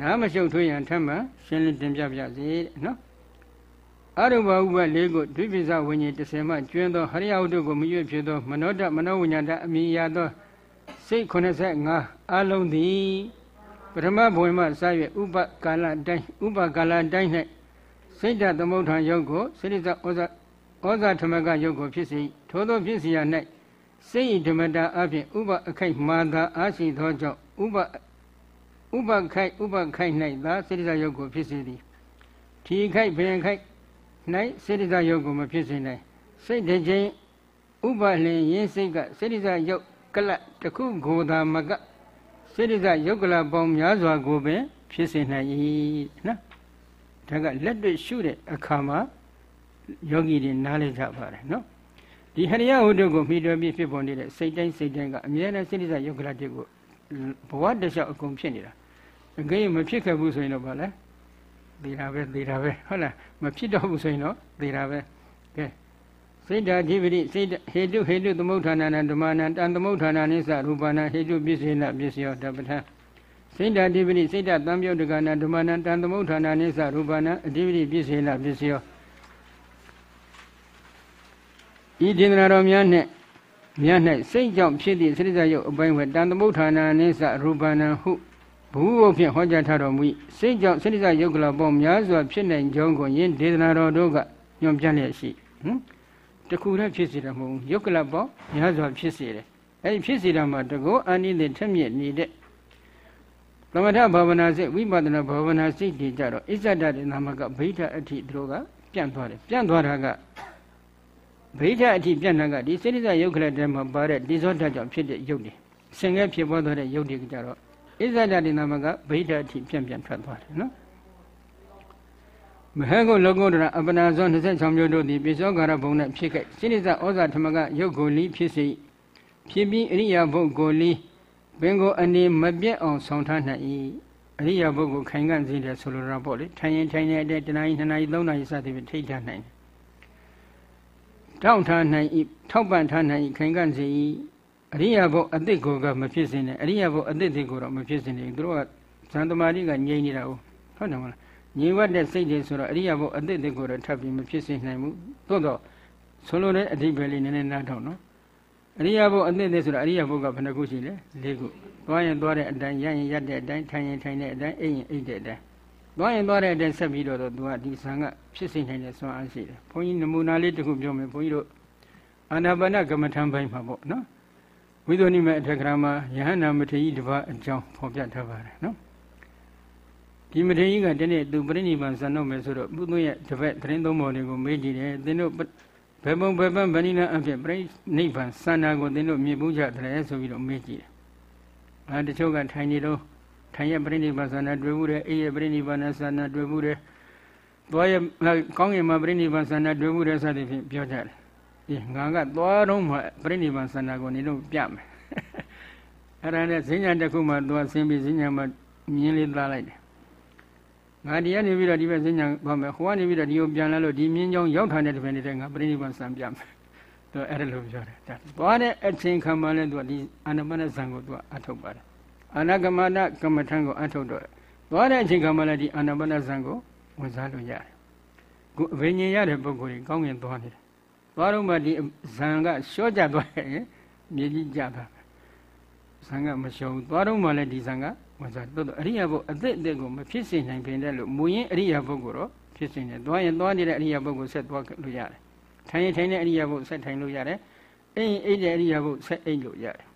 နားမရှုပ်ထွေးရန်ထပ်မရှင်းလင်းတင်ပြပြစေနော် အရုပဥပလေးကိုဒွိပိစဝိညာဉ်30မှကျွင်းသောဟရိယဝတ္ထုကိုမရွေ့ဖြစ်သောမနောတမနောဝိညာဏအမိယာသောစိတ်85အလုံးသည်ပထမဘဝင်မှစ၍ဥပကာလတိုင်းဥပကာလတိုင်း၌စိတ်တသမုဋ္ဌာယုတ်ကိုစိတ္တဩဇဩဇဓမ္မကယုတ်ကိုဖြစ်စေထိုသောဖြစ်စီရ၌စိတ်ဓမ္မတာအပြင်ဥပအခိုက်မာသာအာရှိသောကြောင့်ဥပဥပခိုက်ဥပခိုက်၌သာစိတ္တယုတ်ကိုဖြစ်စေသည်ထီခိုက်ဘယံခိုက်၌ စေတသိက်ယုတ်ကိုမဖြစ်စေနိုင်စိတ်တစ်ချိန်ဥပလင်ရင်းစိတ်ကစေတသိက်ယုတ်ကလတခုကိုသာမကစေတသိက်ယုတ်ကလပေါင်းများစွာကိုပင်ဖြစ်စေနိုင်၏နော်ဒါကလက်တွေ့ရှုတဲ့အခါမှာယောဂီတွေနားလည်ကြပါတယ်နော်ဒီဟရိယဝတ္ထုကိုမိတော်ပြီးဖြစ်ပေါ်နေတဲ့စိတ်တိုင်းစိတ်တိုင်းကအမြဲတမ်းစေတသိက်ယုတ်ကလတစ်ကိုဘဝတခြားအကုန်ဖြစ်နေတာအကယ်မဖြစ်ခဲ့ဘူးဆိုရင်တော့ဗာလဲ သေတာပဲသေတာပဲဟုတ်လားမဖြစ်တော့ဘူးဆိုရင်တော့သေတာပဲကဲစိတ်ဓာဓိပတိစိတ်ဟေတုဟေတုသမုဋ္ဌာနာဓမ္မနာတန်သမုဋ္ဌာနာနိစ္စရူပနာဟေတုပစ္စေနပစ္စယောတပဋ္ဌာစိတ်ဓာဓိပတိစိတ်ဓာတံပြုတ်တကနာဓမ္မနာတန်သမုဋ္ဌာနာနိစ္စရူပနာအဓိပတိပစ္စေနပစ္စယောဤဒေသနာတော်များနှင့်မြတ်၌စိတ်ကြောင့်ဖြစ်သည့်စရိစ္ဆယုတ်အပိုင်းဝတန်သမုဋ္ဌာနာနိစ္စရူပနာဟု ဘုဟုဖြင့်ဟောကြားထားတော်မူ၏စိတ်ကြောင့်စိတ္တယုတ်ကလပေါင်းများစွာဖြစ်နိုင်ကြောင်းကိုယင်းဒေသနာတော်တို့ကညွှန်ပြလျက်ရှိဟမ်တခုတည်းဖြစ်စေတယ်မဟုတ်ဘူးယုတ်ကလပေါင်းများစွာဖြစ်စေတယ်အဲဒီဖြစ်စေတာမှာတကောအာနိသင်ထက်မြက်နေတဲ့သမထဘာဝနာစိတ်ဝိပဿနာဘာဝနာစိတ်တွေကြတော့အစ္ဆဒတေနာမကဗိဓာအထိသူတို့ကပြန့်သွားတယ်ပြန့်သွားတာကဗိဓာအထိပြန့်တာကဒီစိတ္တယုတ်ကလတဲမှာပါတဲ့ဒီဇောဓာတ်ကြောင့်ဖြစ်တဲ့ယုတ်တွေဆင်ငယ်ဖြစ်ပေါ်သွားတဲ့ယုတ်တွေကြတော့ ဣဇဒတိနာမကဗိဓာအထိပြန်ပြန်ထွက်သွားတယ်နော်မဟကုလောကုတ္တရာအပနာဇော26မျိုးတို့သည်ပိစောကာရဘုံနဲ့ဖြစ်ခဲ့စိရိဇဩဇာဓမ္မကယုတ်ကိုလီဖြစ်စေဖြစ်ပြီးအရိယာဘုတ်ကိုလီပင်ကိုအနေမပြတ်အောင်ဆောင်ထားနိုင်၏အရိယာဘုတ်ကိုခိုင်ခံ့စေတယ်ဆိုလိုတာပေါ့လေထိုင်ရင်ထိုင်နေတဲ့အတနာရီ2နာရီ3နာရီစသဖြင့်ထိတ်ထားနိုင်တယ်ထောက်ထားနိုင်၏ထောက်ပံ့ထားနိုင်၏ခိုင်ခံ့စေ၏ အရိယာဘုတ်အသစ်ကိုကမဖြစ်စင်နဲ့အရိယာဘုတ်အသစ်တွေကိုတော့မဖြစ်စင်နေသူတို့ကဇန်တမာတိကငြိမ့်နေတာဟုတ်ဟုတ်တယ်မလားငြိမ်ဝတ်တဲ့စိတ်တွေဆိုတော့အရိယာဘုတ်အသစ်တွေကိုတော့ထပ်ပြီးမဖြစ်စင်နိုင်ဘူးသို့တော့ဆိုလိုတဲ့အဓိပ္ပာယ်လေးနည်းနည်းနားထောင်နော်အရိယာဘုတ်အသစ်တွေဆိုတော့အရိယာဘုတ်ကဘယ်နှခုရှိလဲ၄ခုသွားရင်သွားတဲ့အတိုင်းရရင်ရတဲ့အတိုင်းထိုင်ရင်ထိုင်တဲ့အတိုင်းအိပ်ရင်အိပ်တဲ့အတိုင်းသွားရင်သွားတဲ့အတိုင်းဆက်ပြီးတော့သူကဒီဆံကဖြစ်စေနိုင်တဲ့ဆွမ်းအားရှိတယ်ဘုန်းကြီးနမူနာလေးတစ်ခုပြောမယ်ဘုန်းကြီးတို့အာနာပါနကမ္မထံပိုင်းမှာပေါ့နော် ဝိသုဏိမေအထက်ကရာမှာယဟန္တာမထေရတပါအကြောင်းဖော်ပြထားပါတယ်နော်ဒီမထေရကတနေ့သူပြိဋိဘံဇန်တော့မယ်ဆိုတော့ဘုသူရဲ့တပည့်သတင်းသုံးပေါ်တွေကိုမေးကြည့်တယ်သင်တို့ဘယ်ပုံဘယ်ပန်းဗဏိလအဖြစ်ပြိဋိဘံစန္နာကိုသင်တို့မြင်ဘူးကြတယ်ဆိုပြီးတော့မေးကြည့်တယ်အဲတချို့ကထိုင်နေတော့ထိုင်ရပြိဋိဘံဇန္နာတွေ့ဘူးတယ်အေးရပြိဋိဘံဇန္နာတွေ့ဘူးတယ်သွားရကောင်းကင်မှာပြိဋိဘံဇန္နာတွေ့ဘူးတယ်စသဖြင့်ပြောကြတယ် ဒီငါကသွားတော့မှပြိဋိဘံဆန္ဒကိုနေလို့ပြမယ်အဲ့ဒါနဲ့ဈဉ္ညာတစ်ခုမှသွားဆင်းပြီးဈဉ္ညာမှာမြင်းလေးသားလိုက်တယ်ငါတရားနေပြီးတော့ဒီဘက်စဉ္ညာသွားမယ်ဟိုကနေပြီးတော့ဒီကိုပြန်လာလို့ဒီမြင်းကြောင်းရောက်ထားတဲ့တပည့်နေတဲ့ငါပြိဋိဘံစံပြမယ်သူအဲ့ဒါလိုပြောတယ်ဒါသွားတဲ့အချိန်ခါမှလည်းသူကဒီအာနပနဇံကိုသူကအထုတ်ပါတယ်အာနာကမနာကမ္မထံကိုအထုတ်တော့သွားတဲ့အချိန်ခါမှလည်းဒီအာနပနဇံကိုဝင်စားလို့ရတယ်ခုအဘိညာဉ်ရတဲ့ပုဂ္ဂိုလ်ကြီးကောင်းကင်သွားနေတယ် သွားတော့မှဒီဇံကရှော့ကြသွားရင်မြေကြီးကြတာဇံကမရှော့ဘူးသွားတော့မှလည်းဒီဇံကဝင်စားတော့အရိယာဘုအသက်အသက်ကိုမဖြစ်စေနိုင်ပင်တဲ့လို့မူရင်အရိယာဘုကိုတော့ဖြစ်စေနေသွားရင်သွားနေတဲ့အရိယာဘုကိုဆက်သွားလို့ရတယ်ထိုင်ရင်ထိုင်တဲ့အရိယာဘုဆက်ထိုင်လို့ရတယ်အိမ်အိတ်တဲ့အရိယာဘုဆက်အိတ်လို့ရတယ်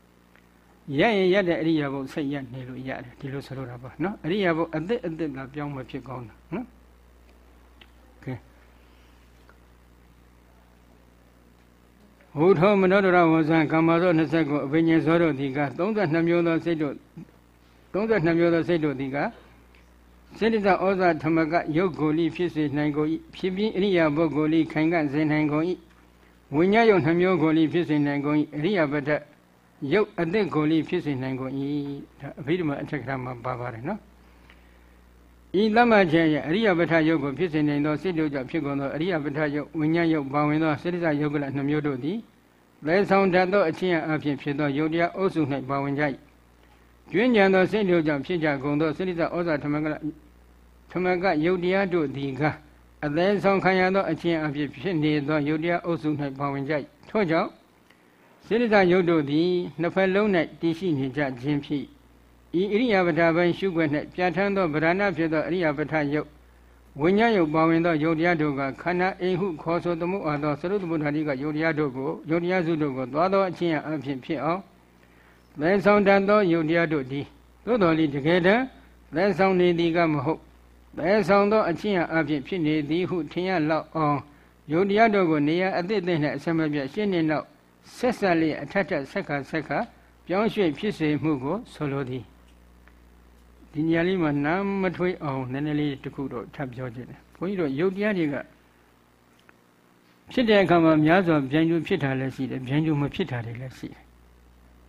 ရရင်ရတဲ့အရိယာဘုဆက်ရနေလို့ရတယ်ဒီလိုဆိုလိုတာပါနော်အရိယာဘုအသက်အသက်ကပြောင်းမဖြစ်ကောင်းတာနော်ကဲ ဟူထောမနောဒရဝဇံကာမသော20ကိုအဘိညာဉ်သောတို့ဒီက32မျိုးသောစိတ်တို့32မျိုးသောစိတ်တို့ဒီကစေတသာဩဇာဓမ္မကယုတ်ကိုလိဖြစ်စေနိုင်ကုန်၏ဖြစ်ပြီးအရိယာပုဂ္ဂိုလ်လိခိုင်ကစေနိုင်ကုန်၏ဝိညာဉ်ယုတ်နှမျိုးကိုလိဖြစ်စေနိုင်ကုန်၏အရိယာပတ္တယုတ်အသက်ကိုလိဖြစ်စေနိုင်ကုန်၏ဒါအဘိဓမ္မာအထက်ကရာမှာပါပါတယ်နော် ဤသမ္မာချေယအရိယပဋ္ဌယုတ်ကိုဖြစ်စေနိုင်သောစိတ်တို့ကြောင့်ဖြစ်ကုန်သောအရိယပဋ္ဌယုတ်ဝိညာဉ်ယုတ်ပါဝင်သောစေတသာယုတ်ကလနှမျိုးတို့သည်လဲဆောင်တတ်သောအချင်းအဖြစ်ဖြစ်သောယုတ်တရားအုပ်စု၌ပါဝင်ကြ၏ကျွင်းကြံသောစိတ်တို့ကြောင့်ဖြစ်ကြကုန်သောစေတသာဩဇာဓမ္မကလဓမ္မကယုတ်တရားတို့သည်ကအသေးဆောင်ခံရသောအချင်းအဖြစ်ဖြစ်နေသောယုတ်တရားအုပ်စု၌ပါဝင်ကြ၏ထို့ကြောင့်စေတသာယုတ်တို့သည်နှစ်ဖက်လုံး၌တည်ရှိနေကြခြင်းဖြစ် ဤအရိယာပဋ္ဌာပိုင်းရှုွက်၌ပြဋ္ဌာန်းသောဗရဏဖြစ်သောအရိယာပဋ္ဌာယုတ်ဝိညာဉ်ယုတ်ပါဝင်သောယုတ်တရားတို့ကခန္ဓာအိမ်ဟုခေါ်ဆိုသမှုအားသောသရုပ်သမုဒ္ဓါတိကယုတ်တရားတို့ကိုယုတ်တရားစုတို့ကိုသွားသောအချင်းအဖြစ်ဖြစ်အောင်သဲဆောင်တတ်သောယုတ်တရားတို့သည်သို့တော်လီတကယ်တမ်းသဲဆောင်နေသည်ကမဟုတ်သဲဆောင်သောအချင်းအဖြစ်ဖြစ်နေသည်ဟုထင်ရလောက်အောင်ယုတ်တရားတို့ကိုနေရာအသစ်အသစ်နှင့်အစမပြတ်ရှင်းနေတော့ဆက်ဆက်လေးအထက်ထက်ဆက်ခါဆက်ခါပြောင်းရွှေ့ဖြစ်စေမှုကိုဆိုလိုသည် ဒီညလေးမှာနားမထွေးအောင်နည်းနည်းလေးတခုတော့ထပ်ပြောခြင်းတယ်ဘုန်းကြီးတို့ယုတ်တရားတွေကဖြစ်တဲ့အခါမှာများစွာဗျံကျူဖြစ်တာလည်းရှိတယ်ဗျံကျူမဖြစ်တာတွေလည်းရှိတယ်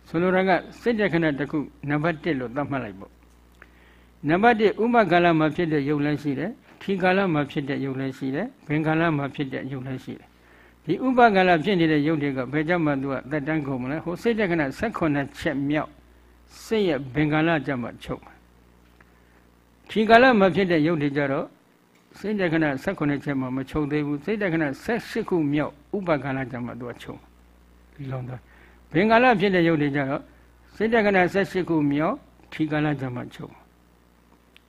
ဆိုလိုတာကစိတ်တခဏတစ်ခုနံပါတ်1လို့သတ်မှတ်လိုက်ပေါ့နံပါတ်1ဥပကာလမှာဖြစ်တဲ့ယုတ်လည်းရှိတယ်ထီကာလမှာဖြစ်တဲ့ယုတ်လည်းရှိတယ်ဘင်ကာလမှာဖြစ်တဲ့ယုတ်လည်းရှိတယ်ဒီဥပကာလဖြစ်နေတဲ့ယုတ်တွေကဘယ်ကြောင့်မှသူကတက်တန်းကုန်မလဲဟိုစိတ်တခဏ16ချက်မြောက်စိတ်ရဲ့ဘင်ကာလကြမှာချုပ် ထီကာလမှာဖြစ်တဲ့ယုတ်တွေကြတော့စိတ်တခဏ16ချက်မှမချုပ်သေးဘူးစိတ်တခဏ18ခုမြောက်ဥပကာလကြမှာသူကချုပ်လုံးတော့ဘင်္ဂလာဖြစ်တဲ့ယုတ်တွေကြတော့စိတ်တက္ကနာ18ခုမြောက်ထီကာလကြမှာချုပ်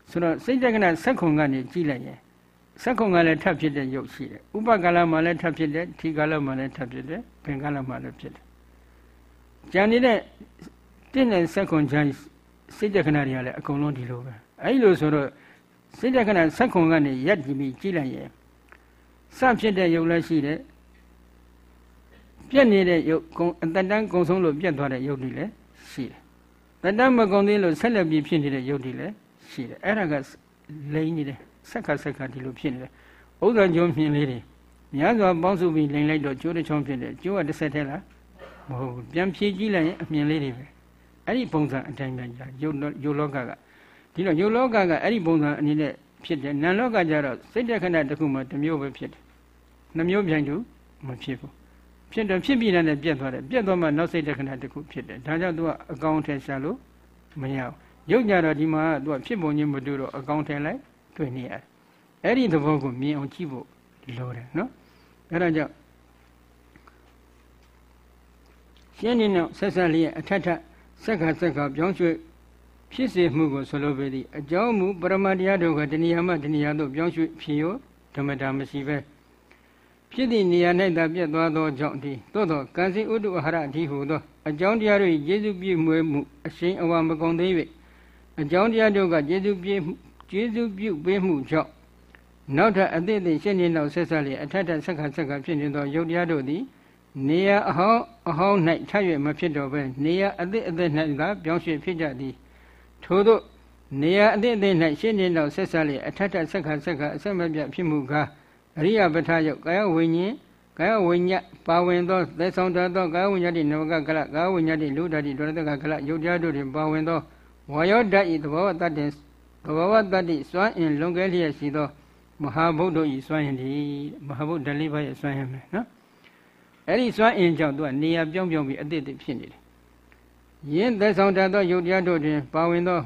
ဆိုတော့စိတ်တက္ကနာဆက်ခုံကနေကြည့်လိုက်ရင်ဆက်ခုံကလည်းထပ်ဖြစ်တဲ့ယုတ်ရှိတယ်ဥပကာလမှာလည်းထပ်ဖြစ်တယ်ထီကာလမှာလည်းထပ်ဖြစ်တယ်ဘင်္ဂလာမှာလည်းဖြစ်တယ်ကြံနေတဲ့တင့်တဲ့ဆက်ခုံချမ်းစိတ်တက္ကနာတွေကလည်းအကုန်လုံးဒီလိုပဲ အဲဒီလိုဆိုတော့စိတ်တက္ကနာဆက်ခုံကနေရက်ကြည့်ပြီးကြည့်လိုက်ရင်စဖြစ်တဲ့ယုတ်လည်းရှိတယ်ပြက်နေတဲ့ရုပ်ကုံအတတန်းကုံဆုံးလို့ပြက်သွားတဲ့ရုပ်တွေလည်းရှိတယ်။တတန်းမကုံသေးလို့ဆက်လက်ပြီးဖြစ်နေတဲ့ရုပ်တွေလည်းရှိတယ်။အဲ့ဒါကလိမ့်နေတယ်ဆက်ခါဆက်ခါဒီလိုဖြစ်နေတယ်။ဥဒ္ဒကျုံမြင်လေးတွေများစွာပေါင်းစုပြီးလိမ့်လိုက်တော့ကျိုးတစ်ချောင်းဖြစ်တယ်။ကျိုးကတစ်ဆက်ထဲလားမဟုတ်ဘူး။ပြန်ဖြည့်ကြည့်လိုက်ရင်အမြင်လေးတွေပဲ။အဲ့ဒီပုံစံအတိုင်းပဲကြာရုပ်ရုပ်လောကက ဒီတော့ရုပ်လောကကအဲ့ဒီပုံစံအနေနဲ့ဖြစ်တယ်။နာမ်လောကကျတော့စိတ်တခဏတစ်ခုမှတစ်မျိုးပဲဖြစ်တယ်။နှမျိုးပြိုင်တူမဖြစ်ဘူး။ဖြစ်တော့ဖြစ်ပြီးတဲ့ပြက်သွားတယ်ပြက်သွားမှနောက်စိတ်တက္ကနာတစ်ခုဖြစ်တယ်ဒါကြောင့်သူကအကောင့်ထဲရှာလို့မရဘူးရုပ်ကြတော့ဒီမှာသူကဖြစ်ပုံချင်းမတူတော့အကောင့်ထဲလိုက်တွေ့နေရတယ်အဲ့ဒီသဘောကိုမြင်အောင်ကြည့်ဖို့လိုတယ်နော်အဲ့ဒါကြောင့်ရှင်းနေတော့ဆက်ဆက်လေးအထက်ထဆက်ခါဆက်ခါပြောင်းရွှေ့ ဖြစ်စေမှုကိုဆိုလိုပေသည်အကြောင်းမူပရမတရားတို့ကတဏှာမှတဏှာတို့ပြောင်းရွှေ့ဖြစ်ရောဓမ္မတာမရှိပဲဖြစ်သည့်နေရာ၌သာပြတ်သွားသောကြောင့်ဒီသို့သောကံစီဥဒ္ဓအဟရအထိဟုသောအကြောင်းတရားတို့၏ယေရှုပြည့်မွေးမှုအရှိန်အဝါမကုန်သေး၍အကြောင်းတရားတို့ကယေရှုပြည့်ယေရှုပြုပေးမှုကြောင့်နောက်ထပ်အသည့်အသည့်ရှင်းနေတော့ဆက်ဆက်လျက်အထက်ထက်ဆက်ခါဆက်ခါဖြစ်နေသောယုတ်တရားတို့သည်နေရာအဟောင်းအဟောင်း၌ထပ်၍မဖြစ်တော့ဘဲနေရာအသည့်အသည့်၌သာပြောင်းရွှေ့ဖြစ်ကြသည် ထို့သောနေရာအသည့်အသည့်၌ရှင်းနေလောက်ဆက်ဆက်လျက်အထက်ထက်ဆက်ခါဆက်ခါအဆက်မပြတ်ဖြစ်မှုကားအရိယပဋ္ဌာယကာယဝိညာဉ်ကာယဝိညာဉ်ပါဝင်သောသေဆောင်တတ်သောကာယဝိညာဉ်တိနဝကကလကာယဝိညာဉ်တိလူဓာတိဒုရတကကလယုတ်တရားတို့တွင်ပါဝင်သောဝါယောဓာတ်ဤသဘောဝတ္တတင်သဘောဝတ္တတိစွမ်းအင်လွန်ကဲလျက်ရှိသောမဟာဗုဒ္ဓဤစွမ်းရင်ဒီမဟာဗုဒ္ဓလေးပါးရဲ့စွမ်းရင်ပဲနော်အဲ့ဒီစွမ်းအင်ကြောင့်သူကနေရာပြောင်းပြောင်းပြီးအတိတ်ဖြစ်နေတယ် 因得上站到有点着军，把稳到。